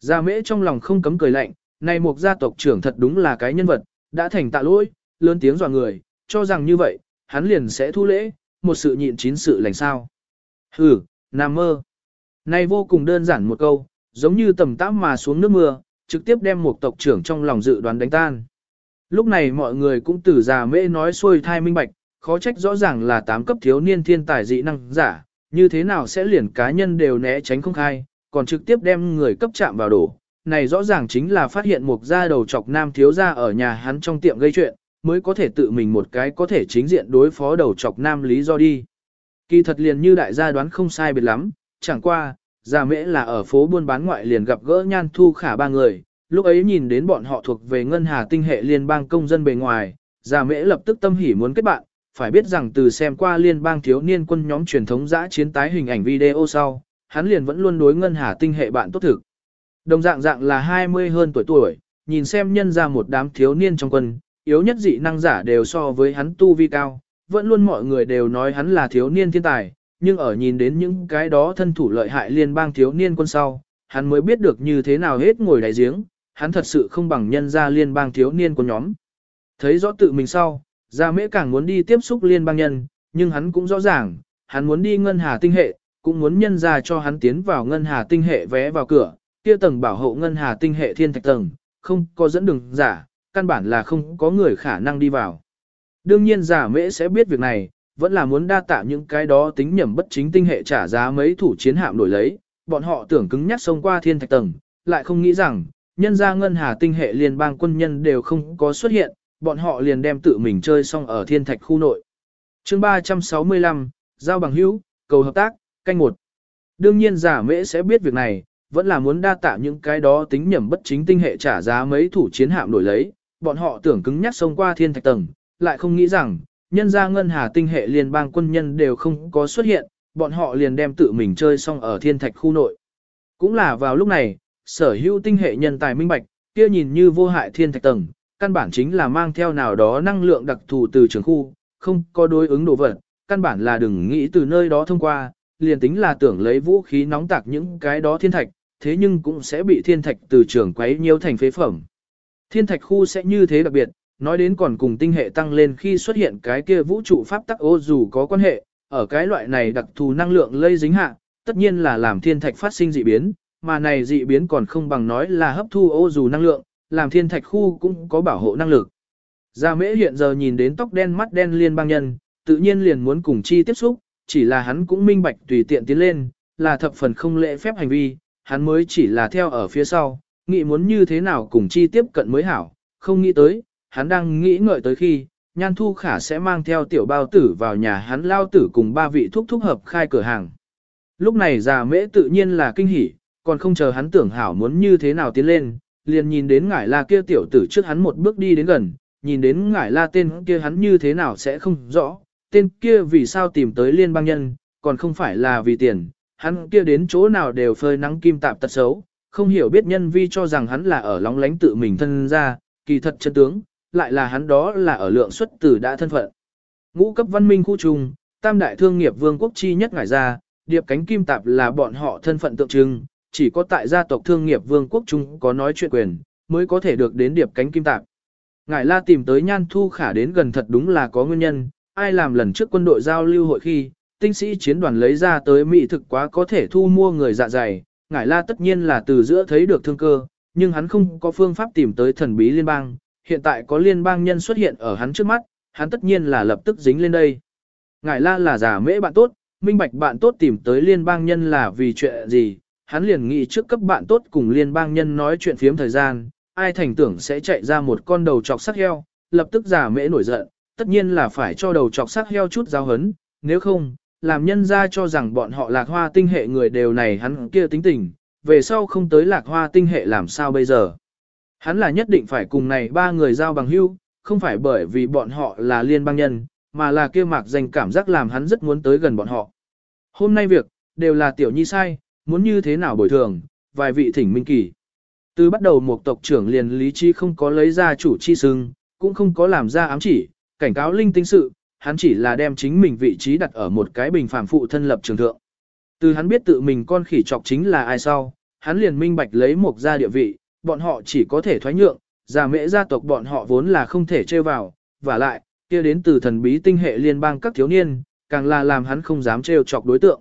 Gia mễ trong lòng không cấm cười lạnh, này một gia tộc trưởng thật đúng là cái nhân vật, đã thành tạ lỗi, lớn tiếng dọa người, cho rằng như vậy, hắn liền sẽ thu lễ, một sự nhịn chín sự lành sao. Hừ, nằm mơ. Này vô cùng đơn giản một câu, giống như tầm tám mà xuống nước mưa, trực tiếp đem một tộc trưởng trong lòng dự đoán đánh tan. Lúc này mọi người cũng từ già mễ nói xuôi thai minh bạch, khó trách rõ ràng là tám cấp thiếu niên thiên tài dị năng giả, như thế nào sẽ liền cá nhân đều né tránh không khai, còn trực tiếp đem người cấp chạm vào đổ. Này rõ ràng chính là phát hiện một gia đầu chọc nam thiếu gia ở nhà hắn trong tiệm gây chuyện, mới có thể tự mình một cái có thể chính diện đối phó đầu chọc nam lý do đi. Kỳ thật liền như đại gia đoán không sai biệt lắm, chẳng qua, già mễ là ở phố buôn bán ngoại liền gặp gỡ nhan thu khả ba người, lúc ấy nhìn đến bọn họ thuộc về ngân hà tinh hệ liên bang công dân bề ngoài, già mễ lập tức tâm hỉ muốn kết bạn, phải biết rằng từ xem qua liên bang thiếu niên quân nhóm truyền thống giã chiến tái hình ảnh video sau, hắn liền vẫn luôn đối ngân hà tinh hệ bạn tốt thực. Đồng dạng dạng là 20 hơn tuổi tuổi, nhìn xem nhân ra một đám thiếu niên trong quân, yếu nhất dị năng giả đều so với hắn tu vi cao, vẫn luôn mọi người đều nói hắn là thiếu niên thiên tài, nhưng ở nhìn đến những cái đó thân thủ lợi hại liên bang thiếu niên quân sau, hắn mới biết được như thế nào hết ngồi đại giếng, hắn thật sự không bằng nhân ra liên bang thiếu niên của nhóm. Thấy rõ tự mình sau, Gia Mễ càng muốn đi tiếp xúc liên bang nhân, nhưng hắn cũng rõ ràng, hắn muốn đi ngân hà tinh hệ, cũng muốn nhân ra cho hắn tiến vào ngân hà tinh hệ vé vào cửa, kia tầng bảo hộ ngân hà tinh hệ thiên thạch tầng, không có dẫn đường giả, căn bản là không có người khả năng đi vào. Đương nhiên giả mễ sẽ biết việc này, vẫn là muốn đa tạ những cái đó tính nhầm bất chính tinh hệ trả giá mấy thủ chiến hạm đổi lấy, bọn họ tưởng cứng nhắc xông qua thiên thạch tầng, lại không nghĩ rằng, nhân ra ngân hà tinh hệ liên bang quân nhân đều không có xuất hiện, bọn họ liền đem tự mình chơi xong ở thiên thạch khu nội. chương 365, Giao bằng hữu, cầu hợp tác, canh một. Đương nhiên giả mễ sẽ biết việc này, vẫn là muốn đa tạ những cái đó tính nhầm bất chính tinh hệ trả giá mấy thủ chiến hạm đổi lấy, bọn họ tưởng cứng nhắc xông qua thiên thạch tầng, lại không nghĩ rằng, nhân ra ngân hà tinh hệ liên bang quân nhân đều không có xuất hiện, bọn họ liền đem tự mình chơi xong ở thiên thạch khu nội. Cũng là vào lúc này, sở hữu tinh hệ nhân tài minh bạch, kia nhìn như vô hại thiên thạch tầng, căn bản chính là mang theo nào đó năng lượng đặc thù từ trường khu, không có đối ứng đồ vật, căn bản là đừng nghĩ từ nơi đó thông qua, liền tính là tưởng lấy vũ khí nóng tạc những cái đó thiên thạch, thế nhưng cũng sẽ bị thiên thạch từ trường quấy nhiều thành phế phẩm. Thiên thạch khu sẽ như thế đặc biệt, nói đến còn cùng tinh hệ tăng lên khi xuất hiện cái kia vũ trụ pháp tắc ô dù có quan hệ, ở cái loại này đặc thù năng lượng lây dính hạ, tất nhiên là làm thiên thạch phát sinh dị biến, mà này dị biến còn không bằng nói là hấp thu ô dù năng lượng, làm thiên thạch khu cũng có bảo hộ năng lực. Gia mễ hiện giờ nhìn đến tóc đen mắt đen liên bang nhân, tự nhiên liền muốn cùng chi tiếp xúc, chỉ là hắn cũng minh bạch tùy tiện tiến lên, là thập phần không lễ phép hành vi, hắn mới chỉ là theo ở phía sau, nghĩ muốn như thế nào cùng chi tiếp cận mới hảo, không nghĩ tới, hắn đang nghĩ ngợi tới khi, Nhan Thu Khả sẽ mang theo tiểu bao tử vào nhà hắn lao tử cùng ba vị thúc thúc hợp khai cửa hàng. Lúc này già mễ tự nhiên là kinh hỉ, còn không chờ hắn tưởng hảo muốn như thế nào tiến lên, liền nhìn đến ngải la kia tiểu tử trước hắn một bước đi đến gần, nhìn đến ngải la tên kia hắn như thế nào sẽ không rõ, tên kia vì sao tìm tới liên bang nhân, còn không phải là vì tiền, hắn kia đến chỗ nào đều phơi nắng kim tạp tật xấu, không hiểu biết nhân vi cho rằng hắn là ở lóng lánh tự mình thân ra, kỳ thật chân tướng, lại là hắn đó là ở lượng xuất tử đã thân phận. Ngũ cấp văn minh khu trùng, tam đại thương nghiệp vương quốc chi nhất ngải ra, điệp cánh kim tạp là bọn họ thân phận tượng trưng, chỉ có tại gia tộc thương nghiệp vương quốc trung có nói chuyện quyền, mới có thể được đến điệp cánh kim tạp. Ngải la tìm tới nhan thu khả đến gần thật đúng là có nguyên nhân, ai làm lần trước quân đội giao lưu hội khi, tinh sĩ chiến đoàn lấy ra tới mỹ thực quá có thể thu mua người dạ dày, ngải la tất nhiên là từ giữa thấy được thương cơ, nhưng hắn không có phương pháp tìm tới thần bí liên bang, hiện tại có liên bang nhân xuất hiện ở hắn trước mắt, hắn tất nhiên là lập tức dính lên đây. Ngải la là giả mễ bạn tốt, minh bạch bạn tốt tìm tới liên bang nhân là vì chuyện gì, hắn liền nghĩ trước cấp bạn tốt cùng liên bang nhân nói chuyện phiếm thời gian, ai thành tưởng sẽ chạy ra một con đầu chọc sắc heo, lập tức giả mễ nổi giận, tất nhiên là phải cho đầu chọc sắc heo chút giáo hấn, nếu không, làm nhân ra cho rằng bọn họ lạc hoa tinh hệ người đều này hắn kia tính tình, về sau không tới lạc hoa tinh hệ làm sao bây giờ. Hắn là nhất định phải cùng này ba người giao bằng hưu, không phải bởi vì bọn họ là liên bang nhân, mà là kia mạc danh cảm giác làm hắn rất muốn tới gần bọn họ. Hôm nay việc, đều là tiểu nhi sai, muốn như thế nào bồi thường, vài vị thỉnh minh kỳ. Từ bắt đầu một tộc trưởng liền lý chi không có lấy ra chủ chi sưng, cũng không có làm ra ám chỉ, cảnh cáo linh tinh sự, hắn chỉ là đem chính mình vị trí đặt ở một cái bình phàm phụ thân lập trường thượng. Từ hắn biết tự mình con khỉ trọc chính là ai sau, hắn liền minh bạch lấy một gia địa vị, bọn họ chỉ có thể thoái nhượng, già mễ gia tộc bọn họ vốn là không thể trêu vào, và lại, kia đến từ thần bí tinh hệ liên bang các thiếu niên, càng là làm hắn không dám trêu chọc đối tượng.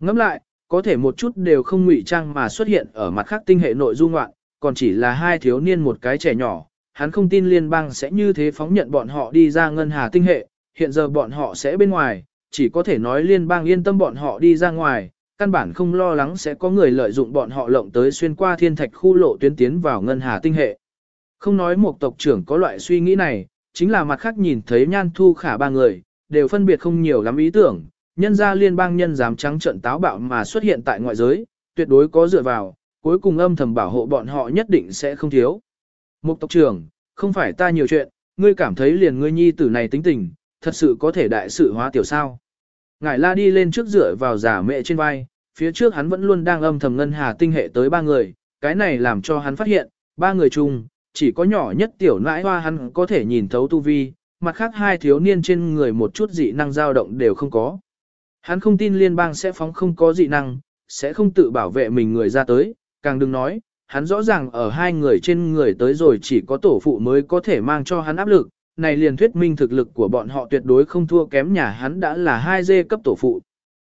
Ngẫm lại, có thể một chút đều không ngụy trang mà xuất hiện ở mặt khác tinh hệ nội dung ngoạn, còn chỉ là hai thiếu niên một cái trẻ nhỏ, hắn không tin liên bang sẽ như thế phóng nhận bọn họ đi ra ngân hà tinh hệ, hiện giờ bọn họ sẽ bên ngoài, chỉ có thể nói liên bang yên tâm bọn họ đi ra ngoài, căn bản không lo lắng sẽ có người lợi dụng bọn họ lộng tới xuyên qua thiên thạch khu lộ tuyến tiến vào ngân hà tinh hệ. Không nói một tộc trưởng có loại suy nghĩ này, chính là mặt khác nhìn thấy nhan thu khả ba người, đều phân biệt không nhiều lắm ý tưởng, nhân ra liên bang nhân dám trắng trận táo bạo mà xuất hiện tại ngoại giới, tuyệt đối có dựa vào, cuối cùng âm thầm bảo hộ bọn họ nhất định sẽ không thiếu. Một tộc trưởng, không phải ta nhiều chuyện, ngươi cảm thấy liền ngươi nhi tử này tính tình, thật sự có thể đại sự hóa tiểu sao. Ngải la đi lên trước dựa vào giả mẹ trên vai, phía trước hắn vẫn luôn đang âm thầm ngân hà tinh hệ tới ba người, cái này làm cho hắn phát hiện, ba người chung, chỉ có nhỏ nhất tiểu nãi hoa hắn có thể nhìn thấu tu vi, mặt khác hai thiếu niên trên người một chút dị năng dao động đều không có. Hắn không tin liên bang sẽ phóng không có dị năng, sẽ không tự bảo vệ mình người ra tới, càng đừng nói, hắn rõ ràng ở hai người trên người tới rồi chỉ có tổ phụ mới có thể mang cho hắn áp lực, này liền thuyết minh thực lực của bọn họ tuyệt đối không thua kém nhà hắn đã là hai dê cấp tổ phụ.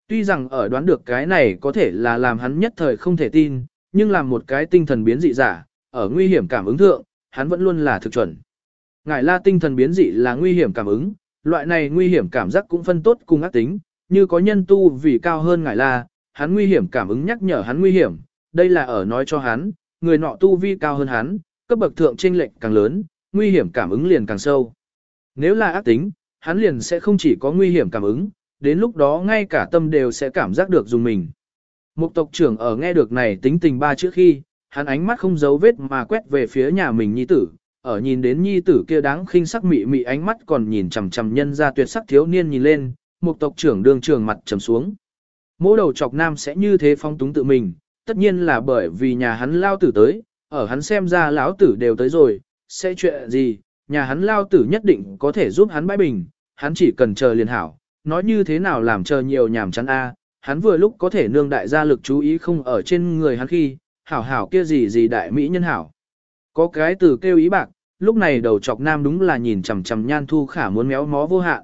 Tuy rằng ở đoán được cái này có thể là làm hắn nhất thời không thể tin, nhưng làm một cái tinh thần biến dị giả, ở nguy hiểm cảm ứng thượng, hắn vẫn luôn là thực chuẩn. Ngải la tinh thần biến dị là nguy hiểm cảm ứng, loại này nguy hiểm cảm giác cũng phân tốt cùng ác tính, như có nhân tu vì cao hơn ngải la, hắn nguy hiểm cảm ứng nhắc nhở hắn nguy hiểm, đây là ở nói cho hắn, người nọ tu vi cao hơn hắn, cấp bậc thượng chênh lệch càng lớn, nguy hiểm cảm ứng liền càng sâu. Nếu là ác tính, hắn liền sẽ không chỉ có nguy hiểm cảm ứng, đến lúc đó ngay cả tâm đều sẽ cảm giác được dùng mình. Mục tộc trưởng ở nghe được này tính tình ba chữ khi, hắn ánh mắt không giấu vết mà quét về phía nhà mình nhi tử, ở nhìn đến nhi tử kia đáng khinh sắc mị mị ánh mắt còn nhìn chằm chằm nhân ra tuyệt sắc thiếu niên nhìn lên, mục tộc trưởng đương trường mặt trầm xuống. Mỗi đầu chọc nam sẽ như thế phong túng tự mình, tất nhiên là bởi vì nhà hắn lao tử tới, ở hắn xem ra lão tử đều tới rồi, sẽ chuyện gì, nhà hắn lao tử nhất định có thể giúp hắn bãi bình, hắn chỉ cần chờ liền hảo, nói như thế nào làm chờ nhiều nhảm chán a, hắn vừa lúc có thể nương đại gia lực chú ý không ở trên người hắn khi, hảo hảo kia gì gì đại mỹ nhân hảo. Có cái từ kêu ý bạc, lúc này đầu chọc nam đúng là nhìn chằm chằm nhan thu khả muốn méo mó vô hạn.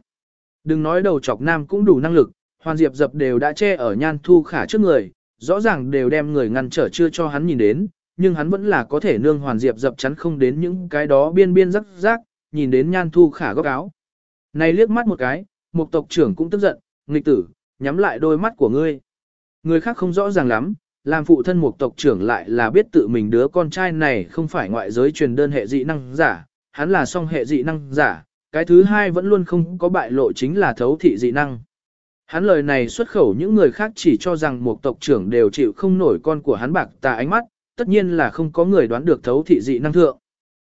Đừng nói đầu chọc nam cũng đủ năng lực, hoàn diệp dập đều đã che ở nhan thu khả trước người, rõ ràng đều đem người ngăn trở chưa cho hắn nhìn đến, nhưng hắn vẫn là có thể nương hoàn diệp dập chắn không đến những cái đó biên biên rắc rác, nhìn đến nhan thu khả góc áo. Này liếc mắt một cái, một tộc trưởng cũng tức giận, nghịch tử, nhắm lại đôi mắt của ngươi. Người khác không rõ ràng lắm, làm phụ thân một tộc trưởng lại là biết tự mình đứa con trai này không phải ngoại giới truyền đơn hệ dị năng giả, hắn là song hệ dị năng giả, cái thứ hai vẫn luôn không có bại lộ chính là thấu thị dị năng. Hắn lời này xuất khẩu những người khác chỉ cho rằng một tộc trưởng đều chịu không nổi con của hắn bạc tà ánh mắt, tất nhiên là không có người đoán được thấu thị dị năng thượng.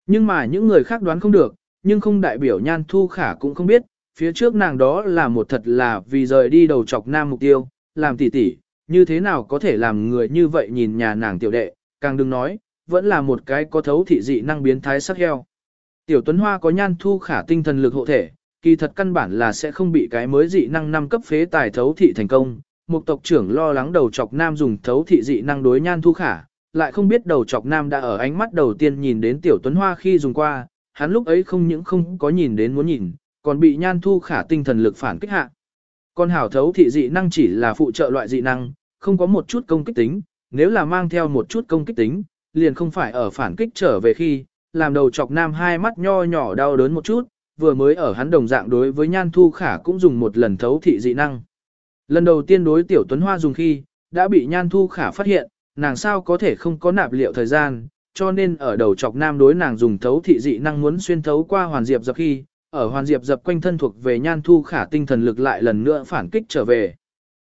Nhưng mà những người khác đoán không được, nhưng không đại biểu nhan thu khả cũng không biết, phía trước nàng đó là một thật là vì rời đi đầu chọc nam mục tiêu, làm tỉ tỉ, như thế nào có thể làm người như vậy nhìn nhà nàng tiểu đệ, càng đừng nói, vẫn là một cái có thấu thị dị năng biến thái sắc heo. Tiểu Tuấn Hoa có nhan thu khả tinh thần lực hộ thể, kỳ thật căn bản là sẽ không bị cái mới dị năng năm cấp phế tài thấu thị thành công. Một tộc trưởng lo lắng đầu chọc nam dùng thấu thị dị năng đối nhan thu khả, lại không biết đầu chọc nam đã ở ánh mắt đầu tiên nhìn đến tiểu Tuấn Hoa khi dùng qua, hắn lúc ấy không những không có nhìn đến muốn nhìn, còn bị nhan thu khả tinh thần lực phản kích hạ. Con hảo thấu thị dị năng chỉ là phụ trợ loại dị năng, không có một chút công kích tính, nếu là mang theo một chút công kích tính, liền không phải ở phản kích trở về khi, làm đầu chọc nam hai mắt nho nhỏ đau đớn một chút, vừa mới ở hắn đồng dạng đối với nhan thu khả cũng dùng một lần thấu thị dị năng. Lần đầu tiên đối tiểu tuấn hoa dùng khi, đã bị nhan thu khả phát hiện, nàng sao có thể không có nạp liệu thời gian, cho nên ở đầu chọc nam đối nàng dùng thấu thị dị năng muốn xuyên thấu qua hoàn diệp dập khi, ở hoàn diệp dập quanh thân thuộc về nhan thu khả tinh thần lực lại lần nữa phản kích trở về.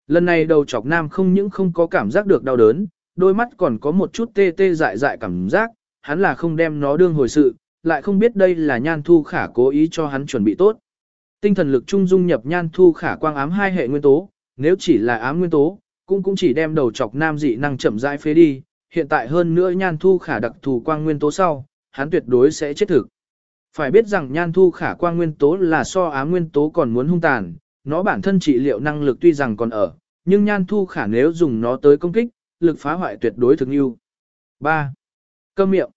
Lần này đầu chọc nam không những không có cảm giác được đau đớn, đôi mắt còn có một chút tê tê dại dại cảm giác, hắn là không đem nó đương hồi sự, lại không biết đây là nhan thu khả cố ý cho hắn chuẩn bị tốt. Tinh thần lực trung dung nhập nhan thu khả quang ám hai hệ nguyên tố, nếu chỉ là ám nguyên tố, cũng cũng chỉ đem đầu chọc nam dị năng chậm rãi phế đi, hiện tại hơn nữa nhan thu khả đặc thù quang nguyên tố sau, hắn tuyệt đối sẽ chết thực. Phải biết rằng nhan thu khả quang nguyên tố là so á nguyên tố còn muốn hung tàn, nó bản thân trị liệu năng lực tuy rằng còn ở, nhưng nhan thu khả nếu dùng nó tới công kích, lực phá hoại tuyệt đối thực yêu. 3. Câm miệng.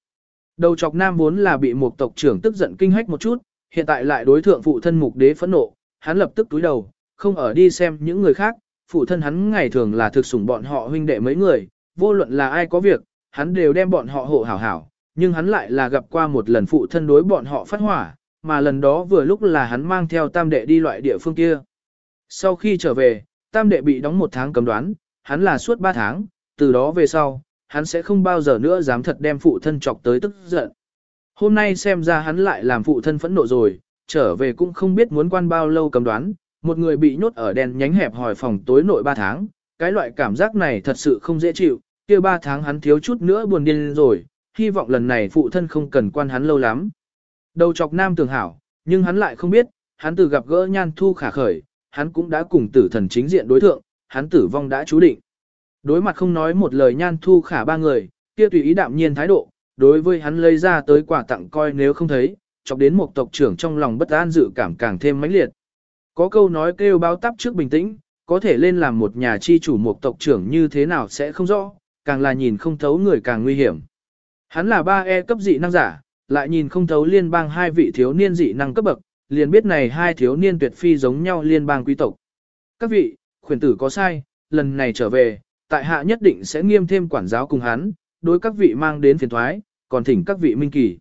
Đầu chọc nam vốn là bị một tộc trưởng tức giận kinh hách một chút, hiện tại lại đối thượng phụ thân mục đế phẫn nộ, hắn lập tức túi đầu, không ở đi xem những người khác, phụ thân hắn ngày thường là thực sủng bọn họ huynh đệ mấy người, vô luận là ai có việc, hắn đều đem bọn họ hộ hảo hảo, nhưng hắn lại là gặp qua một lần phụ thân đối bọn họ phát hỏa, mà lần đó vừa lúc là hắn mang theo tam đệ đi loại địa phương kia. Sau khi trở về, tam đệ bị đóng một tháng cấm đoán, hắn là suốt ba tháng, từ đó về sau, hắn sẽ không bao giờ nữa dám thật đem phụ thân chọc tới tức giận. Hôm nay xem ra hắn lại làm phụ thân phẫn nộ rồi, trở về cũng không biết muốn quan bao lâu cấm đoán, một người bị nhốt ở đèn nhánh hẹp hỏi phòng tối nội ba tháng, cái loại cảm giác này thật sự không dễ chịu, kia ba tháng hắn thiếu chút nữa buồn điên rồi, hy vọng lần này phụ thân không cần quan hắn lâu lắm. Đầu chọc nam tường hảo, nhưng hắn lại không biết, hắn từ gặp gỡ nhan thu khả khởi, hắn cũng đã cùng tử thần chính diện đối thượng, hắn tử vong đã chú định. Đối mặt không nói một lời nhan thu khả ba người, kia tùy ý đạm nhiên thái độ, đối với hắn lấy ra tới quả tặng coi nếu không thấy, chọc đến một tộc trưởng trong lòng bất an dự cảm càng thêm mãnh liệt. Có câu nói kêu báo tắp trước bình tĩnh, có thể lên làm một nhà chi chủ một tộc trưởng như thế nào sẽ không rõ, càng là nhìn không thấu người càng nguy hiểm. Hắn là ba e cấp dị năng giả, lại nhìn không thấu liên bang hai vị thiếu niên dị năng cấp bậc, liền biết này hai thiếu niên tuyệt phi giống nhau liên bang quý tộc. Các vị, khuyển tử có sai, lần này trở về, tại hạ nhất định sẽ nghiêm thêm quản giáo cùng hắn, đối các vị mang đến phiền thoái, còn thỉnh các vị minh kỳ.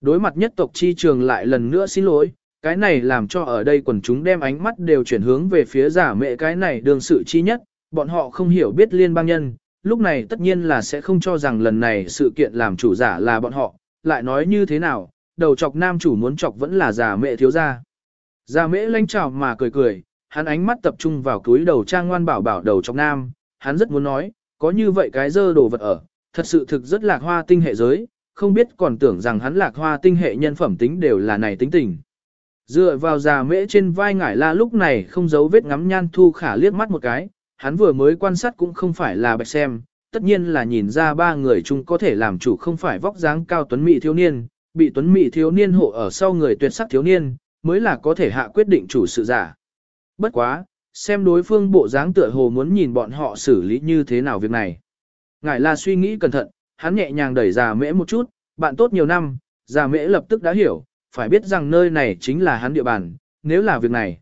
Đối mặt nhất tộc chi trường lại lần nữa xin lỗi, cái này làm cho ở đây quần chúng đem ánh mắt đều chuyển hướng về phía giả mẹ cái này đương sự chi nhất, bọn họ không hiểu biết liên bang nhân, lúc này tất nhiên là sẽ không cho rằng lần này sự kiện làm chủ giả là bọn họ, lại nói như thế nào, đầu chọc nam chủ muốn chọc vẫn là giả mẹ thiếu gia. Giả mẹ lanh trào mà cười cười, hắn ánh mắt tập trung vào túi đầu trang ngoan bảo bảo đầu chọc nam, hắn rất muốn nói, có như vậy cái dơ đồ vật ở, thật sự thực rất lạc hoa tinh hệ giới, không biết còn tưởng rằng hắn lạc hoa tinh hệ nhân phẩm tính đều là này tính tình. Dựa vào già mễ trên vai ngải la lúc này không giấu vết ngắm nhan thu khả liếc mắt một cái, hắn vừa mới quan sát cũng không phải là bạch xem, tất nhiên là nhìn ra ba người chung có thể làm chủ không phải vóc dáng cao tuấn mỹ thiếu niên, bị tuấn mỹ thiếu niên hộ ở sau người tuyệt sắc thiếu niên, mới là có thể hạ quyết định chủ sự giả. Bất quá, xem đối phương bộ dáng tựa hồ muốn nhìn bọn họ xử lý như thế nào việc này. Ngải la suy nghĩ cẩn thận, hắn nhẹ nhàng đẩy già mễ một chút, bạn tốt nhiều năm, già mễ lập tức đã hiểu, phải biết rằng nơi này chính là hắn địa bàn, nếu là việc này.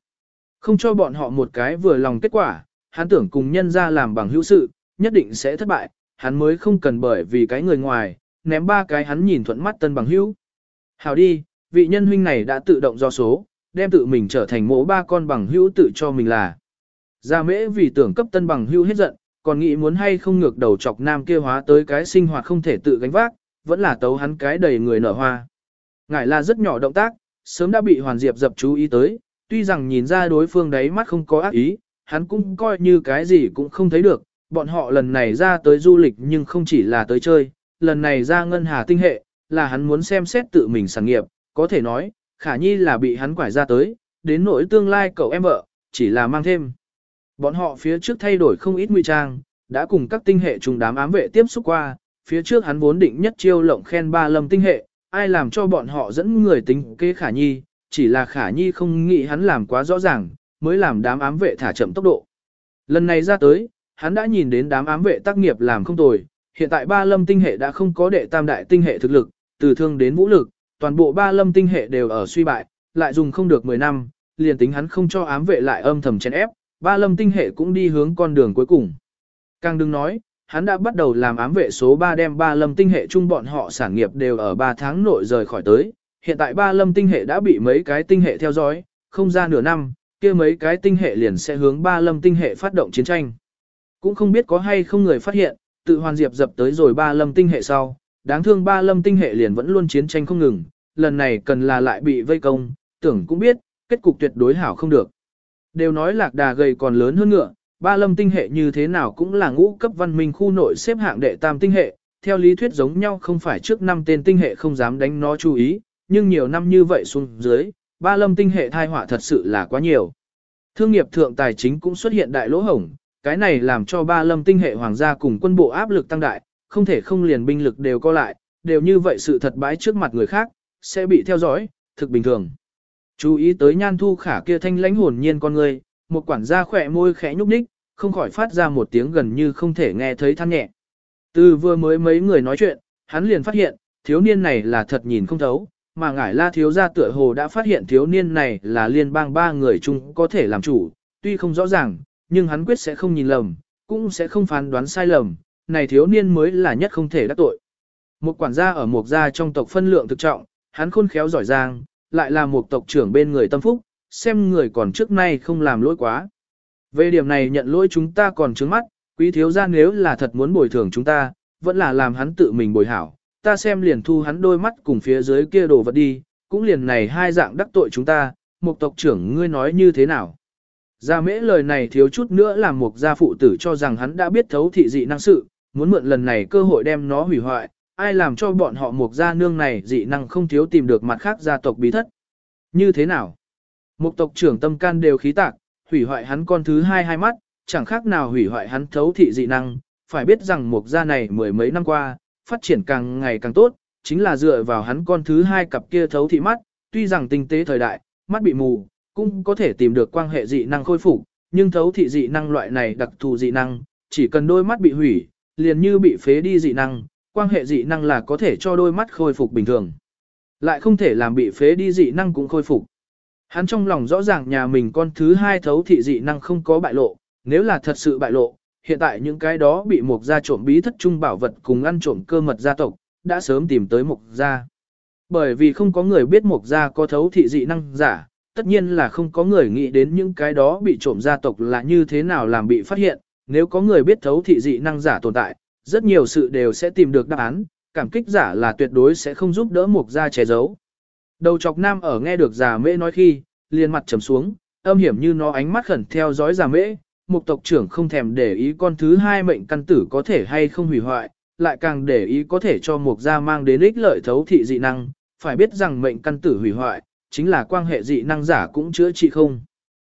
Không cho bọn họ một cái vừa lòng kết quả, hắn tưởng cùng nhân ra làm bằng hữu sự, nhất định sẽ thất bại, hắn mới không cần bởi vì cái người ngoài, ném ba cái hắn nhìn thuận mắt tân bằng hữu. Hào đi, vị nhân huynh này đã tự động do số, đem tự mình trở thành mỗ ba con bằng hữu tự cho mình là. Gia mễ vì tưởng cấp tân bằng hữu hết giận, còn nghĩ muốn hay không ngược đầu chọc nam kia hóa tới cái sinh hoạt không thể tự gánh vác, vẫn là tấu hắn cái đầy người nở hoa. Ngải là rất nhỏ động tác, sớm đã bị Hoàn Diệp dập chú ý tới, tuy rằng nhìn ra đối phương đấy mắt không có ác ý, hắn cũng coi như cái gì cũng không thấy được, bọn họ lần này ra tới du lịch nhưng không chỉ là tới chơi, lần này ra ngân hà tinh hệ, là hắn muốn xem xét tự mình sản nghiệp, có thể nói, khả nhi là bị hắn quải ra tới, đến nỗi tương lai cậu em vợ, chỉ là mang thêm. Bọn họ phía trước thay đổi không ít nguy trang, đã cùng các tinh hệ trùng đám ám vệ tiếp xúc qua, phía trước hắn vốn định nhất chiêu lộng khen ba lâm tinh hệ, ai làm cho bọn họ dẫn người tính kế khả nhi, chỉ là khả nhi không nghĩ hắn làm quá rõ ràng, mới làm đám ám vệ thả chậm tốc độ. Lần này ra tới, hắn đã nhìn đến đám ám vệ tác nghiệp làm không tồi, hiện tại ba lâm tinh hệ đã không có đệ tam đại tinh hệ thực lực, từ thương đến vũ lực, toàn bộ ba lâm tinh hệ đều ở suy bại, lại dùng không được 10 năm, liền tính hắn không cho ám vệ lại âm thầm chèn ép, ba lâm tinh hệ cũng đi hướng con đường cuối cùng. Càng đừng nói, hắn đã bắt đầu làm ám vệ số 3 đem ba lâm tinh hệ chung bọn họ sản nghiệp đều ở 3 tháng nội rời khỏi tới. Hiện tại ba lâm tinh hệ đã bị mấy cái tinh hệ theo dõi, không ra nửa năm, kia mấy cái tinh hệ liền sẽ hướng ba lâm tinh hệ phát động chiến tranh. Cũng không biết có hay không người phát hiện, tự hoàn diệp dập tới rồi ba lâm tinh hệ sau, đáng thương ba lâm tinh hệ liền vẫn luôn chiến tranh không ngừng, lần này cần là lại bị vây công, tưởng cũng biết, kết cục tuyệt đối hảo không được. Đều nói lạc đà gầy còn lớn hơn ngựa, ba lâm tinh hệ như thế nào cũng là ngũ cấp văn minh khu nội xếp hạng đệ tam tinh hệ, theo lý thuyết giống nhau không phải trước năm tên tinh hệ không dám đánh nó chú ý, nhưng nhiều năm như vậy xuống dưới, ba lâm tinh hệ thai họa thật sự là quá nhiều. Thương nghiệp thượng tài chính cũng xuất hiện đại lỗ hổng, cái này làm cho ba lâm tinh hệ hoàng gia cùng quân bộ áp lực tăng đại, không thể không liền binh lực đều co lại, đều như vậy sự thật bãi trước mặt người khác, sẽ bị theo dõi, thực bình thường. Chú ý tới nhan thu khả kia thanh lãnh hồn nhiên con người, một quản gia khỏe môi khẽ nhúc nhích, không khỏi phát ra một tiếng gần như không thể nghe thấy than nhẹ. Từ vừa mới mấy người nói chuyện, hắn liền phát hiện, thiếu niên này là thật nhìn không thấu, mà ngải la thiếu gia tựa hồ đã phát hiện thiếu niên này là liên bang ba người chung có thể làm chủ, tuy không rõ ràng, nhưng hắn quyết sẽ không nhìn lầm, cũng sẽ không phán đoán sai lầm, này thiếu niên mới là nhất không thể đắc tội. Một quản gia ở một gia trong tộc phân lượng thực trọng, hắn khôn khéo giỏi giang, lại là một tộc trưởng bên người tâm phúc, xem người còn trước nay không làm lỗi quá. Về điểm này nhận lỗi chúng ta còn trướng mắt, quý thiếu gia nếu là thật muốn bồi thường chúng ta, vẫn là làm hắn tự mình bồi hảo, ta xem liền thu hắn đôi mắt cùng phía dưới kia đồ vật đi, cũng liền này hai dạng đắc tội chúng ta, một tộc trưởng ngươi nói như thế nào. Gia mễ lời này thiếu chút nữa làm một gia phụ tử cho rằng hắn đã biết thấu thị dị năng sự, muốn mượn lần này cơ hội đem nó hủy hoại, ai làm cho bọn họ một gia nương này dị năng không thiếu tìm được mặt khác gia tộc bí thất. Như thế nào? Một tộc trưởng tâm can đều khí tạc, hủy hoại hắn con thứ hai hai mắt, chẳng khác nào hủy hoại hắn thấu thị dị năng, phải biết rằng một gia này mười mấy năm qua, phát triển càng ngày càng tốt, chính là dựa vào hắn con thứ hai cặp kia thấu thị mắt, tuy rằng tinh tế thời đại, mắt bị mù, cũng có thể tìm được quan hệ dị năng khôi phục, nhưng thấu thị dị năng loại này đặc thù dị năng, chỉ cần đôi mắt bị hủy, liền như bị phế đi dị năng, quan hệ dị năng là có thể cho đôi mắt khôi phục bình thường. Lại không thể làm bị phế đi dị năng cũng khôi phục. Hắn trong lòng rõ ràng nhà mình con thứ hai thấu thị dị năng không có bại lộ, nếu là thật sự bại lộ, hiện tại những cái đó bị mục gia trộm bí thất trung bảo vật cùng ăn trộm cơ mật gia tộc, đã sớm tìm tới mục gia. Bởi vì không có người biết mục gia có thấu thị dị năng giả, tất nhiên là không có người nghĩ đến những cái đó bị trộm gia tộc là như thế nào làm bị phát hiện, nếu có người biết thấu thị dị năng giả tồn tại, rất nhiều sự đều sẽ tìm được đáp án, cảm kích giả là tuyệt đối sẽ không giúp đỡ mục gia che giấu. Đầu chọc nam ở nghe được già mễ nói khi, liền mặt trầm xuống, âm hiểm như nó ánh mắt khẩn theo dõi già mễ, mục tộc trưởng không thèm để ý con thứ hai mệnh căn tử có thể hay không hủy hoại, lại càng để ý có thể cho mục gia mang đến ích lợi thấu thị dị năng, phải biết rằng mệnh căn tử hủy hoại, chính là quan hệ dị năng giả cũng chữa trị không.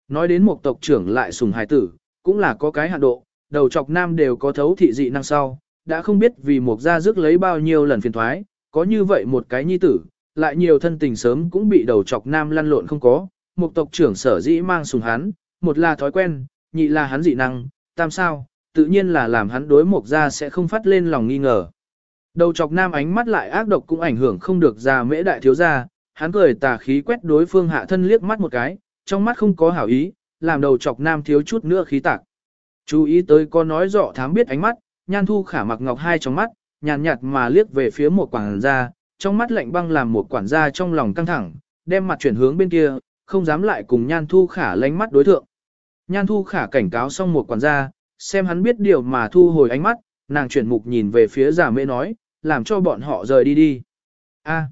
Nói đến mục tộc trưởng lại sùng hài tử, cũng là có cái hạn độ, đầu chọc nam đều có thấu thị dị năng sau, đã không biết vì mục gia rước lấy bao nhiêu lần phiền thoái, có như vậy một cái nhi tử, lại nhiều thân tình sớm cũng bị đầu chọc nam lăn lộn không có, một tộc trưởng sở dĩ mang sùng hắn, một là thói quen, nhị là hắn dị năng, tam sao, tự nhiên là làm hắn đối mục gia sẽ không phát lên lòng nghi ngờ. Đầu chọc nam ánh mắt lại ác độc cũng ảnh hưởng không được ra mễ đại thiếu gia, hắn cười tà khí quét đối phương hạ thân liếc mắt một cái, trong mắt không có hảo ý, làm đầu chọc nam thiếu chút nữa khí tạc. Chú ý tới có nói rõ thám biết ánh mắt, nhan thu khả mặc ngọc hai trong mắt, nhàn nhạt mà liếc về phía một quảng gia, trong mắt lạnh băng làm một quản gia trong lòng căng thẳng, đem mặt chuyển hướng bên kia, không dám lại cùng nhan thu khả lánh mắt đối thượng. Nhan thu khả cảnh cáo xong một quản gia, xem hắn biết điều mà thu hồi ánh mắt, nàng chuyển mục nhìn về phía giả mễ nói, làm cho bọn họ rời đi đi. A.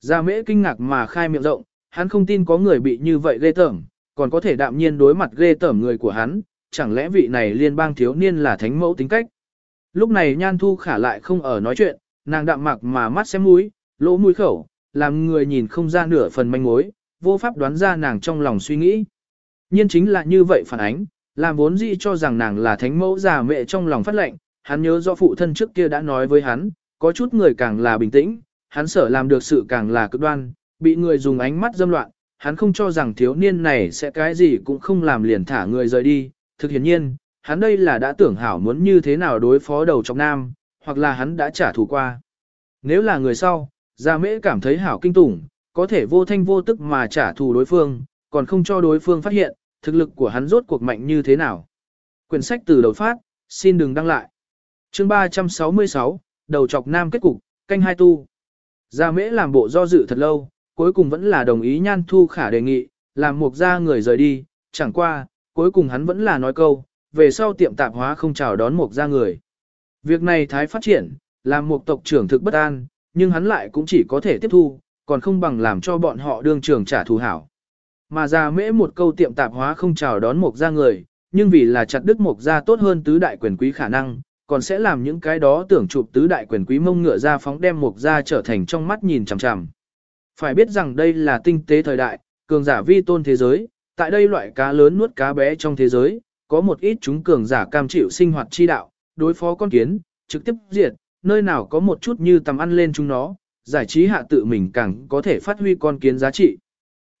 Giả mễ kinh ngạc mà khai miệng rộng, hắn không tin có người bị như vậy ghê tởm, còn có thể đạm nhiên đối mặt ghê tởm người của hắn, chẳng lẽ vị này liên bang thiếu niên là thánh mẫu tính cách. Lúc này nhan thu khả lại không ở nói chuyện, nàng đạm mạc mà mắt xem mũi, lỗ mũi khẩu, làm người nhìn không ra nửa phần manh mối, vô pháp đoán ra nàng trong lòng suy nghĩ. Nhiên chính là như vậy phản ánh, làm vốn dĩ cho rằng nàng là thánh mẫu già mẹ trong lòng phát lệnh, hắn nhớ do phụ thân trước kia đã nói với hắn, có chút người càng là bình tĩnh, hắn sợ làm được sự càng là cực đoan, bị người dùng ánh mắt dâm loạn, hắn không cho rằng thiếu niên này sẽ cái gì cũng không làm liền thả người rời đi, thực hiện nhiên, hắn đây là đã tưởng hảo muốn như thế nào đối phó đầu trong nam, hoặc là hắn đã trả thù qua. Nếu là người sau, Gia Mễ cảm thấy hảo kinh tủng, có thể vô thanh vô tức mà trả thù đối phương, còn không cho đối phương phát hiện, thực lực của hắn rốt cuộc mạnh như thế nào. Quyển sách từ đầu phát, xin đừng đăng lại. chương 366, đầu chọc nam kết cục, canh hai tu. Gia Mễ làm bộ do dự thật lâu, cuối cùng vẫn là đồng ý nhan thu khả đề nghị, làm một gia người rời đi, chẳng qua, cuối cùng hắn vẫn là nói câu, về sau tiệm tạp hóa không chào đón một gia người. Việc này thái phát triển, làm một tộc trưởng thực bất an, nhưng hắn lại cũng chỉ có thể tiếp thu, còn không bằng làm cho bọn họ đương trưởng trả thù hảo. Mà ra mễ một câu tiệm tạp hóa không chào đón một gia người, nhưng vì là chặt đứt một gia tốt hơn tứ đại quyền quý khả năng, còn sẽ làm những cái đó tưởng chụp tứ đại quyền quý mông ngựa ra phóng đem một gia trở thành trong mắt nhìn chằm chằm. Phải biết rằng đây là tinh tế thời đại, cường giả vi tôn thế giới, tại đây loại cá lớn nuốt cá bé trong thế giới, có một ít chúng cường giả cam chịu sinh hoạt chi đạo, đối phó con kiến, trực tiếp diệt, nơi nào có một chút như tầm ăn lên chúng nó, giải trí hạ tự mình càng có thể phát huy con kiến giá trị.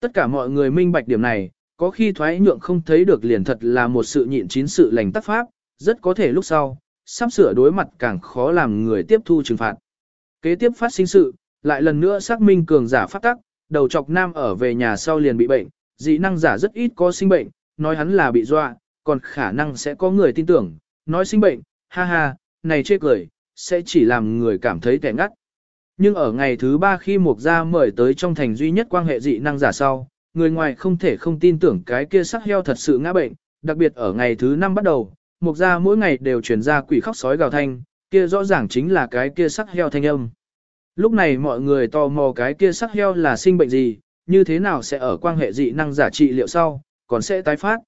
Tất cả mọi người minh bạch điểm này, có khi thoái nhượng không thấy được liền thật là một sự nhịn chín sự lành tác pháp, rất có thể lúc sau, sắp sửa đối mặt càng khó làm người tiếp thu trừng phạt. Kế tiếp phát sinh sự, lại lần nữa xác minh cường giả phát tắc, đầu chọc nam ở về nhà sau liền bị bệnh, dị năng giả rất ít có sinh bệnh, nói hắn là bị dọa, còn khả năng sẽ có người tin tưởng, nói sinh bệnh, ha ha, này chê cười, sẽ chỉ làm người cảm thấy kẻ ngắt. Nhưng ở ngày thứ ba khi Mục Gia mời tới trong thành duy nhất quan hệ dị năng giả sau, người ngoài không thể không tin tưởng cái kia sắc heo thật sự ngã bệnh, đặc biệt ở ngày thứ năm bắt đầu, Mục Gia mỗi ngày đều truyền ra quỷ khóc sói gào thanh, kia rõ ràng chính là cái kia sắc heo thanh âm. Lúc này mọi người tò mò cái kia sắc heo là sinh bệnh gì, như thế nào sẽ ở quan hệ dị năng giả trị liệu sau, còn sẽ tái phát.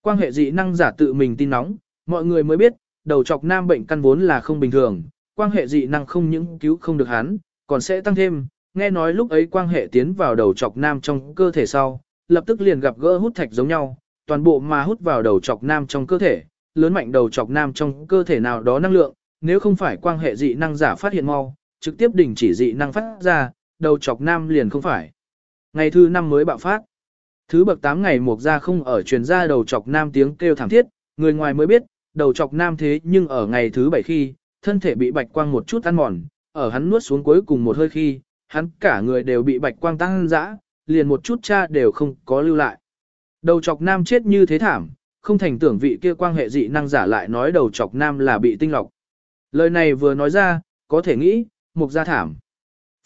Quan hệ dị năng giả tự mình tin nóng, mọi người mới biết, đầu chọc nam bệnh căn vốn là không bình thường, quan hệ dị năng không những cứu không được hắn, còn sẽ tăng thêm, nghe nói lúc ấy quan hệ tiến vào đầu chọc nam trong cơ thể sau, lập tức liền gặp gỡ hút thạch giống nhau, toàn bộ mà hút vào đầu chọc nam trong cơ thể, lớn mạnh đầu chọc nam trong cơ thể nào đó năng lượng, nếu không phải quan hệ dị năng giả phát hiện mau, trực tiếp đình chỉ dị năng phát ra, đầu chọc nam liền không phải. Ngày thứ năm mới bạo phát. Thứ bậc 8 ngày một ra không ở truyền ra đầu chọc nam tiếng kêu thảm thiết, người ngoài mới biết, đầu chọc nam thế nhưng ở ngày thứ bảy khi, thân thể bị bạch quang một chút ăn mòn, ở hắn nuốt xuống cuối cùng một hơi khi, hắn cả người đều bị bạch quang tăng dã, liền một chút cha đều không có lưu lại. Đầu chọc nam chết như thế thảm, không thành tưởng vị kia quang hệ dị năng giả lại nói đầu chọc nam là bị tinh lọc. Lời này vừa nói ra, có thể nghĩ, mục gia thảm.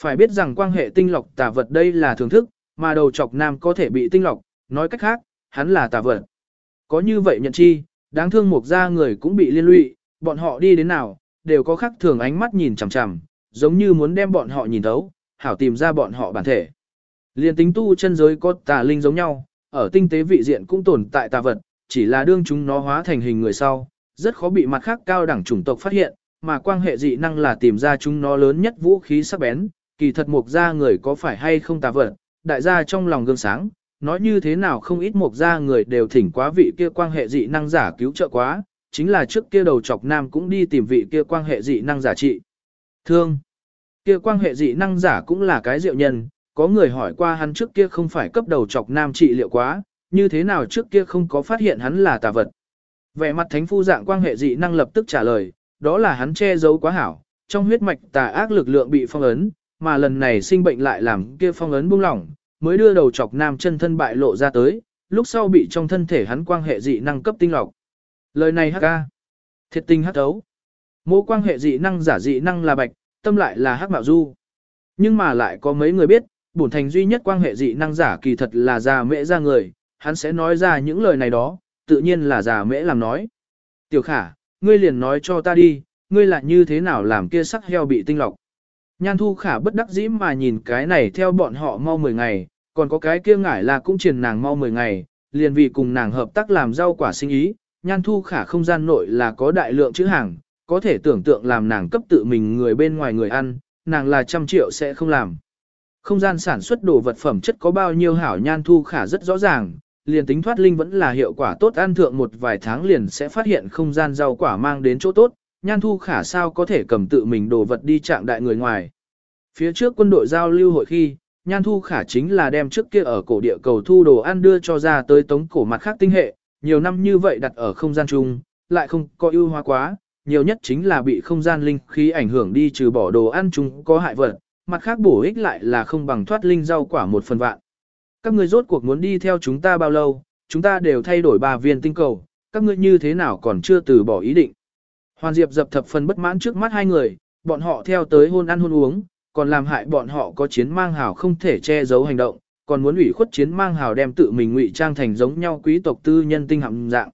Phải biết rằng quan hệ tinh lọc tà vật đây là thưởng thức, mà đầu chọc nam có thể bị tinh lọc, nói cách khác, hắn là tà vật. Có như vậy nhận chi, đáng thương mục gia người cũng bị liên lụy, bọn họ đi đến nào, đều có khắc thường ánh mắt nhìn chằm chằm, giống như muốn đem bọn họ nhìn thấu, hảo tìm ra bọn họ bản thể. Liên tính tu chân giới có tà linh giống nhau, ở tinh tế vị diện cũng tồn tại tà vật, chỉ là đương chúng nó hóa thành hình người sau, rất khó bị mặt khác cao đẳng chủng tộc phát hiện, mà quan hệ dị năng là tìm ra chúng nó lớn nhất vũ khí sắc bén, kỳ thật mục gia người có phải hay không tà vật, đại gia trong lòng gương sáng, nói như thế nào không ít một gia người đều thỉnh quá vị kia quan hệ dị năng giả cứu trợ quá, chính là trước kia đầu chọc nam cũng đi tìm vị kia quan hệ dị năng giả trị. Thương, kia quan hệ dị năng giả cũng là cái diệu nhân, có người hỏi qua hắn trước kia không phải cấp đầu chọc nam trị liệu quá, như thế nào trước kia không có phát hiện hắn là tà vật. Vẻ mặt thánh phu dạng quan hệ dị năng lập tức trả lời, đó là hắn che giấu quá hảo, trong huyết mạch tà ác lực lượng bị phong ấn, mà lần này sinh bệnh lại làm kia phong ấn buông lỏng, mới đưa đầu chọc nam chân thân bại lộ ra tới, lúc sau bị trong thân thể hắn quan hệ dị năng cấp tinh lọc. Lời này hắc ca. Thiệt tình hắc thấu. Mô quan hệ dị năng giả dị năng là bạch, tâm lại là hắc mạo du. Nhưng mà lại có mấy người biết, bổn thành duy nhất quan hệ dị năng giả kỳ thật là già mẹ ra người, hắn sẽ nói ra những lời này đó, tự nhiên là già mễ làm nói. Tiểu khả, ngươi liền nói cho ta đi, ngươi là như thế nào làm kia sắc heo bị tinh lọc. Nhan thu khả bất đắc dĩ mà nhìn cái này theo bọn họ mau 10 ngày, còn có cái kia ngải là cũng truyền nàng mau 10 ngày, liền vì cùng nàng hợp tác làm rau quả sinh ý, nhan thu khả không gian nội là có đại lượng chữ hàng, có thể tưởng tượng làm nàng cấp tự mình người bên ngoài người ăn, nàng là trăm triệu sẽ không làm. Không gian sản xuất đồ vật phẩm chất có bao nhiêu hảo nhan thu khả rất rõ ràng, liền tính thoát linh vẫn là hiệu quả tốt ăn thượng một vài tháng liền sẽ phát hiện không gian rau quả mang đến chỗ tốt, nhan thu khả sao có thể cầm tự mình đồ vật đi chạm đại người ngoài. Phía trước quân đội giao lưu hội khi, nhan thu khả chính là đem trước kia ở cổ địa cầu thu đồ ăn đưa cho ra tới tống cổ mặt khác tinh hệ, nhiều năm như vậy đặt ở không gian chung, lại không có ưu hóa quá, nhiều nhất chính là bị không gian linh khí ảnh hưởng đi trừ bỏ đồ ăn chung có hại vật, mặt khác bổ ích lại là không bằng thoát linh rau quả một phần vạn. Các ngươi rốt cuộc muốn đi theo chúng ta bao lâu, chúng ta đều thay đổi ba viên tinh cầu, các ngươi như thế nào còn chưa từ bỏ ý định. Hoàn Diệp dập thập phần bất mãn trước mắt hai người, bọn họ theo tới hôn ăn hôn uống, còn làm hại bọn họ có chiến mang hào không thể che giấu hành động, còn muốn ủy khuất chiến mang hào đem tự mình ngụy trang thành giống nhau quý tộc tư nhân tinh hạm dạng.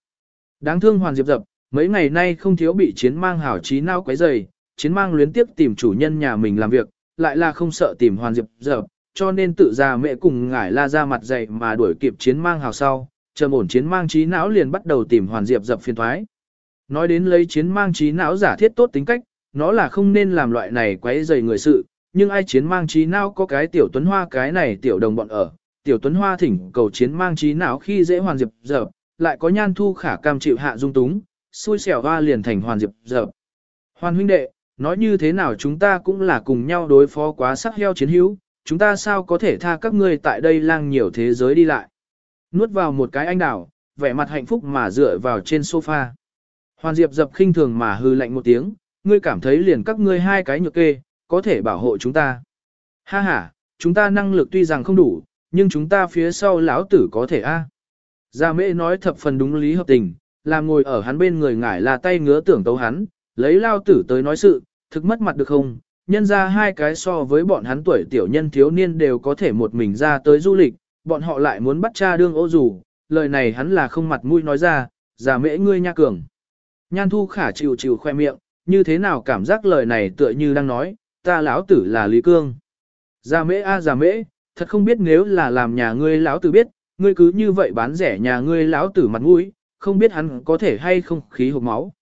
Đáng thương Hoàn Diệp dập, mấy ngày nay không thiếu bị chiến mang hào trí nao quấy rầy, chiến mang luyến tiếp tìm chủ nhân nhà mình làm việc, lại là không sợ tìm Hoàn Diệp dập, cho nên tự ra mẹ cùng ngải la ra mặt dày mà đuổi kịp chiến mang hào sau, chờ ổn chiến mang trí não liền bắt đầu tìm Hoàn Diệp dập phiền thoái. Nói đến lấy chiến mang trí não giả thiết tốt tính cách, nó là không nên làm loại này quấy rầy người sự, nhưng ai chiến mang trí não có cái tiểu tuấn hoa cái này tiểu đồng bọn ở, tiểu tuấn hoa thỉnh cầu chiến mang trí não khi dễ hoàn diệp dập, lại có nhan thu khả cam chịu hạ dung túng, xui xẻo hoa liền thành hoàn diệp dập. Hoàn huynh đệ, nói như thế nào chúng ta cũng là cùng nhau đối phó quá sắc heo chiến hữu, chúng ta sao có thể tha các ngươi tại đây lang nhiều thế giới đi lại. Nuốt vào một cái anh đảo, vẻ mặt hạnh phúc mà dựa vào trên sofa. Hoàn Diệp dập khinh thường mà hư lạnh một tiếng, ngươi cảm thấy liền các ngươi hai cái nhược kê, có thể bảo hộ chúng ta. Ha ha, chúng ta năng lực tuy rằng không đủ, nhưng chúng ta phía sau lão tử có thể a. Gia mễ nói thập phần đúng lý hợp tình, làm ngồi ở hắn bên người ngải là tay ngứa tưởng tấu hắn, lấy lao tử tới nói sự, thực mất mặt được không, nhân ra hai cái so với bọn hắn tuổi tiểu nhân thiếu niên đều có thể một mình ra tới du lịch, bọn họ lại muốn bắt cha đương ô dù, lời này hắn là không mặt mũi nói ra, giả mễ ngươi nha cường. Nhan thu khả chịu chịu khoe miệng, như thế nào cảm giác lời này tựa như đang nói, ta lão tử là Lý Cương. Giả mễ a à, giả mễ, thật không biết nếu là làm nhà ngươi lão tử biết, ngươi cứ như vậy bán rẻ nhà ngươi lão tử mặt mũi, không biết hắn có thể hay không khí hộp máu.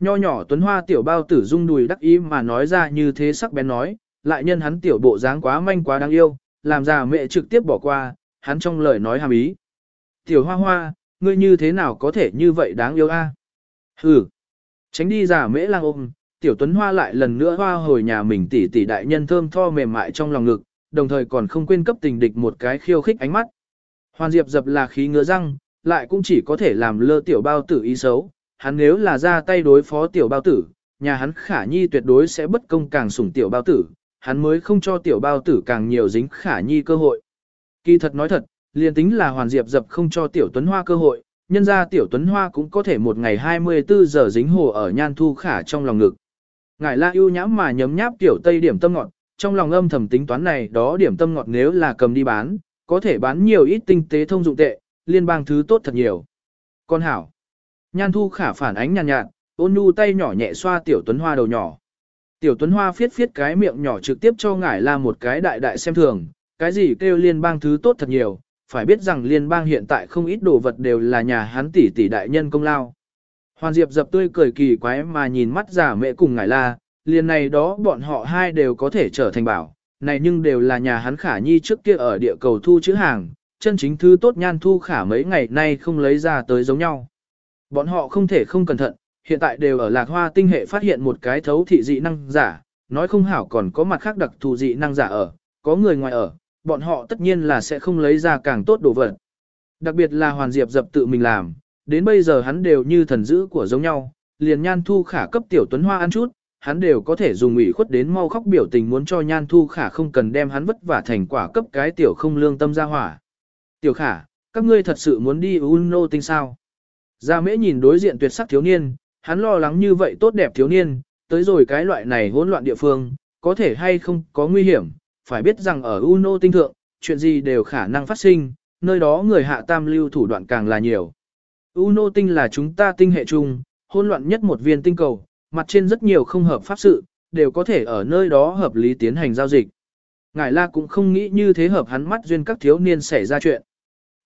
Nho nhỏ tuấn hoa tiểu bao tử rung đùi đắc ý mà nói ra như thế sắc bén nói, lại nhân hắn tiểu bộ dáng quá manh quá đáng yêu, làm già mẹ trực tiếp bỏ qua, hắn trong lời nói hàm ý. Tiểu hoa hoa, ngươi như thế nào có thể như vậy đáng yêu a? À? Hừ, tránh đi già mễ lang ôm, tiểu tuấn hoa lại lần nữa hoa hồi nhà mình tỉ tỉ đại nhân thơm tho mềm mại trong lòng ngực, đồng thời còn không quên cấp tình địch một cái khiêu khích ánh mắt. Hoàn Diệp dập là khí ngứa răng, lại cũng chỉ có thể làm lơ tiểu bao tử ý xấu, hắn nếu là ra tay đối phó tiểu bao tử, nhà hắn khả nhi tuyệt đối sẽ bất công càng sủng tiểu bao tử, hắn mới không cho tiểu bao tử càng nhiều dính khả nhi cơ hội. Kỳ thật nói thật, liền tính là hoàn diệp dập không cho tiểu tuấn hoa cơ hội, nhân ra tiểu tuấn hoa cũng có thể một ngày 24 giờ dính hồ ở nhan thu khả trong lòng ngực. Ngải la ưu nhãm mà nhấm nháp tiểu tây điểm tâm ngọt, trong lòng âm thầm tính toán này đó điểm tâm ngọt nếu là cầm đi bán, có thể bán nhiều ít tinh tế thông dụng tệ, liên bang thứ tốt thật nhiều. Con hảo, Nhan thu khả phản ánh nhàn nhạt, ôn nhu tay nhỏ nhẹ xoa tiểu tuấn hoa đầu nhỏ. Tiểu tuấn hoa phiết phiết cái miệng nhỏ trực tiếp cho ngải la một cái đại đại xem thường, cái gì kêu liên bang thứ tốt thật nhiều, phải biết rằng liên bang hiện tại không ít đồ vật đều là nhà hắn tỷ tỷ đại nhân công lao. Hoàn Diệp dập tươi cười kỳ quái mà nhìn mắt giả mẹ cùng ngải la, liền này đó bọn họ hai đều có thể trở thành bảo, này nhưng đều là nhà hắn khả nhi trước kia ở địa cầu thu chữ hàng, chân chính thứ tốt nhan thu khả mấy ngày nay không lấy ra tới giống nhau. Bọn họ không thể không cẩn thận, hiện tại đều ở lạc hoa tinh hệ phát hiện một cái thấu thị dị năng giả, nói không hảo còn có mặt khác đặc thù dị năng giả ở, có người ngoài ở, bọn họ tất nhiên là sẽ không lấy ra càng tốt đồ vật. Đặc biệt là Hoàn Diệp dập tự mình làm, đến bây giờ hắn đều như thần dữ của giống nhau, liền Nhan Thu Khả cấp tiểu Tuấn Hoa ăn chút, hắn đều có thể dùng ủy khuất đến mau khóc biểu tình muốn cho Nhan Thu Khả không cần đem hắn vất vả thành quả cấp cái tiểu không lương tâm ra hỏa. Tiểu Khả, các ngươi thật sự muốn đi Uno tinh sao? Gia mễ nhìn đối diện tuyệt sắc thiếu niên, hắn lo lắng như vậy tốt đẹp thiếu niên, tới rồi cái loại này hỗn loạn địa phương, có thể hay không có nguy hiểm, phải biết rằng ở Uno tinh thượng, chuyện gì đều khả năng phát sinh, nơi đó người hạ tam lưu thủ đoạn càng là nhiều. Uno tinh là chúng ta tinh hệ chung, hỗn loạn nhất một viên tinh cầu, mặt trên rất nhiều không hợp pháp sự, đều có thể ở nơi đó hợp lý tiến hành giao dịch. Ngải la cũng không nghĩ như thế hợp hắn mắt duyên các thiếu niên xảy ra chuyện.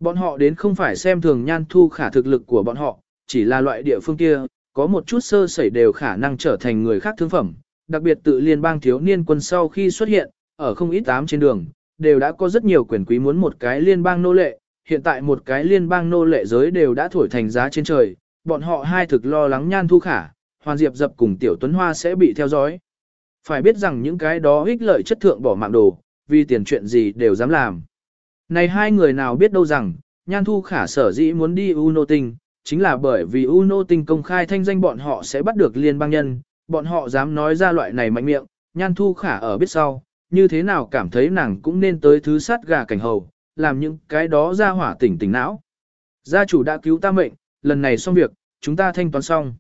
Bọn họ đến không phải xem thường nhan thu khả thực lực của bọn họ, chỉ là loại địa phương kia, có một chút sơ sẩy đều khả năng trở thành người khác thương phẩm. Đặc biệt tự liên bang thiếu niên quân sau khi xuất hiện, ở không ít tám trên đường, đều đã có rất nhiều quyền quý muốn một cái liên bang nô lệ, hiện tại một cái liên bang nô lệ giới đều đã thổi thành giá trên trời, bọn họ hai thực lo lắng nhan thu khả, hoàn diệp dập cùng tiểu tuấn hoa sẽ bị theo dõi. Phải biết rằng những cái đó ích lợi chất thượng bỏ mạng đồ, vì tiền chuyện gì đều dám làm. Này hai người nào biết đâu rằng, Nhan Thu Khả sở dĩ muốn đi Uno Tinh, chính là bởi vì Uno Tinh công khai thanh danh bọn họ sẽ bắt được liên bang nhân, bọn họ dám nói ra loại này mạnh miệng, Nhan Thu Khả ở biết sau, như thế nào cảm thấy nàng cũng nên tới thứ sát gà cảnh hầu, làm những cái đó ra hỏa tỉnh tỉnh não. Gia chủ đã cứu ta mệnh, lần này xong việc, chúng ta thanh toán xong.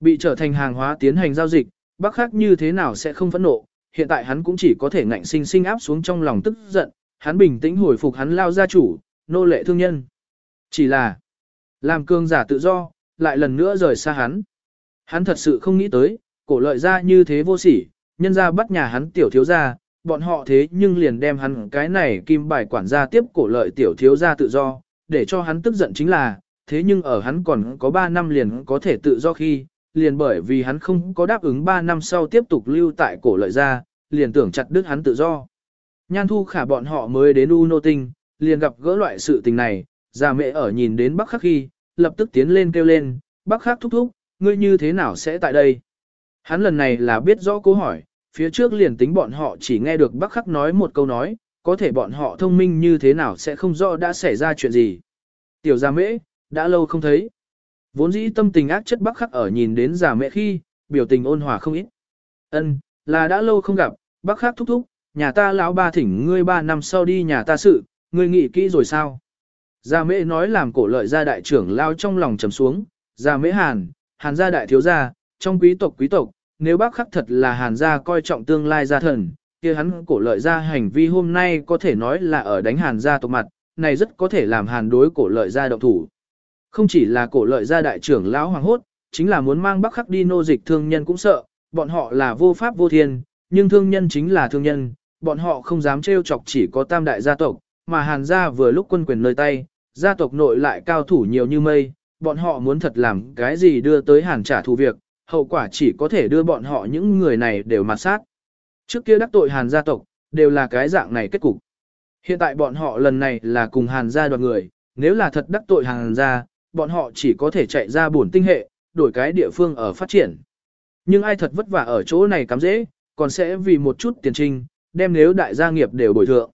Bị trở thành hàng hóa tiến hành giao dịch, bác khác như thế nào sẽ không phẫn nộ, hiện tại hắn cũng chỉ có thể ngạnh sinh sinh áp xuống trong lòng tức giận, hắn bình tĩnh hồi phục hắn lao gia chủ, nô lệ thương nhân. Chỉ là, làm cương giả tự do, lại lần nữa rời xa hắn. Hắn thật sự không nghĩ tới, cổ lợi ra như thế vô sỉ, nhân ra bắt nhà hắn tiểu thiếu gia, bọn họ thế nhưng liền đem hắn cái này kim bài quản gia tiếp cổ lợi tiểu thiếu gia tự do, để cho hắn tức giận chính là, thế nhưng ở hắn còn có 3 năm liền có thể tự do khi, liền bởi vì hắn không có đáp ứng 3 năm sau tiếp tục lưu tại cổ lợi gia, liền tưởng chặt đứt hắn tự do. Nhan thu khả bọn họ mới đến U Nô Tinh, liền gặp gỡ loại sự tình này, già mẹ ở nhìn đến Bắc Khắc khi, lập tức tiến lên kêu lên, Bắc Khắc thúc thúc, ngươi như thế nào sẽ tại đây? Hắn lần này là biết rõ câu hỏi, phía trước liền tính bọn họ chỉ nghe được Bắc Khắc nói một câu nói, có thể bọn họ thông minh như thế nào sẽ không rõ đã xảy ra chuyện gì. Tiểu gia mễ, đã lâu không thấy. Vốn dĩ tâm tình ác chất Bắc Khắc ở nhìn đến già mẹ khi, biểu tình ôn hòa không ít. Ân, là đã lâu không gặp, Bắc Khắc thúc thúc, nhà ta lão ba thỉnh ngươi ba năm sau đi nhà ta sự, ngươi nghĩ kỹ rồi sao? Gia mễ nói làm cổ lợi gia đại trưởng lao trong lòng trầm xuống, Già mễ hàn, hàn gia đại thiếu gia, trong quý tộc quý tộc, nếu bác khắc thật là hàn gia coi trọng tương lai gia thần, kia hắn cổ lợi gia hành vi hôm nay có thể nói là ở đánh hàn gia tộc mặt, này rất có thể làm hàn đối cổ lợi gia động thủ. Không chỉ là cổ lợi gia đại trưởng lão hoàng hốt, chính là muốn mang bác khắc đi nô dịch thương nhân cũng sợ, bọn họ là vô pháp vô thiên, nhưng thương nhân chính là thương nhân, bọn họ không dám trêu chọc chỉ có tam đại gia tộc, mà hàn gia vừa lúc quân quyền nơi tay, gia tộc nội lại cao thủ nhiều như mây, bọn họ muốn thật làm cái gì đưa tới hàn trả thù việc, hậu quả chỉ có thể đưa bọn họ những người này đều mặt sát. Trước kia đắc tội hàn gia tộc, đều là cái dạng này kết cục. Hiện tại bọn họ lần này là cùng hàn gia đoàn người, nếu là thật đắc tội hàn gia, bọn họ chỉ có thể chạy ra bổn tinh hệ, đổi cái địa phương ở phát triển. Nhưng ai thật vất vả ở chỗ này cắm dễ, còn sẽ vì một chút tiền trinh, đem nếu đại gia nghiệp đều bồi thượng.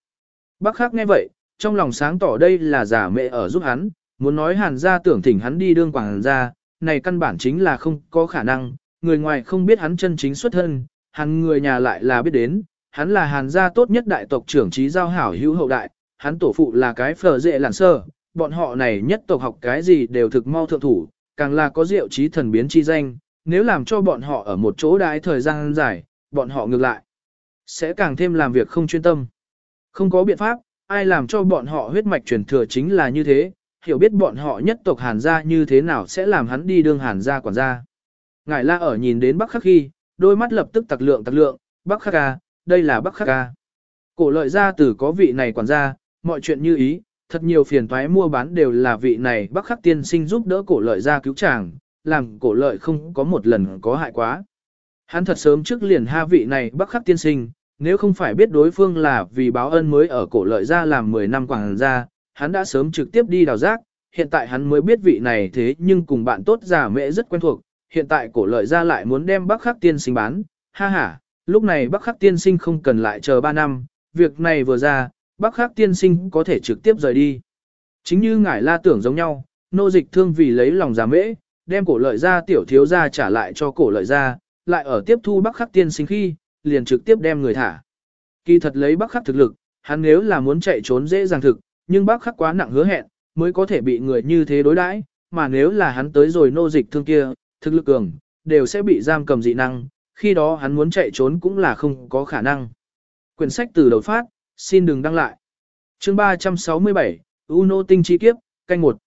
Bác khác nghe vậy, trong lòng sáng tỏ đây là giả mẹ ở giúp hắn, muốn nói hàn gia tưởng thỉnh hắn đi đương quảng gia, này căn bản chính là không có khả năng, người ngoài không biết hắn chân chính xuất thân, hắn người nhà lại là biết đến, hắn là hàn gia tốt nhất đại tộc trưởng trí giao hảo hữu hậu đại, hắn tổ phụ là cái phở dệ làn sơ, bọn họ này nhất tộc học cái gì đều thực mau thượng thủ, càng là có diệu trí thần biến chi danh, nếu làm cho bọn họ ở một chỗ đái thời gian dài, bọn họ ngược lại, sẽ càng thêm làm việc không chuyên tâm. Không có biện pháp, ai làm cho bọn họ huyết mạch truyền thừa chính là như thế, hiểu biết bọn họ nhất tộc hàn gia như thế nào sẽ làm hắn đi đương hàn gia quản gia. Ngải la ở nhìn đến Bắc Khắc khi, đôi mắt lập tức tặc lượng tặc lượng, Bắc Khắc ca, đây là Bắc Khắc ca. Cổ lợi gia tử có vị này quản gia, mọi chuyện như ý, thật nhiều phiền toái mua bán đều là vị này Bắc Khắc tiên sinh giúp đỡ cổ lợi gia cứu chàng, làm cổ lợi không có một lần có hại quá. Hắn thật sớm trước liền ha vị này Bắc Khắc tiên sinh, nếu không phải biết đối phương là vì báo ân mới ở cổ lợi gia làm 10 năm quảng gia, hắn đã sớm trực tiếp đi đào rác, hiện tại hắn mới biết vị này thế nhưng cùng bạn tốt giả mẹ rất quen thuộc, hiện tại cổ lợi gia lại muốn đem Bắc Khắc tiên sinh bán, ha ha, lúc này Bắc Khắc tiên sinh không cần lại chờ 3 năm, việc này vừa ra, Bắc Khắc tiên sinh có thể trực tiếp rời đi. Chính như ngải la tưởng giống nhau, nô dịch thương vì lấy lòng giả mễ, đem cổ lợi gia tiểu thiếu gia trả lại cho cổ lợi gia, lại ở tiếp thu Bắc Khắc tiên sinh khi, liền trực tiếp đem người thả. Kỳ thật lấy Bắc Khắc thực lực, hắn nếu là muốn chạy trốn dễ dàng thực, nhưng bác Khắc quá nặng hứa hẹn, mới có thể bị người như thế đối đãi, mà nếu là hắn tới rồi nô dịch thương kia, thực lực cường, đều sẽ bị giam cầm dị năng, khi đó hắn muốn chạy trốn cũng là không có khả năng. Quyển sách từ đầu phát, xin đừng đăng lại. Chương 367, Uno tinh chi kiếp, canh một.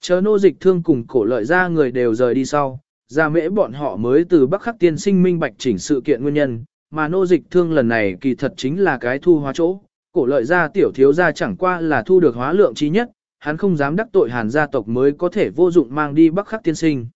Chờ nô dịch thương cùng cổ lợi ra người đều rời đi sau, ra mễ bọn họ mới từ Bắc Khắc tiên sinh minh bạch chỉnh sự kiện nguyên nhân, mà nô dịch thương lần này kỳ thật chính là cái thu hóa chỗ, cổ lợi gia tiểu thiếu gia chẳng qua là thu được hóa lượng chí nhất, hắn không dám đắc tội hàn gia tộc mới có thể vô dụng mang đi Bắc Khắc tiên sinh.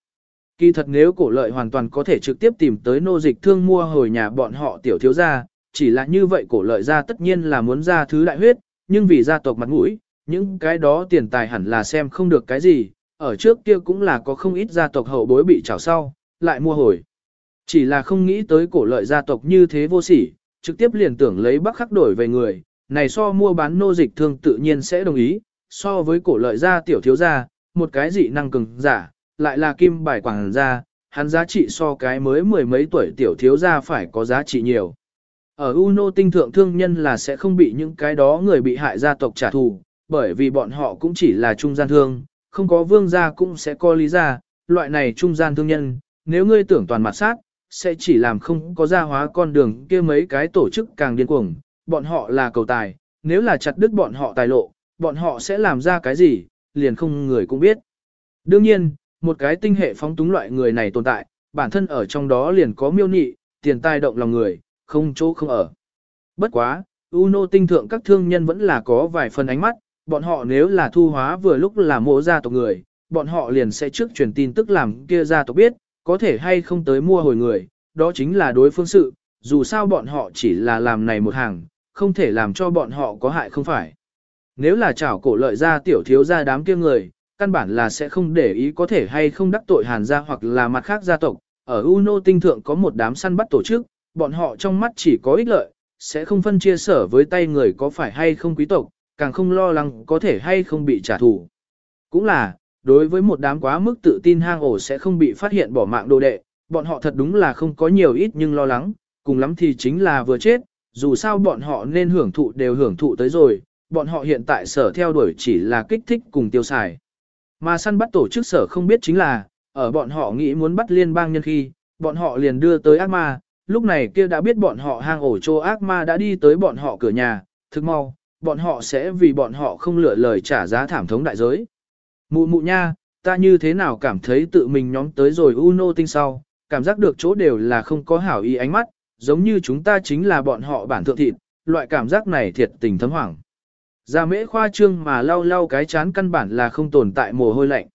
Kỳ thật nếu cổ lợi hoàn toàn có thể trực tiếp tìm tới nô dịch thương mua hồi nhà bọn họ tiểu thiếu gia chỉ là như vậy cổ lợi gia tất nhiên là muốn ra thứ đại huyết, nhưng vì gia tộc mặt mũi, những cái đó tiền tài hẳn là xem không được cái gì, ở trước kia cũng là có không ít gia tộc hậu bối bị trảo sau, lại mua hồi. Chỉ là không nghĩ tới cổ lợi gia tộc như thế vô sỉ, trực tiếp liền tưởng lấy bắc khắc đổi về người, này so mua bán nô dịch thương tự nhiên sẽ đồng ý, so với cổ lợi gia tiểu thiếu gia, một cái dị năng cường giả, lại là kim bài quảng gia, hắn giá trị so cái mới mười mấy tuổi tiểu thiếu gia phải có giá trị nhiều. Ở Uno tinh thượng thương nhân là sẽ không bị những cái đó người bị hại gia tộc trả thù, bởi vì bọn họ cũng chỉ là trung gian thương, không có vương gia cũng sẽ có lý gia, loại này trung gian thương nhân, nếu ngươi tưởng toàn mặt sát, sẽ chỉ làm không có gia hóa con đường kia mấy cái tổ chức càng điên cuồng, bọn họ là cầu tài, nếu là chặt đứt bọn họ tài lộ, bọn họ sẽ làm ra cái gì, liền không người cũng biết. Đương nhiên, một cái tinh hệ phóng túng loại người này tồn tại, bản thân ở trong đó liền có miêu nị, tiền tài động lòng người, không chỗ không ở. Bất quá, Uno tinh thượng các thương nhân vẫn là có vài phần ánh mắt, bọn họ nếu là thu hóa vừa lúc là mộ gia tộc người, bọn họ liền sẽ trước truyền tin tức làm kia gia tộc biết, có thể hay không tới mua hồi người, đó chính là đối phương sự, dù sao bọn họ chỉ là làm này một hàng, không thể làm cho bọn họ có hại không phải. Nếu là chảo cổ lợi ra tiểu thiếu ra đám kia người, căn bản là sẽ không để ý có thể hay không đắc tội hàn gia hoặc là mặt khác gia tộc. Ở Uno tinh thượng có một đám săn bắt tổ chức, bọn họ trong mắt chỉ có ích lợi, sẽ không phân chia sở với tay người có phải hay không quý tộc, càng không lo lắng có thể hay không bị trả thù. Cũng là, đối với một đám quá mức tự tin hang ổ sẽ không bị phát hiện bỏ mạng đồ đệ, bọn họ thật đúng là không có nhiều ít nhưng lo lắng, cùng lắm thì chính là vừa chết, dù sao bọn họ nên hưởng thụ đều hưởng thụ tới rồi, bọn họ hiện tại sở theo đuổi chỉ là kích thích cùng tiêu xài. Mà săn bắt tổ chức sở không biết chính là, ở bọn họ nghĩ muốn bắt liên bang nhân khi, bọn họ liền đưa tới ác ma, lúc này kia đã biết bọn họ hang ổ chỗ ác ma đã đi tới bọn họ cửa nhà, thức mau, bọn họ sẽ vì bọn họ không lựa lời trả giá thảm thống đại giới. Mụ mụ nha, ta như thế nào cảm thấy tự mình nhóm tới rồi Uno tinh sau, cảm giác được chỗ đều là không có hảo ý ánh mắt, giống như chúng ta chính là bọn họ bản thượng thịt, loại cảm giác này thiệt tình thấm hoảng. Gia mễ khoa trương mà lau lau cái chán căn bản là không tồn tại mồ hôi lạnh.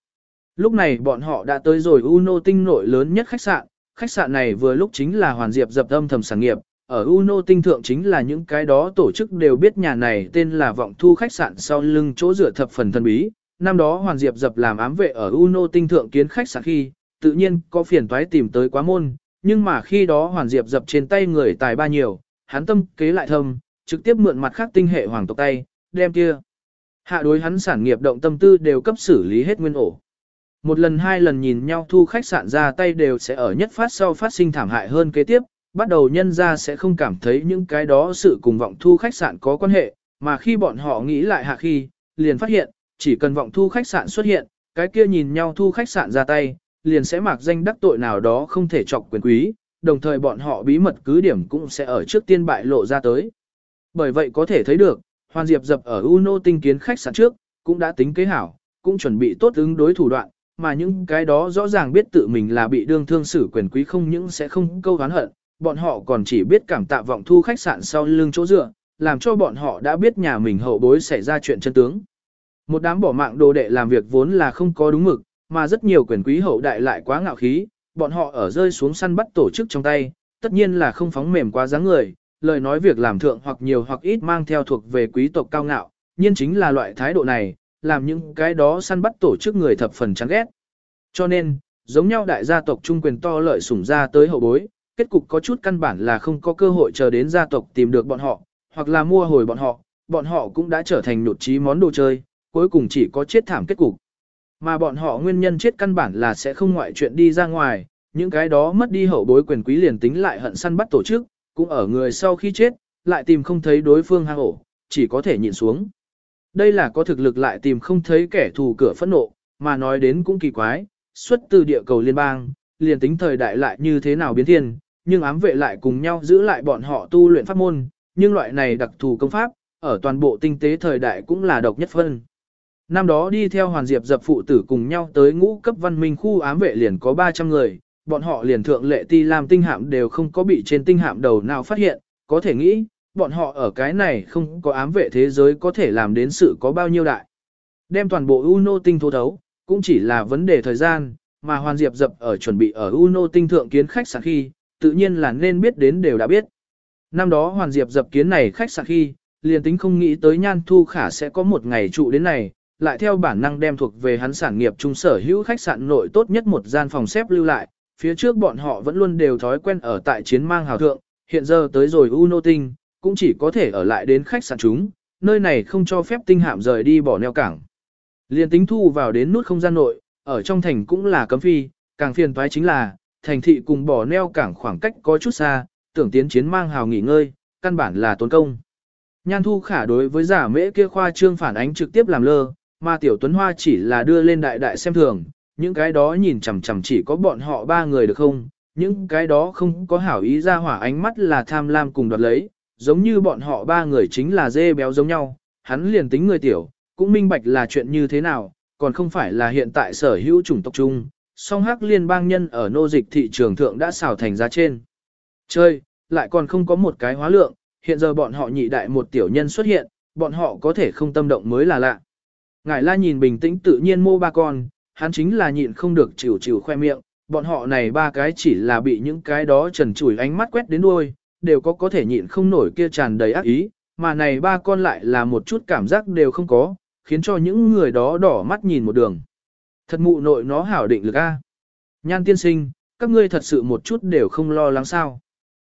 Lúc này bọn họ đã tới rồi Uno tinh nội lớn nhất khách sạn, khách sạn này vừa lúc chính là Hoàn Diệp dập âm thầm sản nghiệp, ở Uno tinh thượng chính là những cái đó tổ chức đều biết nhà này tên là vọng thu khách sạn sau lưng chỗ rửa thập phần thân bí. Năm đó Hoàn Diệp dập làm ám vệ ở Uno tinh thượng kiến khách sạn khi, tự nhiên có phiền toái tìm tới quá môn, nhưng mà khi đó Hoàn Diệp dập trên tay người tài ba nhiều, hắn tâm kế lại thâm, trực tiếp mượn mặt khác tinh hệ hoàng tộc tay, đem kia. Hạ đối hắn sản nghiệp động tâm tư đều cấp xử lý hết nguyên ổ. Một lần hai lần nhìn nhau thu khách sạn ra tay đều sẽ ở nhất phát sau phát sinh thảm hại hơn kế tiếp, bắt đầu nhân ra sẽ không cảm thấy những cái đó sự cùng vọng thu khách sạn có quan hệ, mà khi bọn họ nghĩ lại hạ khi, liền phát hiện, chỉ cần vọng thu khách sạn xuất hiện, cái kia nhìn nhau thu khách sạn ra tay, liền sẽ mặc danh đắc tội nào đó không thể chọc quyền quý, đồng thời bọn họ bí mật cứ điểm cũng sẽ ở trước tiên bại lộ ra tới. Bởi vậy có thể thấy được, Hoàn Diệp dập ở Uno tinh kiến khách sạn trước, cũng đã tính kế hảo, cũng chuẩn bị tốt ứng đối thủ đoạn, mà những cái đó rõ ràng biết tự mình là bị đương thương xử quyền quý không những sẽ không câu hán hận, bọn họ còn chỉ biết cảm tạ vọng thu khách sạn sau lưng chỗ dựa, làm cho bọn họ đã biết nhà mình hậu bối xảy ra chuyện chân tướng. Một đám bỏ mạng đồ đệ làm việc vốn là không có đúng mực, mà rất nhiều quyền quý hậu đại lại quá ngạo khí, bọn họ ở rơi xuống săn bắt tổ chức trong tay, tất nhiên là không phóng mềm quá dáng người, lời nói việc làm thượng hoặc nhiều hoặc ít mang theo thuộc về quý tộc cao ngạo, nhiên chính là loại thái độ này, làm những cái đó săn bắt tổ chức người thập phần chán ghét. Cho nên, giống nhau đại gia tộc trung quyền to lợi sủng ra tới hậu bối, kết cục có chút căn bản là không có cơ hội chờ đến gia tộc tìm được bọn họ, hoặc là mua hồi bọn họ, bọn họ cũng đã trở thành nột trí món đồ chơi, cuối cùng chỉ có chết thảm kết cục. Mà bọn họ nguyên nhân chết căn bản là sẽ không ngoại chuyện đi ra ngoài, những cái đó mất đi hậu bối quyền quý liền tính lại hận săn bắt tổ chức, cũng ở người sau khi chết, lại tìm không thấy đối phương hang ổ, chỉ có thể nhịn xuống. Đây là có thực lực lại tìm không thấy kẻ thù cửa phẫn nộ, mà nói đến cũng kỳ quái, xuất từ địa cầu liên bang, liền tính thời đại lại như thế nào biến thiên, nhưng ám vệ lại cùng nhau giữ lại bọn họ tu luyện pháp môn, nhưng loại này đặc thù công pháp, ở toàn bộ tinh tế thời đại cũng là độc nhất phân. Năm đó đi theo Hoàn Diệp dập phụ tử cùng nhau tới ngũ cấp văn minh khu ám vệ liền có 300 người, bọn họ liền thượng lệ ti làm tinh hạm đều không có bị trên tinh hạm đầu nào phát hiện, có thể nghĩ, bọn họ ở cái này không có ám vệ thế giới có thể làm đến sự có bao nhiêu đại. Đem toàn bộ Uno tinh thô thấu, cũng chỉ là vấn đề thời gian, mà Hoàn Diệp dập ở chuẩn bị ở Uno tinh thượng kiến khách sạn khi, tự nhiên là nên biết đến đều đã biết. Năm đó Hoàn Diệp dập kiến này khách sạn khi, liền tính không nghĩ tới Nhan Thu Khả sẽ có một ngày trụ đến này, lại theo bản năng đem thuộc về hắn sản nghiệp trung sở hữu khách sạn nội tốt nhất một gian phòng xếp lưu lại, phía trước bọn họ vẫn luôn đều thói quen ở tại chiến mang hào thượng, hiện giờ tới rồi Uno tinh, cũng chỉ có thể ở lại đến khách sạn chúng, nơi này không cho phép tinh hạm rời đi bỏ neo cảng. Liên tính thu vào đến nút không gian nội, ở trong thành cũng là cấm phi, càng phiền toái chính là, thành thị cùng bỏ neo cảng khoảng cách có chút xa, tưởng tiến chiến mang hào nghỉ ngơi, căn bản là tốn công. Nhan thu khả đối với giả mễ kia khoa trương phản ánh trực tiếp làm lơ, mà tiểu tuấn hoa chỉ là đưa lên đại đại xem thường, những cái đó nhìn chằm chằm chỉ có bọn họ ba người được không, những cái đó không có hảo ý ra hỏa ánh mắt là tham lam cùng đoạt lấy, giống như bọn họ ba người chính là dê béo giống nhau, hắn liền tính người tiểu, cũng minh bạch là chuyện như thế nào, còn không phải là hiện tại sở hữu chủng tộc chung, song hắc liên bang nhân ở nô dịch thị trường thượng đã xào thành giá trên. Chơi, lại còn không có một cái hóa lượng, hiện giờ bọn họ nhị đại một tiểu nhân xuất hiện, bọn họ có thể không tâm động mới là lạ. Ngải la nhìn bình tĩnh tự nhiên mô ba con, hắn chính là nhịn không được chịu chịu khoe miệng, bọn họ này ba cái chỉ là bị những cái đó trần chủi ánh mắt quét đến đuôi, đều có có thể nhịn không nổi kia tràn đầy ác ý, mà này ba con lại là một chút cảm giác đều không có, khiến cho những người đó đỏ mắt nhìn một đường. Thật mụ nội nó hảo định lực a. Nhan tiên sinh, các ngươi thật sự một chút đều không lo lắng sao.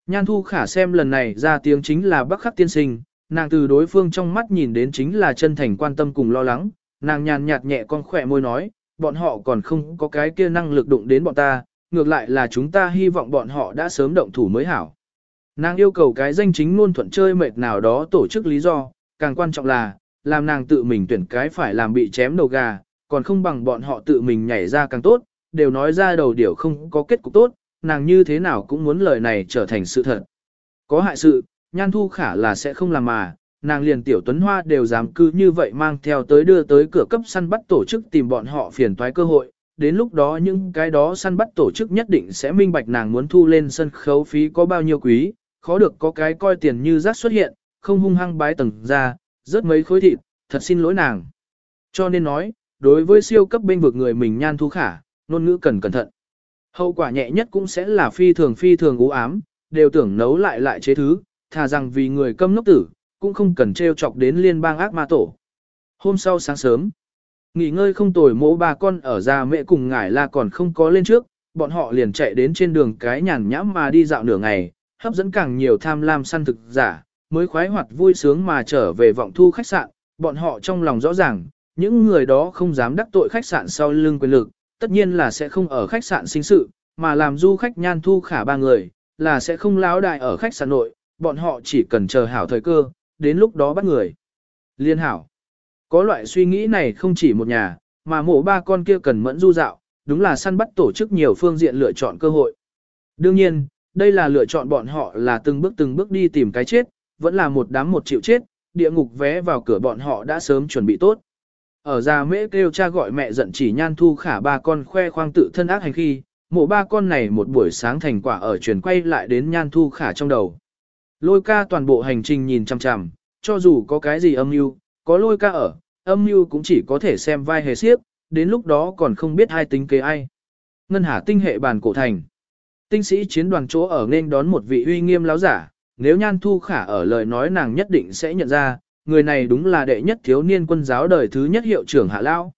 Nhan thu khả xem lần này ra tiếng chính là bắc khắc tiên sinh, nàng từ đối phương trong mắt nhìn đến chính là chân thành quan tâm cùng lo lắng, nàng nhàn nhạt nhẹ con khỏe môi nói, bọn họ còn không có cái kia năng lực đụng đến bọn ta, ngược lại là chúng ta hy vọng bọn họ đã sớm động thủ mới hảo. Nàng yêu cầu cái danh chính luôn thuận chơi mệt nào đó tổ chức lý do, càng quan trọng là, làm nàng tự mình tuyển cái phải làm bị chém đầu gà, còn không bằng bọn họ tự mình nhảy ra càng tốt, đều nói ra đầu điểu không có kết cục tốt, nàng như thế nào cũng muốn lời này trở thành sự thật. Có hại sự, nhan thu khả là sẽ không làm mà, nàng liền tiểu tuấn hoa đều dám cư như vậy mang theo tới đưa tới cửa cấp săn bắt tổ chức tìm bọn họ phiền toái cơ hội. Đến lúc đó những cái đó săn bắt tổ chức nhất định sẽ minh bạch nàng muốn thu lên sân khấu phí có bao nhiêu quý, khó được có cái coi tiền như rác xuất hiện, không hung hăng bái tầng ra, rớt mấy khối thịt, thật xin lỗi nàng. Cho nên nói, đối với siêu cấp bên vực người mình nhan thu khả, ngôn ngữ cần cẩn thận. Hậu quả nhẹ nhất cũng sẽ là phi thường phi thường ú ám, đều tưởng nấu lại lại chế thứ, thà rằng vì người câm ngốc tử, cũng không cần treo chọc đến liên bang ác ma tổ. Hôm sau sáng sớm, nghỉ ngơi không tồi mỗ bà con ở ra mẹ cùng ngải là còn không có lên trước, bọn họ liền chạy đến trên đường cái nhàn nhãm mà đi dạo nửa ngày, hấp dẫn càng nhiều tham lam săn thực giả, mới khoái hoạt vui sướng mà trở về vọng thu khách sạn, bọn họ trong lòng rõ ràng, những người đó không dám đắc tội khách sạn sau lưng quyền lực, tất nhiên là sẽ không ở khách sạn sinh sự, mà làm du khách nhan thu khả ba người, là sẽ không láo đại ở khách sạn nội, bọn họ chỉ cần chờ hảo thời cơ, đến lúc đó bắt người. Liên hảo. Có loại suy nghĩ này không chỉ một nhà, mà mổ ba con kia cần mẫn du dạo, đúng là săn bắt tổ chức nhiều phương diện lựa chọn cơ hội. Đương nhiên, đây là lựa chọn bọn họ là từng bước từng bước đi tìm cái chết, vẫn là một đám một triệu chết, địa ngục vé vào cửa bọn họ đã sớm chuẩn bị tốt. Ở già mễ kêu cha gọi mẹ giận chỉ nhan thu khả ba con khoe khoang tự thân ác hành khi, mộ ba con này một buổi sáng thành quả ở truyền quay lại đến nhan thu khả trong đầu. Lôi ca toàn bộ hành trình nhìn chằm chằm, cho dù có cái gì âm mưu, có lôi ca ở, âm mưu cũng chỉ có thể xem vai hề siếp, đến lúc đó còn không biết hai tính kế ai. Ngân hà tinh hệ bàn cổ thành. Tinh sĩ chiến đoàn chỗ ở nên đón một vị uy nghiêm láo giả, nếu nhan thu khả ở lời nói nàng nhất định sẽ nhận ra, người này đúng là đệ nhất thiếu niên quân giáo đời thứ nhất hiệu trưởng hạ lao.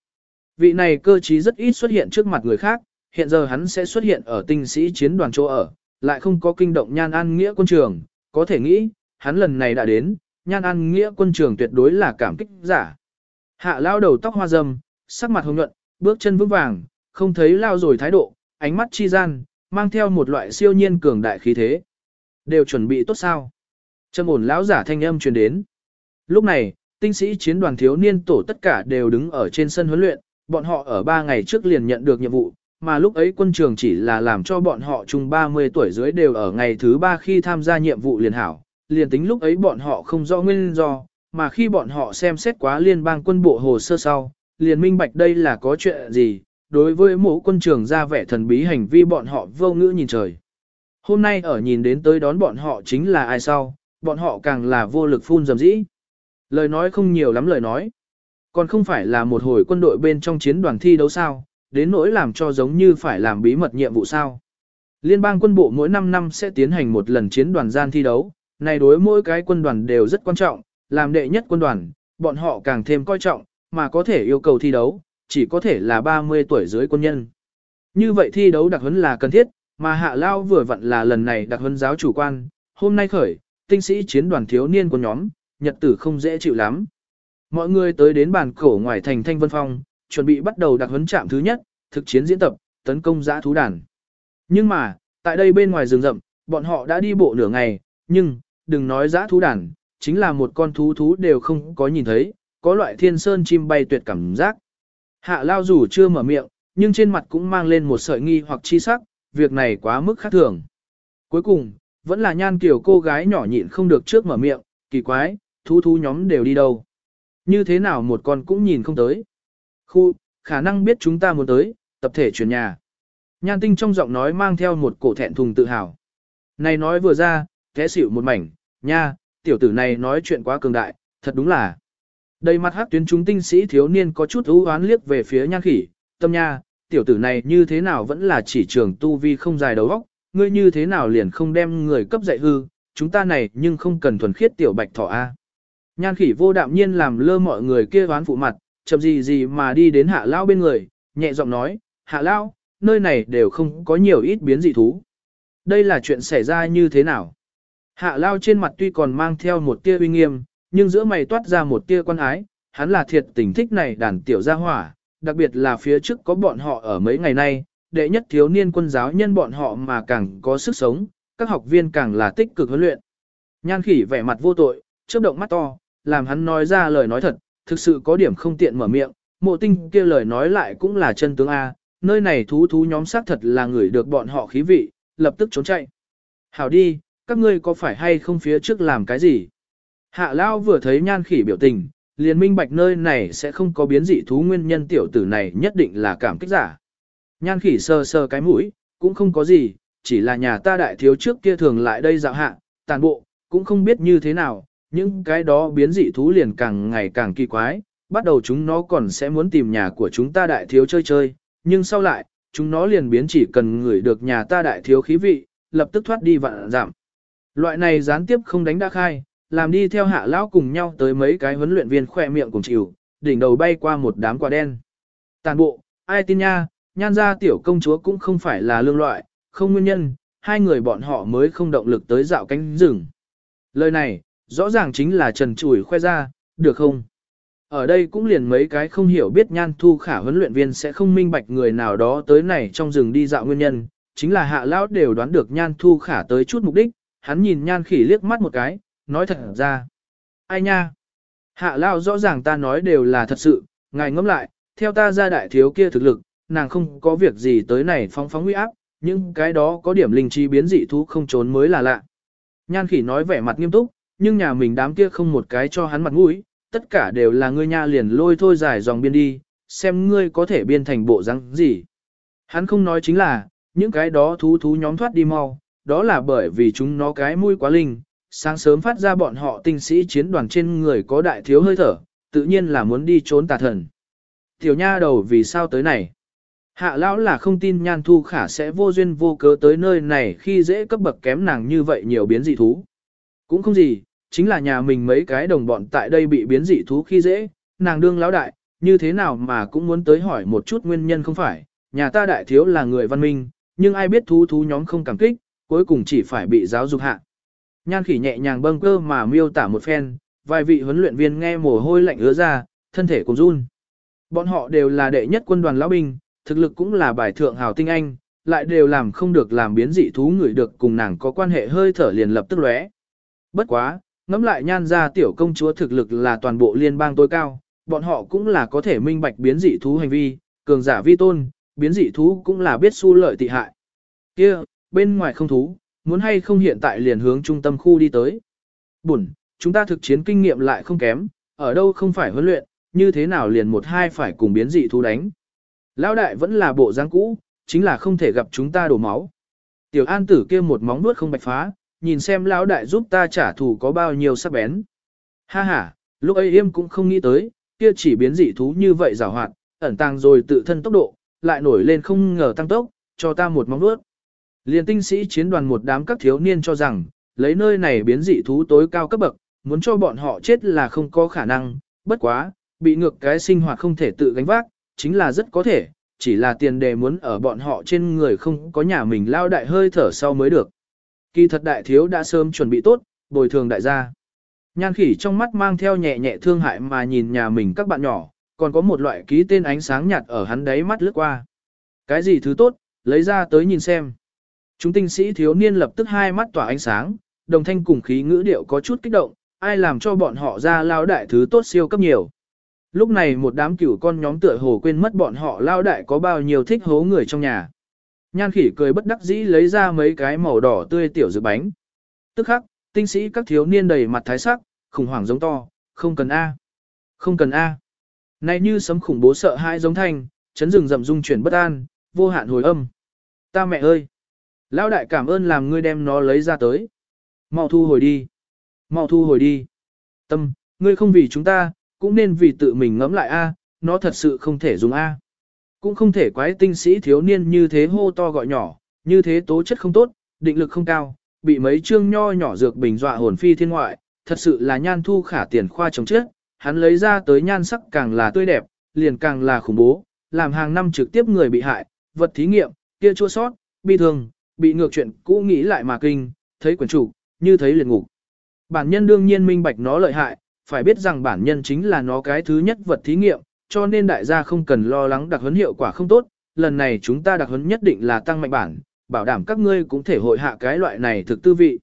Vị này cơ trí rất ít xuất hiện trước mặt người khác, hiện giờ hắn sẽ xuất hiện ở tinh sĩ chiến đoàn chỗ ở, lại không có kinh động nhan an nghĩa quân trường, có thể nghĩ, hắn lần này đã đến, nhan an nghĩa quân trường tuyệt đối là cảm kích giả. Hạ lao đầu tóc hoa râm, sắc mặt hồng nhuận, bước chân vững vàng, không thấy lao rồi thái độ, ánh mắt chi gian, mang theo một loại siêu nhiên cường đại khí thế. Đều chuẩn bị tốt sao? Trầm ổn lão giả thanh âm truyền đến. Lúc này, tinh sĩ chiến đoàn thiếu niên tổ tất cả đều đứng ở trên sân huấn luyện, bọn họ ở 3 ngày trước liền nhận được nhiệm vụ, mà lúc ấy quân trường chỉ là làm cho bọn họ chung 30 tuổi dưới đều ở ngày thứ 3 khi tham gia nhiệm vụ liền hảo, liền tính lúc ấy bọn họ không rõ nguyên do, mà khi bọn họ xem xét quá liên bang quân bộ hồ sơ sau, liền minh bạch đây là có chuyện gì, đối với mỗi quân trường ra vẻ thần bí hành vi bọn họ vô ngữ nhìn trời. Hôm nay ở nhìn đến tới đón bọn họ chính là ai sau, bọn họ càng là vô lực phun dầm dĩ. Lời nói không nhiều lắm lời nói. Còn không phải là một hồi quân đội bên trong chiến đoàn thi đấu sao, đến nỗi làm cho giống như phải làm bí mật nhiệm vụ sao. Liên bang quân bộ mỗi 5 năm sẽ tiến hành một lần chiến đoàn gian thi đấu, này đối mỗi cái quân đoàn đều rất quan trọng, làm đệ nhất quân đoàn, bọn họ càng thêm coi trọng, mà có thể yêu cầu thi đấu, chỉ có thể là 30 tuổi dưới quân nhân. Như vậy thi đấu đặc huấn là cần thiết, mà hạ lao vừa vặn là lần này đặc huấn giáo chủ quan, hôm nay khởi, tinh sĩ chiến đoàn thiếu niên của nhóm, nhật tử không dễ chịu lắm. Mọi người tới đến bàn cổ ngoài thành Thanh Vân Phong, chuẩn bị bắt đầu đặc huấn trạm thứ nhất, thực chiến diễn tập, tấn công giã thú đàn. Nhưng mà, tại đây bên ngoài rừng rậm, bọn họ đã đi bộ nửa ngày, nhưng, đừng nói giã thú đàn, chính là một con thú thú đều không có nhìn thấy, có loại thiên sơn chim bay tuyệt cảm giác. Hạ lao dù chưa mở miệng, nhưng trên mặt cũng mang lên một sợi nghi hoặc chi sắc, việc này quá mức khác thường. Cuối cùng, vẫn là nhan kiểu cô gái nhỏ nhịn không được trước mở miệng, kỳ quái, thú thú nhóm đều đi đâu. Như thế nào một con cũng nhìn không tới. Khu, khả năng biết chúng ta muốn tới, tập thể chuyển nhà. Nhan tinh trong giọng nói mang theo một cổ thẹn thùng tự hào. Này nói vừa ra, Thế xỉu một mảnh, nha, tiểu tử này nói chuyện quá cường đại, thật đúng là. Đầy mặt hắc tuyến chúng tinh sĩ thiếu niên có chút ưu oán liếc về phía nhan khỉ, tâm nha, tiểu tử này như thế nào vẫn là chỉ trường tu vi không dài đầu óc, ngươi như thế nào liền không đem người cấp dạy hư, chúng ta này nhưng không cần thuần khiết tiểu bạch thỏ A. Nhan khỉ vô đạm nhiên làm lơ mọi người kia oán phụ mặt, chậm gì gì mà đi đến hạ lao bên người, nhẹ giọng nói, hạ lao, nơi này đều không có nhiều ít biến dị thú. Đây là chuyện xảy ra như thế nào? Hạ lao trên mặt tuy còn mang theo một tia uy nghiêm, nhưng giữa mày toát ra một tia quan ái, hắn là thiệt tình thích này đàn tiểu gia hỏa, đặc biệt là phía trước có bọn họ ở mấy ngày nay, đệ nhất thiếu niên quân giáo nhân bọn họ mà càng có sức sống, các học viên càng là tích cực huấn luyện. Nhan khỉ vẻ mặt vô tội, chớp động mắt to, làm hắn nói ra lời nói thật, thực sự có điểm không tiện mở miệng, mộ tinh kia lời nói lại cũng là chân tướng A, nơi này thú thú nhóm xác thật là người được bọn họ khí vị, lập tức trốn chạy. Hảo đi, các ngươi có phải hay không phía trước làm cái gì? Hạ Lao vừa thấy nhan khỉ biểu tình, liền minh bạch nơi này sẽ không có biến dị thú nguyên nhân tiểu tử này nhất định là cảm kích giả. Nhan khỉ sờ sờ cái mũi, cũng không có gì, chỉ là nhà ta đại thiếu trước kia thường lại đây dạo hạ, tàn bộ, cũng không biết như thế nào, những cái đó biến dị thú liền càng ngày càng kỳ quái, bắt đầu chúng nó còn sẽ muốn tìm nhà của chúng ta đại thiếu chơi chơi, nhưng sau lại, chúng nó liền biến chỉ cần ngửi được nhà ta đại thiếu khí vị, lập tức thoát đi vạn giảm. Loại này gián tiếp không đánh đã khai, làm đi theo hạ lão cùng nhau tới mấy cái huấn luyện viên khỏe miệng cùng chịu, đỉnh đầu bay qua một đám quả đen. Tàn bộ, ai tin nha, nhan ra tiểu công chúa cũng không phải là lương loại, không nguyên nhân, hai người bọn họ mới không động lực tới dạo cánh rừng. Lời này, rõ ràng chính là trần chủi khoe ra, được không? Ở đây cũng liền mấy cái không hiểu biết nhan thu khả huấn luyện viên sẽ không minh bạch người nào đó tới này trong rừng đi dạo nguyên nhân, chính là hạ lão đều đoán được nhan thu khả tới chút mục đích, hắn nhìn nhan khỉ liếc mắt một cái, nói thật ra. Ai nha? Hạ lão rõ ràng ta nói đều là thật sự, ngài ngẫm lại, theo ta ra đại thiếu kia thực lực, nàng không có việc gì tới này phóng phóng uy áp, nhưng cái đó có điểm linh trí biến dị thú không trốn mới là lạ. Nhan khỉ nói vẻ mặt nghiêm túc, nhưng nhà mình đám kia không một cái cho hắn mặt mũi, tất cả đều là ngươi nha liền lôi thôi dài dòng biên đi, xem ngươi có thể biên thành bộ răng gì. Hắn không nói chính là, những cái đó thú thú nhóm thoát đi mau, đó là bởi vì chúng nó cái mũi quá linh, sáng sớm phát ra bọn họ tinh sĩ chiến đoàn trên người có đại thiếu hơi thở, tự nhiên là muốn đi trốn tà thần. Tiểu nha đầu vì sao tới này? Hạ lão là không tin nhan thu khả sẽ vô duyên vô cớ tới nơi này khi dễ cấp bậc kém nàng như vậy nhiều biến dị thú. Cũng không gì, chính là nhà mình mấy cái đồng bọn tại đây bị biến dị thú khi dễ, nàng đương lão đại, như thế nào mà cũng muốn tới hỏi một chút nguyên nhân không phải, nhà ta đại thiếu là người văn minh, nhưng ai biết thú thú nhóm không cảm kích, cuối cùng chỉ phải bị giáo dục hạ. Nhan khỉ nhẹ nhàng bâng cơ mà miêu tả một phen, vài vị huấn luyện viên nghe mồ hôi lạnh ứa ra, thân thể cũng run. Bọn họ đều là đệ nhất quân đoàn lão binh, thực lực cũng là bài thượng hào tinh anh, lại đều làm không được làm biến dị thú người được cùng nàng có quan hệ hơi thở liền lập tức lóe. Bất quá, ngẫm lại nhan ra tiểu công chúa thực lực là toàn bộ liên bang tối cao, bọn họ cũng là có thể minh bạch biến dị thú hành vi, cường giả vi tôn, biến dị thú cũng là biết su lợi tị hại. kia bên ngoài không thú, muốn hay không hiện tại liền hướng trung tâm khu đi tới. Bùn, chúng ta thực chiến kinh nghiệm lại không kém, ở đâu không phải huấn luyện, như thế nào liền một hai phải cùng biến dị thú đánh. Lão đại vẫn là bộ dáng cũ, chính là không thể gặp chúng ta đổ máu. Tiểu an tử kia một móng nuốt không bạch phá, nhìn xem lão đại giúp ta trả thù có bao nhiêu sắc bén. Ha ha, lúc ấy im cũng không nghĩ tới, kia chỉ biến dị thú như vậy rào hoạt, ẩn tàng rồi tự thân tốc độ, lại nổi lên không ngờ tăng tốc, cho ta một móng nuốt. Liên tinh sĩ chiến đoàn một đám các thiếu niên cho rằng, lấy nơi này biến dị thú tối cao cấp bậc, muốn cho bọn họ chết là không có khả năng, bất quá, bị ngược cái sinh hoạt không thể tự gánh vác, chính là rất có thể, chỉ là tiền đề muốn ở bọn họ trên người không có nhà mình lao đại hơi thở sau mới được. Kỳ thật đại thiếu đã sớm chuẩn bị tốt, bồi thường đại gia. Nhan khỉ trong mắt mang theo nhẹ nhẹ thương hại mà nhìn nhà mình các bạn nhỏ, còn có một loại ký tên ánh sáng nhạt ở hắn đáy mắt lướt qua. Cái gì thứ tốt, lấy ra tới nhìn xem. Chúng tinh sĩ thiếu niên lập tức hai mắt tỏa ánh sáng, đồng thanh cùng khí ngữ điệu có chút kích động, ai làm cho bọn họ ra lao đại thứ tốt siêu cấp nhiều. Lúc này một đám cửu con nhóm tựa hồ quên mất bọn họ lao đại có bao nhiêu thích hố người trong nhà. Nhan khỉ cười bất đắc dĩ lấy ra mấy cái màu đỏ tươi tiểu dược bánh. Tức khắc, tinh sĩ các thiếu niên đầy mặt thái sắc, khủng hoảng giống to, không cần A. Không cần A. Này như sấm khủng bố sợ hãi giống thanh, chấn rừng rậm rung chuyển bất an, vô hạn hồi âm. Ta mẹ ơi! Lão đại cảm ơn làm ngươi đem nó lấy ra tới. Mau thu hồi đi. Mau thu hồi đi. Tâm, ngươi không vì chúng ta, cũng nên vì tự mình ngẫm lại A, nó thật sự không thể dùng A. Cũng không thể quái tinh sĩ thiếu niên như thế hô to gọi nhỏ, như thế tố chất không tốt, định lực không cao, bị mấy chương nho nhỏ dược bình dọa hồn phi thiên ngoại, thật sự là nhan thu khả tiền khoa chống chết, hắn lấy ra tới nhan sắc càng là tươi đẹp, liền càng là khủng bố, làm hàng năm trực tiếp người bị hại, vật thí nghiệm, kia chua sót, bi thương, bị ngược chuyện cũ nghĩ lại mà kinh, thấy quyển chủ, như thấy liền ngục. Bản nhân đương nhiên minh bạch nó lợi hại, phải biết rằng bản nhân chính là nó cái thứ nhất vật thí nghiệm, cho nên đại gia không cần lo lắng đặc huấn hiệu quả không tốt, lần này chúng ta đặc huấn nhất định là tăng mạnh bản, bảo đảm các ngươi cũng thể hội hạ cái loại này thực tư vị.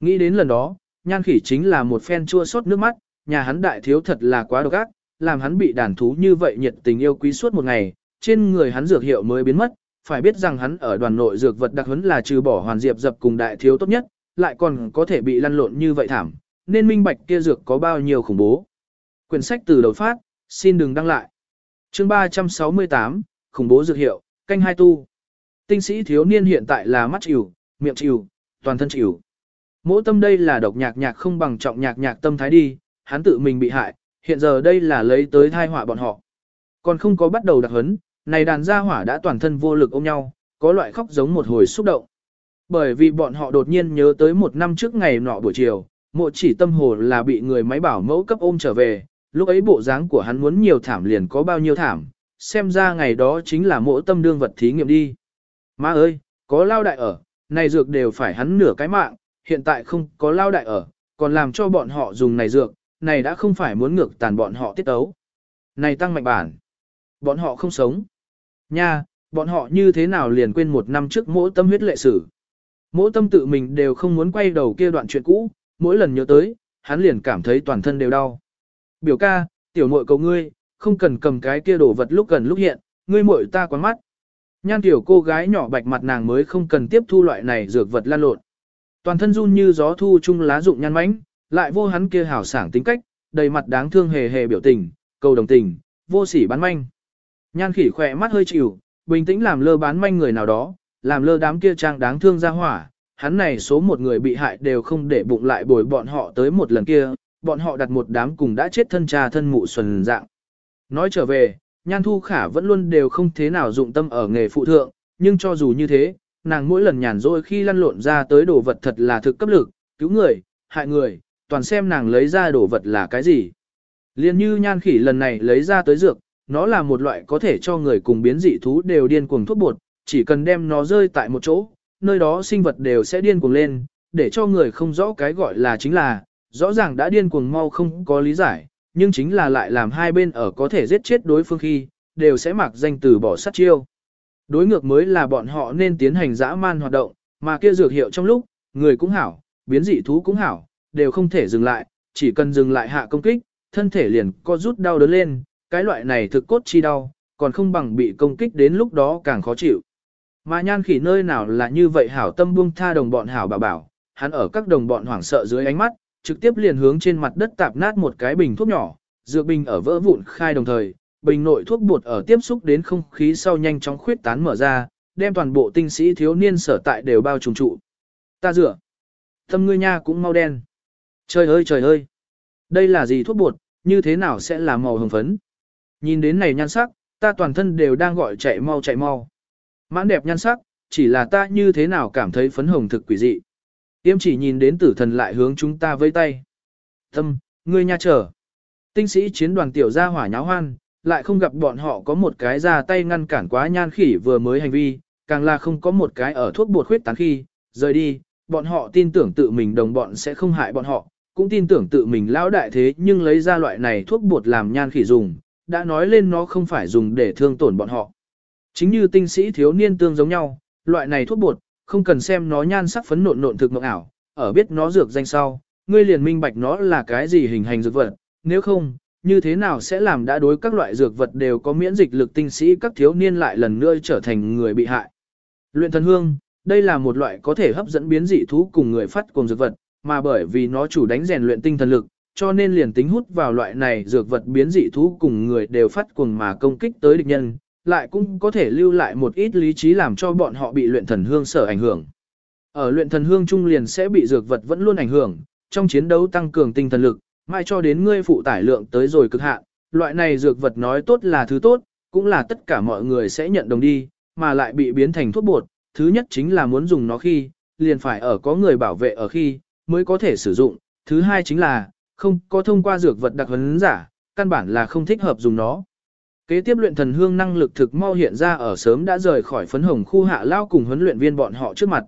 Nghĩ đến lần đó, nhan khỉ chính là một phen chua xót nước mắt, nhà hắn đại thiếu thật là quá độc ác, làm hắn bị đàn thú như vậy nhiệt tình yêu quý suốt một ngày, trên người hắn dược hiệu mới biến mất, phải biết rằng hắn ở đoàn nội dược vật đặc huấn là trừ bỏ hoàn diệp dập cùng đại thiếu tốt nhất, lại còn có thể bị lăn lộn như vậy thảm, nên minh bạch kia dược có bao nhiêu khủng bố. Quyển sách từ đầu phát, xin đừng đăng lại. Chương 368, khủng bố dược hiệu, canh hai tu. Tinh sĩ thiếu niên hiện tại là mắt chịu, miệng chịu, toàn thân chịu. Mỗi tâm đây là độc nhạc nhạc không bằng trọng nhạc nhạc tâm thái đi, hắn tự mình bị hại, hiện giờ đây là lấy tới thai họa bọn họ. Còn không có bắt đầu đặc hấn, này đàn gia hỏa đã toàn thân vô lực ôm nhau, có loại khóc giống một hồi xúc động. Bởi vì bọn họ đột nhiên nhớ tới một năm trước ngày nọ buổi chiều, mộ chỉ tâm hồ là bị người máy bảo mẫu cấp ôm trở về, lúc ấy bộ dáng của hắn muốn nhiều thảm liền có bao nhiêu thảm, xem ra ngày đó chính là mỗi tâm đương vật thí nghiệm đi. Má ơi, có lao đại ở, này dược đều phải hắn nửa cái mạng, hiện tại không có lao đại ở, còn làm cho bọn họ dùng này dược, này đã không phải muốn ngược tàn bọn họ tiết ấu. Này tăng mạnh bản, bọn họ không sống. Nha, bọn họ như thế nào liền quên một năm trước mỗi tâm huyết lệ sử. Mỗi tâm tự mình đều không muốn quay đầu kia đoạn chuyện cũ, mỗi lần nhớ tới, hắn liền cảm thấy toàn thân đều đau. Biểu ca, tiểu muội cầu ngươi, không cần cầm cái kia đồ vật lúc gần lúc hiện, ngươi muội ta quán mắt. Nhan tiểu cô gái nhỏ bạch mặt nàng mới không cần tiếp thu loại này dược vật lan lộn. Toàn thân run như gió thu chung lá rụng nhăn mánh, lại vô hắn kia hảo sảng tính cách, đầy mặt đáng thương hề hề biểu tình, cầu đồng tình, vô sỉ bán manh. Nhan khỉ khỏe mắt hơi chịu, bình tĩnh làm lơ bán manh người nào đó, làm lơ đám kia trang đáng thương ra hỏa. Hắn này số một người bị hại đều không để bụng lại bồi bọn họ tới một lần kia, bọn họ đặt một đám cùng đã chết thân cha thân mụ xuân dạng. Nói trở về, Nhan Thu Khả vẫn luôn đều không thế nào dụng tâm ở nghề phụ thượng, nhưng cho dù như thế, nàng mỗi lần nhàn rỗi khi lăn lộn ra tới đồ vật thật là thực cấp lực, cứu người, hại người, toàn xem nàng lấy ra đồ vật là cái gì. Liên như Nhan Khỉ lần này lấy ra tới dược, nó là một loại có thể cho người cùng biến dị thú đều điên cuồng thuốc bột, chỉ cần đem nó rơi tại một chỗ, nơi đó sinh vật đều sẽ điên cuồng lên, để cho người không rõ cái gọi là chính là, rõ ràng đã điên cuồng mau không có lý giải, nhưng chính là lại làm hai bên ở có thể giết chết đối phương khi, đều sẽ mặc danh từ bỏ sát chiêu. Đối ngược mới là bọn họ nên tiến hành dã man hoạt động, mà kia dược hiệu trong lúc, người cũng hảo, biến dị thú cũng hảo, đều không thể dừng lại, chỉ cần dừng lại hạ công kích, thân thể liền co rút đau đớn lên, cái loại này thực cốt chi đau, còn không bằng bị công kích đến lúc đó càng khó chịu. Mà nhan khỉ nơi nào là như vậy hảo tâm buông tha đồng bọn hảo bảo bảo, hắn ở các đồng bọn hoảng sợ dưới ánh mắt, trực tiếp liền hướng trên mặt đất tạp nát một cái bình thuốc nhỏ, dược bình ở vỡ vụn khai đồng thời, bình nội thuốc bột ở tiếp xúc đến không khí sau nhanh chóng khuyết tán mở ra, đem toàn bộ tinh sĩ thiếu niên sở tại đều bao trùm trụ. Ta rửa. Tâm ngươi nha cũng mau đen. Trời ơi trời ơi. Đây là gì thuốc bột, như thế nào sẽ là màu hồng phấn? Nhìn đến này nhan sắc, ta toàn thân đều đang gọi chạy mau chạy mau. Mãn đẹp nhan sắc, chỉ là ta như thế nào cảm thấy phấn hồng thực quỷ dị. Tiêm chỉ nhìn đến tử thần lại hướng chúng ta vây tay. Tâm, ngươi nha trở. Tinh sĩ chiến đoàn tiểu gia hỏa nháo hoan, lại không gặp bọn họ có một cái ra tay ngăn cản quá nhan khỉ vừa mới hành vi, càng là không có một cái ở thuốc bột khuyết tán khi, rời đi, bọn họ tin tưởng tự mình đồng bọn sẽ không hại bọn họ, cũng tin tưởng tự mình lão đại thế nhưng lấy ra loại này thuốc bột làm nhan khỉ dùng, đã nói lên nó không phải dùng để thương tổn bọn họ. Chính như tinh sĩ thiếu niên tương giống nhau, loại này thuốc bột, không cần xem nó nhan sắc phấn nộn nộn thực mộng ảo, ở biết nó dược danh sau, ngươi liền minh bạch nó là cái gì hình hành dược vật, nếu không, như thế nào sẽ làm đã đối các loại dược vật đều có miễn dịch lực tinh sĩ các thiếu niên lại lần nữa trở thành người bị hại. Luyện thần hương, đây là một loại có thể hấp dẫn biến dị thú cùng người phát cùng dược vật, mà bởi vì nó chủ đánh rèn luyện tinh thần lực, cho nên liền tính hút vào loại này dược vật biến dị thú cùng người đều phát cuồng mà công kích tới địch nhân, lại cũng có thể lưu lại một ít lý trí làm cho bọn họ bị luyện thần hương sở ảnh hưởng. Ở luyện thần hương trung liền sẽ bị dược vật vẫn luôn ảnh hưởng, trong chiến đấu tăng cường tinh thần lực, mai cho đến ngươi phụ tải lượng tới rồi cực hạn, loại này dược vật nói tốt là thứ tốt, cũng là tất cả mọi người sẽ nhận đồng đi, mà lại bị biến thành thuốc bột, thứ nhất chính là muốn dùng nó khi, liền phải ở có người bảo vệ ở khi, mới có thể sử dụng, thứ hai chính là, không có thông qua dược vật đặc huấn giả, căn bản là không thích hợp dùng nó. Kế tiếp luyện thần hương năng lực thực mau hiện ra ở sớm đã rời khỏi phấn hồng khu hạ lao cùng huấn luyện viên bọn họ trước mặt.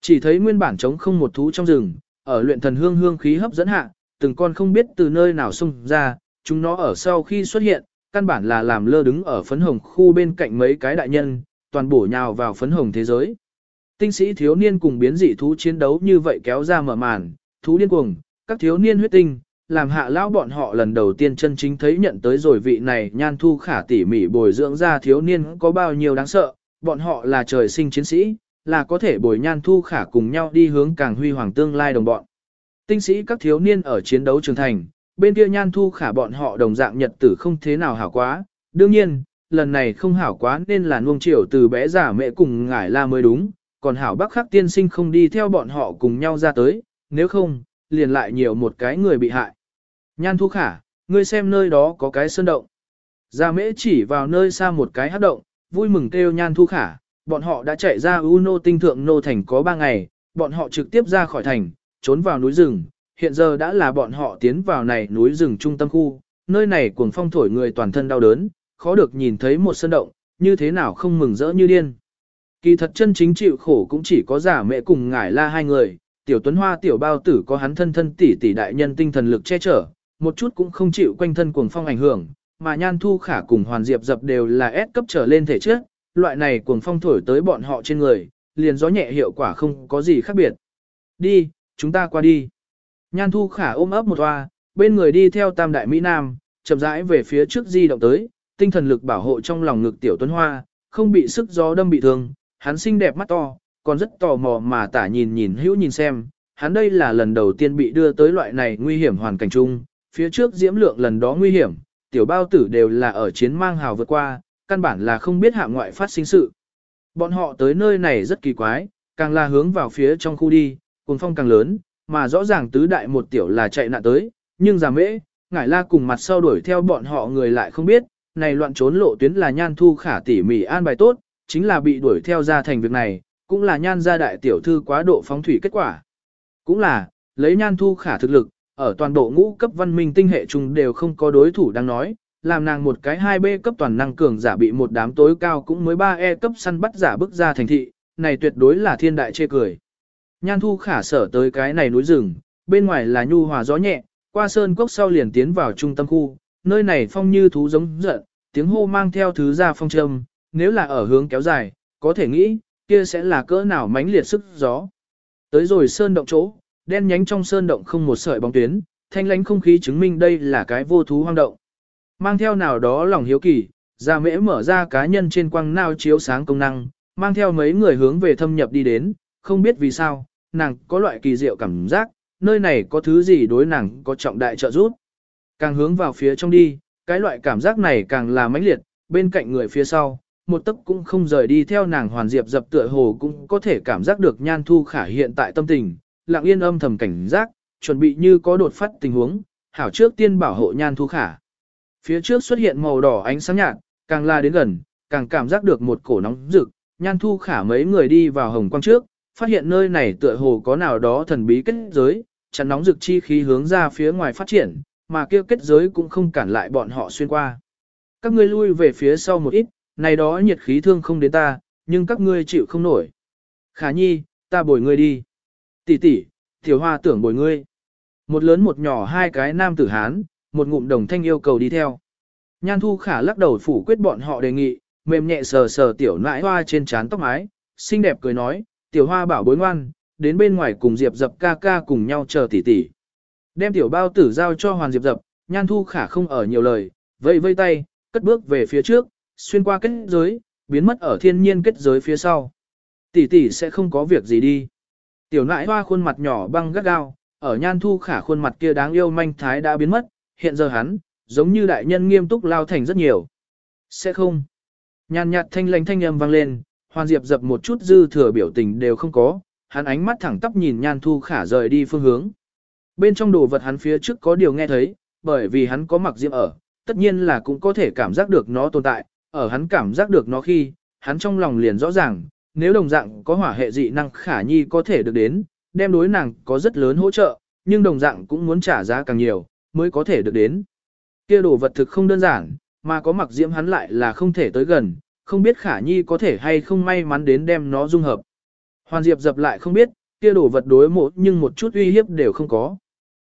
Chỉ thấy nguyên bản trống không một thú trong rừng, ở luyện thần hương hương khí hấp dẫn hạ, từng con không biết từ nơi nào xung ra, chúng nó ở sau khi xuất hiện, căn bản là làm lơ đứng ở phấn hồng khu bên cạnh mấy cái đại nhân, toàn bổ nhào vào phấn hồng thế giới. Tinh sĩ thiếu niên cùng biến dị thú chiến đấu như vậy kéo ra mở màn, thú điên cuồng, các thiếu niên huyết tinh, làm hạ lão bọn họ lần đầu tiên chân chính thấy nhận tới rồi vị này nhan thu khả tỉ mỉ bồi dưỡng ra thiếu niên có bao nhiêu đáng sợ, bọn họ là trời sinh chiến sĩ, là có thể bồi nhan thu khả cùng nhau đi hướng càng huy hoàng tương lai đồng bọn. Tinh sĩ các thiếu niên ở chiến đấu trưởng thành, bên kia nhan thu khả bọn họ đồng dạng nhật tử không thế nào hảo quá, đương nhiên, lần này không hảo quá nên là nuông chiều từ bé giả mẹ cùng ngải la mới đúng, còn hảo bác khắc tiên sinh không đi theo bọn họ cùng nhau ra tới, nếu không, liền lại nhiều một cái người bị hại. Nhan thu khả, ngươi xem nơi đó có cái sơn động. Gia mễ chỉ vào nơi xa một cái hát động, vui mừng kêu nhan thu khả, bọn họ đã chạy ra U nô tinh thượng nô thành có 3 ngày, bọn họ trực tiếp ra khỏi thành, trốn vào núi rừng, hiện giờ đã là bọn họ tiến vào này núi rừng trung tâm khu, nơi này cuồng phong thổi người toàn thân đau đớn, khó được nhìn thấy một sơn động, như thế nào không mừng rỡ như điên. Kỳ thật chân chính chịu khổ cũng chỉ có giả mẹ cùng ngải la hai người, tiểu tuấn hoa tiểu bao tử có hắn thân thân tỷ tỷ đại nhân tinh thần lực che chở, một chút cũng không chịu quanh thân cuồng phong ảnh hưởng, mà nhan thu khả cùng hoàn diệp dập đều là S cấp trở lên thể trước, loại này cuồng phong thổi tới bọn họ trên người, liền gió nhẹ hiệu quả không có gì khác biệt. Đi, chúng ta qua đi. Nhan thu khả ôm ấp một hoa, bên người đi theo tam đại Mỹ Nam, chậm rãi về phía trước di động tới, tinh thần lực bảo hộ trong lòng ngực tiểu tuấn hoa, không bị sức gió đâm bị thương, hắn xinh đẹp mắt to, còn rất tò mò mà tả nhìn nhìn hữu nhìn xem, hắn đây là lần đầu tiên bị đưa tới loại này nguy hiểm hoàn cảnh chung, phía trước diễm lượng lần đó nguy hiểm, tiểu bao tử đều là ở chiến mang hào vượt qua, căn bản là không biết hạ ngoại phát sinh sự. Bọn họ tới nơi này rất kỳ quái, càng là hướng vào phía trong khu đi, cuồng phong càng lớn, mà rõ ràng tứ đại một tiểu là chạy nạn tới, nhưng giả mễ, ngải la cùng mặt sau đuổi theo bọn họ người lại không biết, này loạn trốn lộ tuyến là nhan thu khả tỉ mỉ an bài tốt, chính là bị đuổi theo ra thành việc này, cũng là nhan gia đại tiểu thư quá độ phóng thủy kết quả. Cũng là, lấy nhan thu khả thực lực, ở toàn bộ ngũ cấp văn minh tinh hệ chung đều không có đối thủ đang nói, làm nàng một cái 2B cấp toàn năng cường giả bị một đám tối cao cũng mới 3E cấp săn bắt giả bức ra thành thị, này tuyệt đối là thiên đại chê cười. Nhan thu khả sở tới cái này núi rừng, bên ngoài là nhu hòa gió nhẹ, qua sơn cốc sau liền tiến vào trung tâm khu, nơi này phong như thú giống giận, tiếng hô mang theo thứ ra phong trâm, nếu là ở hướng kéo dài, có thể nghĩ, kia sẽ là cỡ nào mãnh liệt sức gió. Tới rồi sơn động chỗ, đen nhánh trong sơn động không một sợi bóng tuyến, thanh lãnh không khí chứng minh đây là cái vô thú hoang động. Mang theo nào đó lòng hiếu kỳ, Gia Mễ mở ra cá nhân trên quang nao chiếu sáng công năng, mang theo mấy người hướng về thâm nhập đi đến, không biết vì sao, nàng có loại kỳ diệu cảm giác, nơi này có thứ gì đối nàng có trọng đại trợ giúp. Càng hướng vào phía trong đi, cái loại cảm giác này càng là mãnh liệt, bên cạnh người phía sau, một tấc cũng không rời đi theo nàng hoàn diệp dập tựa hồ cũng có thể cảm giác được nhan thu khả hiện tại tâm tình, lặng yên âm thầm cảnh giác, chuẩn bị như có đột phát tình huống, hảo trước tiên bảo hộ nhan thu khả. Phía trước xuất hiện màu đỏ ánh sáng nhạt, càng la đến gần, càng cảm giác được một cổ nóng rực, nhan thu khả mấy người đi vào hồng quang trước, phát hiện nơi này tựa hồ có nào đó thần bí kết giới, chắn nóng rực chi khí hướng ra phía ngoài phát triển, mà kia kết giới cũng không cản lại bọn họ xuyên qua. Các ngươi lui về phía sau một ít, này đó nhiệt khí thương không đến ta, nhưng các ngươi chịu không nổi. Khả nhi, ta bồi ngươi đi. Tỷ tỷ, tiểu hoa tưởng bồi ngươi. Một lớn một nhỏ hai cái nam tử Hán, một ngụm đồng thanh yêu cầu đi theo. Nhan thu khả lắc đầu phủ quyết bọn họ đề nghị, mềm nhẹ sờ sờ tiểu nãi hoa trên trán tóc mái, xinh đẹp cười nói, tiểu hoa bảo bối ngoan, đến bên ngoài cùng Diệp dập ca ca cùng nhau chờ tỷ tỷ. Đem tiểu bao tử giao cho Hoàn Diệp dập, nhan thu khả không ở nhiều lời, vây vây tay, cất bước về phía trước, xuyên qua kết giới, biến mất ở thiên nhiên kết giới phía sau. Tỷ tỷ sẽ không có việc gì đi. Tiểu nãi hoa khuôn mặt nhỏ băng gắt gao, ở nhan thu khả khuôn mặt kia đáng yêu manh thái đã biến mất, hiện giờ hắn, giống như đại nhân nghiêm túc lao thành rất nhiều. Sẽ không. Nhàn nhạt thanh lãnh thanh âm vang lên, hoàn diệp dập một chút dư thừa biểu tình đều không có, hắn ánh mắt thẳng tắp nhìn nhan thu khả rời đi phương hướng. Bên trong đồ vật hắn phía trước có điều nghe thấy, bởi vì hắn có mặc diệm ở, tất nhiên là cũng có thể cảm giác được nó tồn tại, ở hắn cảm giác được nó khi, hắn trong lòng liền rõ ràng, nếu đồng dạng có hỏa hệ dị năng khả nhi có thể được đến, đem đối nàng có rất lớn hỗ trợ, nhưng đồng dạng cũng muốn trả giá càng nhiều, mới có thể được đến. Kia đồ vật thực không đơn giản, mà có mặc diễm hắn lại là không thể tới gần, không biết khả nhi có thể hay không may mắn đến đem nó dung hợp. Hoàn Diệp dập lại không biết, kia đồ vật đối một nhưng một chút uy hiếp đều không có.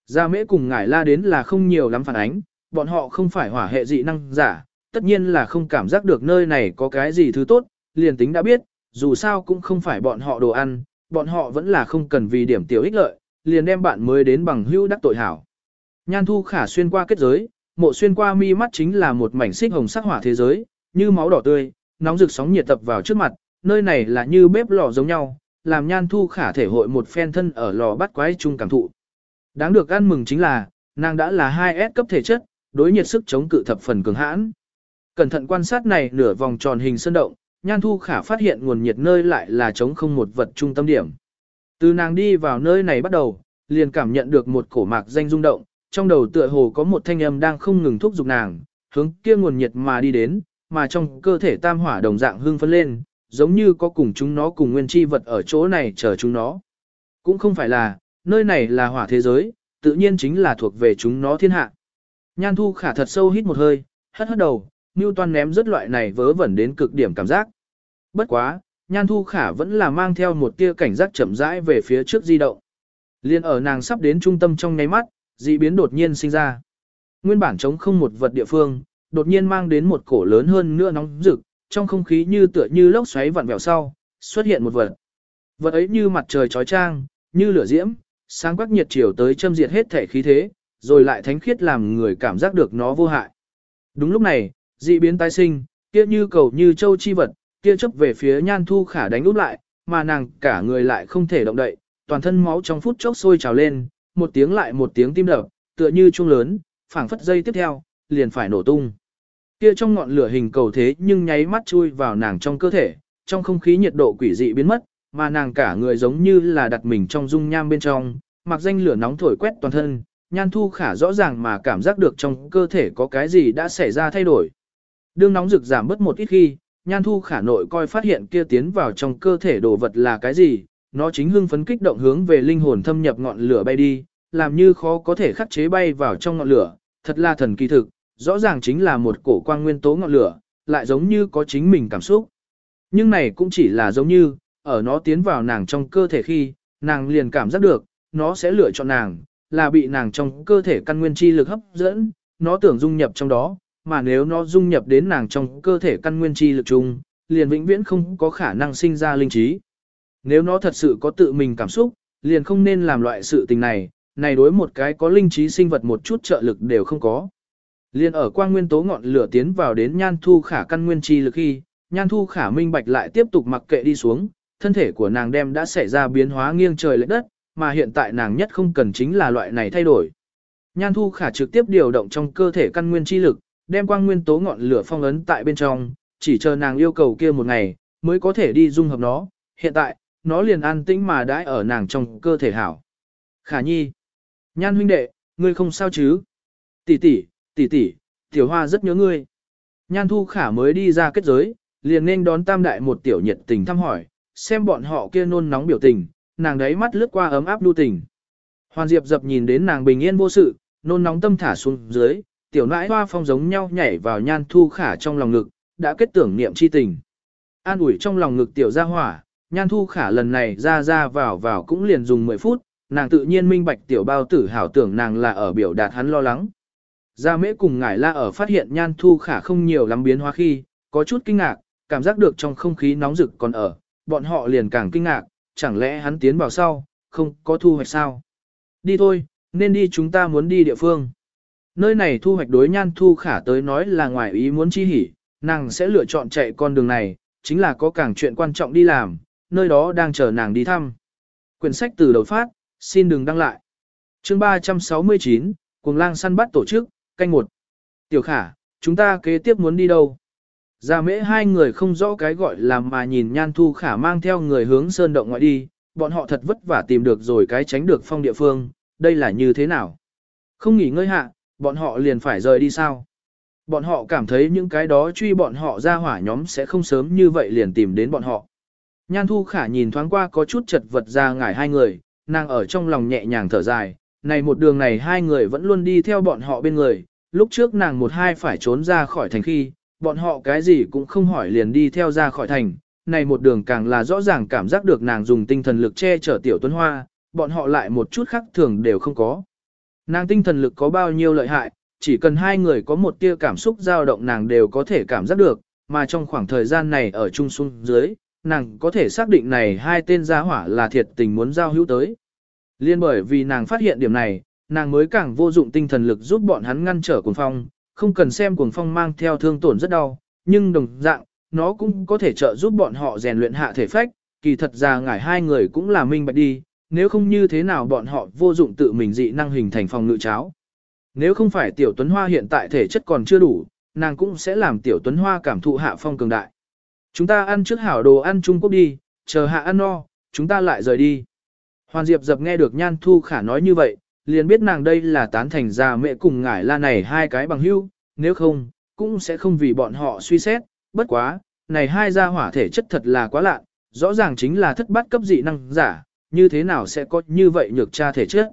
Gia mễ cùng ngải la đến là không nhiều lắm phản ánh, bọn họ không phải hỏa hệ dị năng giả, tất nhiên là không cảm giác được nơi này có cái gì thứ tốt, liền tính đã biết, dù sao cũng không phải bọn họ đồ ăn, bọn họ vẫn là không cần vì điểm tiểu ích lợi, liền đem bạn mới đến bằng hữu đắc tội hảo. Nhan thu khả xuyên qua kết giới, mộ xuyên qua mi mắt chính là một mảnh xích hồng sắc hỏa thế giới, như máu đỏ tươi, nóng rực sóng nhiệt tập vào trước mặt, nơi này là như bếp lò giống nhau, làm nhan thu khả thể hội một phen thân ở lò bắt quái chung cảm thụ. Đáng được ăn mừng chính là, nàng đã là 2S cấp thể chất, đối nhiệt sức chống cự thập phần cường hãn. Cẩn thận quan sát này nửa vòng tròn hình sơn động, nhan thu khả phát hiện nguồn nhiệt nơi lại là trống không một vật trung tâm điểm. Từ nàng đi vào nơi này bắt đầu, liền cảm nhận được một cổ mạc danh rung động, trong đầu tựa hồ có một thanh âm đang không ngừng thúc giục nàng, hướng kia nguồn nhiệt mà đi đến, mà trong cơ thể tam hỏa đồng dạng hưng phấn lên, giống như có cùng chúng nó cùng nguyên chi vật ở chỗ này chờ chúng nó. Cũng không phải là, nơi này là hỏa thế giới, tự nhiên chính là thuộc về chúng nó thiên hạ. Nhan thu khả thật sâu hít một hơi, hất hất đầu, Newton ném rất loại này vớ vẩn đến cực điểm cảm giác. Bất quá, nhan thu khả vẫn là mang theo một tia cảnh giác chậm rãi về phía trước di động. Liên ở nàng sắp đến trung tâm trong nháy mắt, dị biến đột nhiên sinh ra. Nguyên bản chống không một vật địa phương, đột nhiên mang đến một cổ lớn hơn nữa nóng rực, trong không khí như tựa như lốc xoáy vặn vẹo sau, xuất hiện một vật. Vật ấy như mặt trời chói chang, như lửa diễm, sáng quắc nhiệt chiều tới châm diệt hết thể khí thế, rồi lại thánh khiết làm người cảm giác được nó vô hại. Đúng lúc này, dị biến tái sinh, kia như cầu như châu chi vật, kia chấp về phía nhan thu khả đánh úp lại, mà nàng cả người lại không thể động đậy, toàn thân máu trong phút chốc sôi trào lên, một tiếng lại một tiếng tim đập, tựa như chuông lớn, phảng phất dây tiếp theo, liền phải nổ tung. Kia trong ngọn lửa hình cầu thế nhưng nháy mắt chui vào nàng trong cơ thể, trong không khí nhiệt độ quỷ dị biến mất, mà nàng cả người giống như là đặt mình trong dung nham bên trong, mặc danh lửa nóng thổi quét toàn thân, nhan thu khả rõ ràng mà cảm giác được trong cơ thể có cái gì đã xảy ra thay đổi. Đương nóng rực giảm bớt một ít khi, nhan thu khả nội coi phát hiện kia tiến vào trong cơ thể đồ vật là cái gì, nó chính hưng phấn kích động hướng về linh hồn thâm nhập ngọn lửa bay đi, làm như khó có thể khắc chế bay vào trong ngọn lửa, thật là thần kỳ thực, rõ ràng chính là một cổ quang nguyên tố ngọn lửa, lại giống như có chính mình cảm xúc. Nhưng này cũng chỉ là giống như, ở nó tiến vào nàng trong cơ thể khi, nàng liền cảm giác được, nó sẽ lựa chọn nàng, là bị nàng trong cơ thể căn nguyên chi lực hấp dẫn, nó tưởng dung nhập trong đó, mà nếu nó dung nhập đến nàng trong cơ thể căn nguyên chi lực chung, liền vĩnh viễn không có khả năng sinh ra linh trí. Nếu nó thật sự có tự mình cảm xúc, liền không nên làm loại sự tình này, này đối một cái có linh trí sinh vật một chút trợ lực đều không có. Liên ở quang nguyên tố ngọn lửa tiến vào đến nhan thu khả căn nguyên chi lực khi, nhan thu khả minh bạch lại tiếp tục mặc kệ đi xuống, thân thể của nàng đem đã xảy ra biến hóa nghiêng trời lệch đất, mà hiện tại nàng nhất không cần chính là loại này thay đổi. Nhan thu khả trực tiếp điều động trong cơ thể căn nguyên chi lực, đem quang nguyên tố ngọn lửa phong ấn tại bên trong, chỉ chờ nàng yêu cầu kia một ngày, mới có thể đi dung hợp nó. Hiện tại, nó liền an tĩnh mà đãi ở nàng trong cơ thể hảo. Khả nhi. Nhan huynh đệ, ngươi không sao chứ? Tỷ tỷ, tỷ tỷ, tiểu hoa rất nhớ ngươi. Nhan thu khả mới đi ra kết giới, liền nên đón tam đại một tiểu nhiệt tình thăm hỏi, xem bọn họ kia nôn nóng biểu tình, nàng đấy mắt lướt qua ấm áp đu tình. Hoàn Diệp dập nhìn đến nàng bình yên vô sự, nôn nóng tâm thả xuống dưới, tiểu nãi hoa phong giống nhau nhảy vào nhan thu khả trong lòng ngực, đã kết tưởng niệm chi tình. An ủi trong lòng ngực tiểu gia hỏa, nhan thu khả lần này ra ra vào vào cũng liền dùng 10 phút, nàng tự nhiên minh bạch tiểu bao tử hảo tưởng nàng là ở biểu đạt hắn lo lắng. Gia mễ cùng ngải la ở phát hiện nhan thu khả không nhiều lắm biến hóa khi, có chút kinh ngạc, cảm giác được trong không khí nóng rực còn ở, bọn họ liền càng kinh ngạc, chẳng lẽ hắn tiến vào sau, không có thu hoạch sao? Đi thôi, nên đi chúng ta muốn đi địa phương. Nơi này thu hoạch đối nhan thu khả tới nói là ngoài ý muốn chi hỉ, nàng sẽ lựa chọn chạy con đường này, chính là có càng chuyện quan trọng đi làm, nơi đó đang chờ nàng đi thăm. Quyển sách từ đầu phát, xin đừng đăng lại. chương 369, Cuồng lang săn bắt tổ chức, canh một. Tiểu khả, chúng ta kế tiếp muốn đi đâu? Gia mễ hai người không rõ cái gọi là mà nhìn nhan thu khả mang theo người hướng sơn động ngoại đi, bọn họ thật vất vả tìm được rồi cái tránh được phong địa phương, đây là như thế nào? Không nghỉ ngơi hạ, bọn họ liền phải rời đi sao? Bọn họ cảm thấy những cái đó truy bọn họ ra hỏa nhóm sẽ không sớm như vậy liền tìm đến bọn họ. Nhan thu khả nhìn thoáng qua có chút chật vật ra ngải hai người, nàng ở trong lòng nhẹ nhàng thở dài, này một đường này hai người vẫn luôn đi theo bọn họ bên người, lúc trước nàng một hai phải trốn ra khỏi thành khi, bọn họ cái gì cũng không hỏi liền đi theo ra khỏi thành, này một đường càng là rõ ràng cảm giác được nàng dùng tinh thần lực che chở tiểu tuấn hoa, bọn họ lại một chút khác thường đều không có. Nàng tinh thần lực có bao nhiêu lợi hại, chỉ cần hai người có một tia cảm xúc dao động nàng đều có thể cảm giác được, mà trong khoảng thời gian này ở trung xuống dưới, nàng có thể xác định này hai tên gia hỏa là thiệt tình muốn giao hữu tới. Liên bởi vì nàng phát hiện điểm này, nàng mới càng vô dụng tinh thần lực giúp bọn hắn ngăn trở cuồng phong, không cần xem cuồng phong mang theo thương tổn rất đau, nhưng đồng dạng, nó cũng có thể trợ giúp bọn họ rèn luyện hạ thể phách, kỳ thật ra ngải hai người cũng là minh bạch đi, nếu không như thế nào bọn họ vô dụng tự mình dị năng hình thành phòng ngự cháo. Nếu không phải tiểu tuấn hoa hiện tại thể chất còn chưa đủ, nàng cũng sẽ làm tiểu tuấn hoa cảm thụ hạ phong cường đại. Chúng ta ăn trước hảo đồ ăn Trung Quốc đi, chờ hạ ăn no, chúng ta lại rời đi. Hoàn Diệp dập nghe được Nhan Thu Khả nói như vậy, liền biết nàng đây là tán thành già mẹ cùng ngải la này hai cái bằng hữu, nếu không, cũng sẽ không vì bọn họ suy xét, bất quá, này hai gia hỏa thể chất thật là quá lạ, rõ ràng chính là thất bát cấp dị năng giả, như thế nào sẽ có như vậy nhược tra thể chất.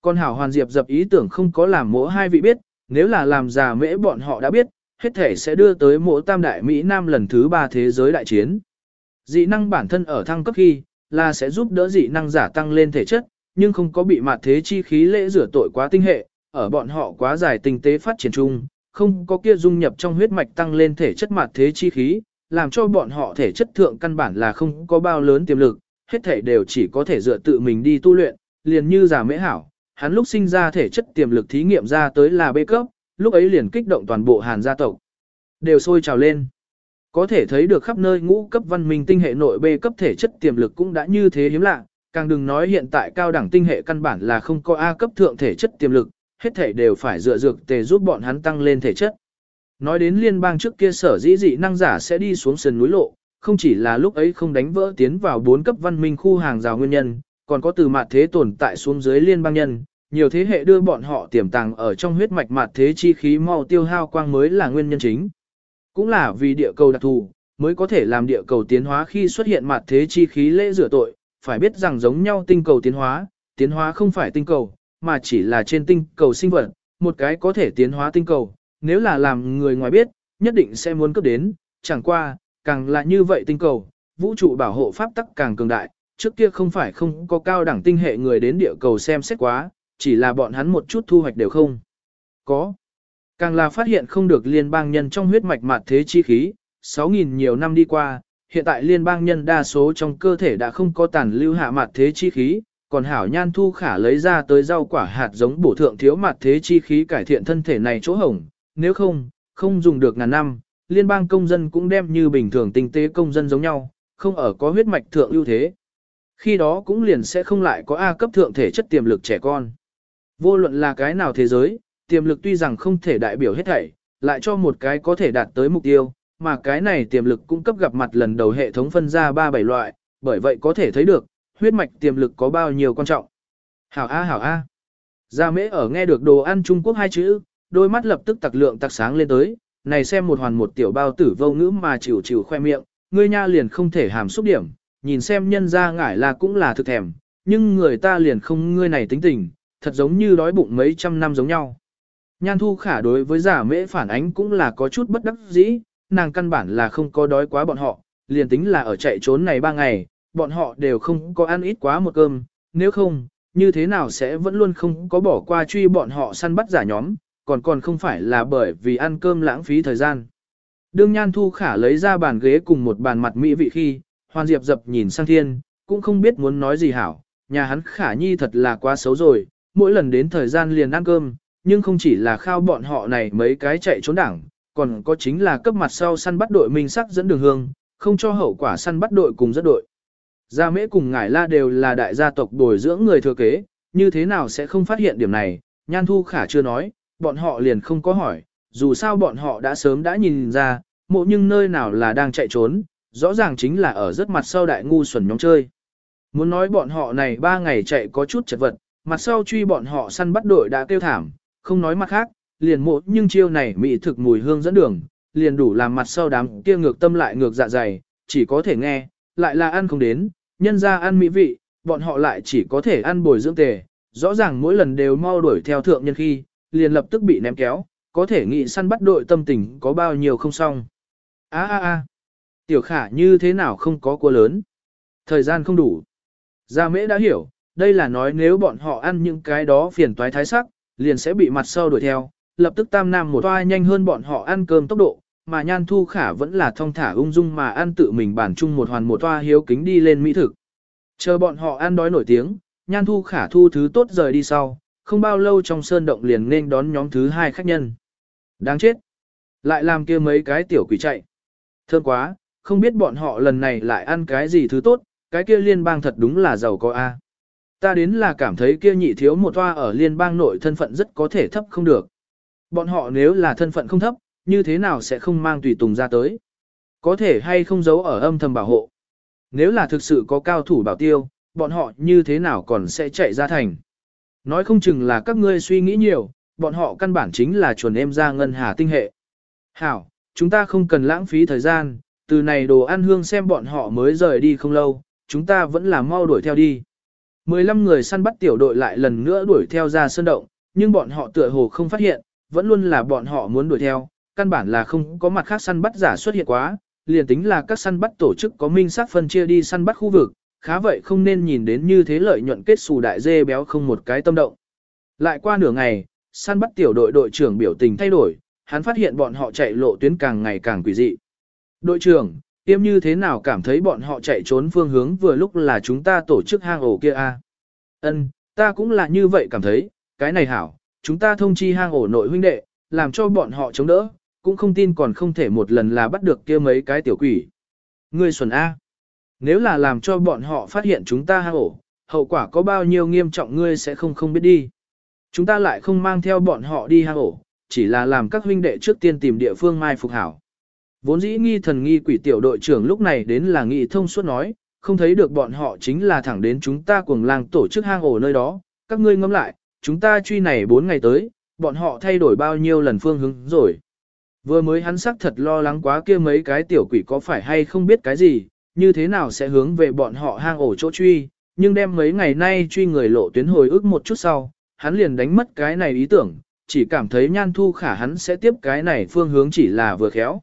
Con Hảo Hoàn Diệp dập ý tưởng không có làm mỗi hai vị biết, nếu là làm già mễ bọn họ đã biết, hết thể sẽ đưa tới mỗi tam đại Mỹ Nam lần thứ ba thế giới đại chiến. Dị năng bản thân ở thăng cấp khi, là sẽ giúp đỡ dị năng giả tăng lên thể chất, nhưng không có bị mạt thế chi khí lễ rửa tội quá tinh hệ, ở bọn họ quá dài tinh tế phát triển chung, không có kia dung nhập trong huyết mạch tăng lên thể chất mạt thế chi khí, làm cho bọn họ thể chất thượng căn bản là không có bao lớn tiềm lực, hết thể đều chỉ có thể dựa tự mình đi tu luyện, liền như giả mễ hảo, hắn lúc sinh ra thể chất tiềm lực thí nghiệm ra tới là bê cấp, lúc ấy liền kích động toàn bộ hàn gia tộc. Đều sôi trào lên. Có thể thấy được khắp nơi ngũ cấp văn minh tinh hệ nội bê cấp thể chất tiềm lực cũng đã như thế hiếm lạ, càng đừng nói hiện tại cao đẳng tinh hệ căn bản là không có A cấp thượng thể chất tiềm lực, hết thể đều phải dựa dược tề giúp bọn hắn tăng lên thể chất. Nói đến liên bang trước kia sở dĩ dị năng giả sẽ đi xuống sườn núi lộ, không chỉ là lúc ấy không đánh vỡ tiến vào bốn cấp văn minh khu hàng rào nguyên nhân, còn có từ mặt thế tồn tại xuống dưới liên bang nhân, nhiều thế hệ đưa bọn họ tiềm tàng ở trong huyết mạch mặt thế chi khí mau tiêu hao quang mới là nguyên nhân chính. Cũng là vì địa cầu đặc thù, mới có thể làm địa cầu tiến hóa khi xuất hiện mặt thế chi khí lễ rửa tội, phải biết rằng giống nhau tinh cầu tiến hóa, tiến hóa không phải tinh cầu, mà chỉ là trên tinh cầu sinh vật, một cái có thể tiến hóa tinh cầu, nếu là làm người ngoài biết, nhất định sẽ muốn cấp đến, chẳng qua, càng là như vậy tinh cầu, vũ trụ bảo hộ pháp tắc càng cường đại, trước kia không phải không có cao đẳng tinh hệ người đến địa cầu xem xét quá, chỉ là bọn hắn một chút thu hoạch đều không. Có. Càng là phát hiện không được liên bang nhân trong huyết mạch mạt thế chi khí, 6.000 nhiều năm đi qua, hiện tại liên bang nhân đa số trong cơ thể đã không có tàn lưu hạ mạt thế chi khí, còn hảo nhan thu khả lấy ra tới rau quả hạt giống bổ thượng thiếu mạt thế chi khí cải thiện thân thể này chỗ hổng, nếu không, không dùng được ngàn năm, liên bang công dân cũng đem như bình thường tinh tế công dân giống nhau, không ở có huyết mạch thượng ưu thế. Khi đó cũng liền sẽ không lại có A cấp thượng thể chất tiềm lực trẻ con. Vô luận là cái nào thế giới, tiềm lực tuy rằng không thể đại biểu hết thảy, lại cho một cái có thể đạt tới mục tiêu, mà cái này tiềm lực cung cấp gặp mặt lần đầu hệ thống phân ra 3-7 loại, bởi vậy có thể thấy được, huyết mạch tiềm lực có bao nhiêu quan trọng. Hảo A hảo A. Gia mễ ở nghe được đồ ăn Trung Quốc hai chữ, đôi mắt lập tức tặc lượng tặc sáng lên tới, này xem một hoàn một tiểu bao tử vô ngữ mà chịu chịu khoe miệng, ngươi nha liền không thể hàm xúc điểm, nhìn xem nhân ra ngải là cũng là thực thèm, nhưng người ta liền không ngươi này tính tình, thật giống như đói bụng mấy trăm năm giống nhau. Nhan thu khả đối với giả mễ phản ánh cũng là có chút bất đắc dĩ, nàng căn bản là không có đói quá bọn họ, liền tính là ở chạy trốn này ba ngày, bọn họ đều không có ăn ít quá một cơm, nếu không, như thế nào sẽ vẫn luôn không có bỏ qua truy bọn họ săn bắt giả nhóm, còn còn không phải là bởi vì ăn cơm lãng phí thời gian. Đương Nhan Thu Khả lấy ra bàn ghế cùng một bàn mặt mỹ vị khi, Hoàn Diệp dập nhìn sang thiên, cũng không biết muốn nói gì hảo, nhà hắn Khả Nhi thật là quá xấu rồi, mỗi lần đến thời gian liền ăn cơm, nhưng không chỉ là khao bọn họ này mấy cái chạy trốn đảng, còn có chính là cấp mặt sau săn bắt đội minh sắc dẫn đường hương, không cho hậu quả săn bắt đội cùng dẫn đội. Gia mễ cùng ngải la đều là đại gia tộc bồi dưỡng người thừa kế, như thế nào sẽ không phát hiện điểm này, Nhan Thu Khả chưa nói, bọn họ liền không có hỏi, dù sao bọn họ đã sớm đã nhìn ra, mộ nhưng nơi nào là đang chạy trốn, rõ ràng chính là ở rất mặt sau đại ngu xuẩn nhóm chơi. Muốn nói bọn họ này ba ngày chạy có chút chật vật, mặt sau truy bọn họ săn bắt đội đã kêu thảm, không nói mặt khác, liền mộ nhưng chiêu này mỹ thực mùi hương dẫn đường, liền đủ làm mặt sau đám kia ngược tâm lại ngược dạ dày, chỉ có thể nghe, lại là ăn không đến, nhân ra ăn mỹ vị, bọn họ lại chỉ có thể ăn bồi dưỡng tề, rõ ràng mỗi lần đều mau đuổi theo thượng nhân khi, liền lập tức bị ném kéo, có thể nghĩ săn bắt đội tâm tình có bao nhiêu không xong. a a a tiểu khả như thế nào không có cua lớn. Thời gian không đủ. Gia mễ đã hiểu, đây là nói nếu bọn họ ăn những cái đó phiền toái thái sắc, liền sẽ bị mặt sau đuổi theo, lập tức tam nam một toa nhanh hơn bọn họ ăn cơm tốc độ, mà nhan thu khả vẫn là thong thả ung dung mà ăn tự mình bản chung một hoàn một toa hiếu kính đi lên mỹ thực. Chờ bọn họ ăn đói nổi tiếng, nhan thu khả thu thứ tốt rời đi sau, không bao lâu trong sơn động liền nên đón nhóm thứ hai khách nhân. Đáng chết! Lại làm kia mấy cái tiểu quỷ chạy. Thơm quá, không biết bọn họ lần này lại ăn cái gì thứ tốt, cái kia liên bang thật đúng là giàu có a. Ta đến là cảm thấy kia nhị thiếu một toa ở liên bang nội thân phận rất có thể thấp không được. Bọn họ nếu là thân phận không thấp, như thế nào sẽ không mang tùy tùng ra tới. Có thể hay không giấu ở âm thầm bảo hộ. Nếu là thực sự có cao thủ bảo tiêu, bọn họ như thế nào còn sẽ chạy ra thành. Nói không chừng là các ngươi suy nghĩ nhiều, bọn họ căn bản chính là chuẩn em ra ngân hà tinh hệ. Hảo, chúng ta không cần lãng phí thời gian, từ này đồ ăn hương xem bọn họ mới rời đi không lâu, chúng ta vẫn là mau đuổi theo đi. 15 người săn bắt tiểu đội lại lần nữa đuổi theo ra sơn động, nhưng bọn họ tựa hồ không phát hiện, vẫn luôn là bọn họ muốn đuổi theo, căn bản là không có mặt khác săn bắt giả xuất hiện quá, liền tính là các săn bắt tổ chức có minh xác phân chia đi săn bắt khu vực, khá vậy không nên nhìn đến như thế lợi nhuận kết xù đại dê béo không một cái tâm động. Lại qua nửa ngày, săn bắt tiểu đội đội trưởng biểu tình thay đổi, hắn phát hiện bọn họ chạy lộ tuyến càng ngày càng quỷ dị. Đội trưởng, tiêm như thế nào cảm thấy bọn họ chạy trốn phương hướng vừa lúc là chúng ta tổ chức hang ổ kia a? À? Ân, ta cũng là như vậy cảm thấy, cái này hảo, chúng ta thông chi hang ổ nội huynh đệ, làm cho bọn họ chống đỡ, cũng không tin còn không thể một lần là bắt được kia mấy cái tiểu quỷ. Ngươi xuẩn A. Nếu là làm cho bọn họ phát hiện chúng ta hang ổ, hậu quả có bao nhiêu nghiêm trọng ngươi sẽ không không biết đi. Chúng ta lại không mang theo bọn họ đi hang ổ, chỉ là làm các huynh đệ trước tiên tìm địa phương mai phục hảo. Vốn dĩ nghi thần nghi quỷ tiểu đội trưởng lúc này đến là nghị thông suốt nói, không thấy được bọn họ chính là thẳng đến chúng ta cuồng lang tổ chức hang ổ nơi đó, các ngươi ngẫm lại, chúng ta truy này 4 ngày tới, bọn họ thay đổi bao nhiêu lần phương hướng rồi. Vừa mới hắn sắc thật lo lắng quá kia mấy cái tiểu quỷ có phải hay không biết cái gì, như thế nào sẽ hướng về bọn họ hang ổ chỗ truy, nhưng đem mấy ngày nay truy người lộ tuyến hồi ức một chút sau, hắn liền đánh mất cái này ý tưởng, chỉ cảm thấy nhan thu khả hắn sẽ tiếp cái này phương hướng chỉ là vừa khéo.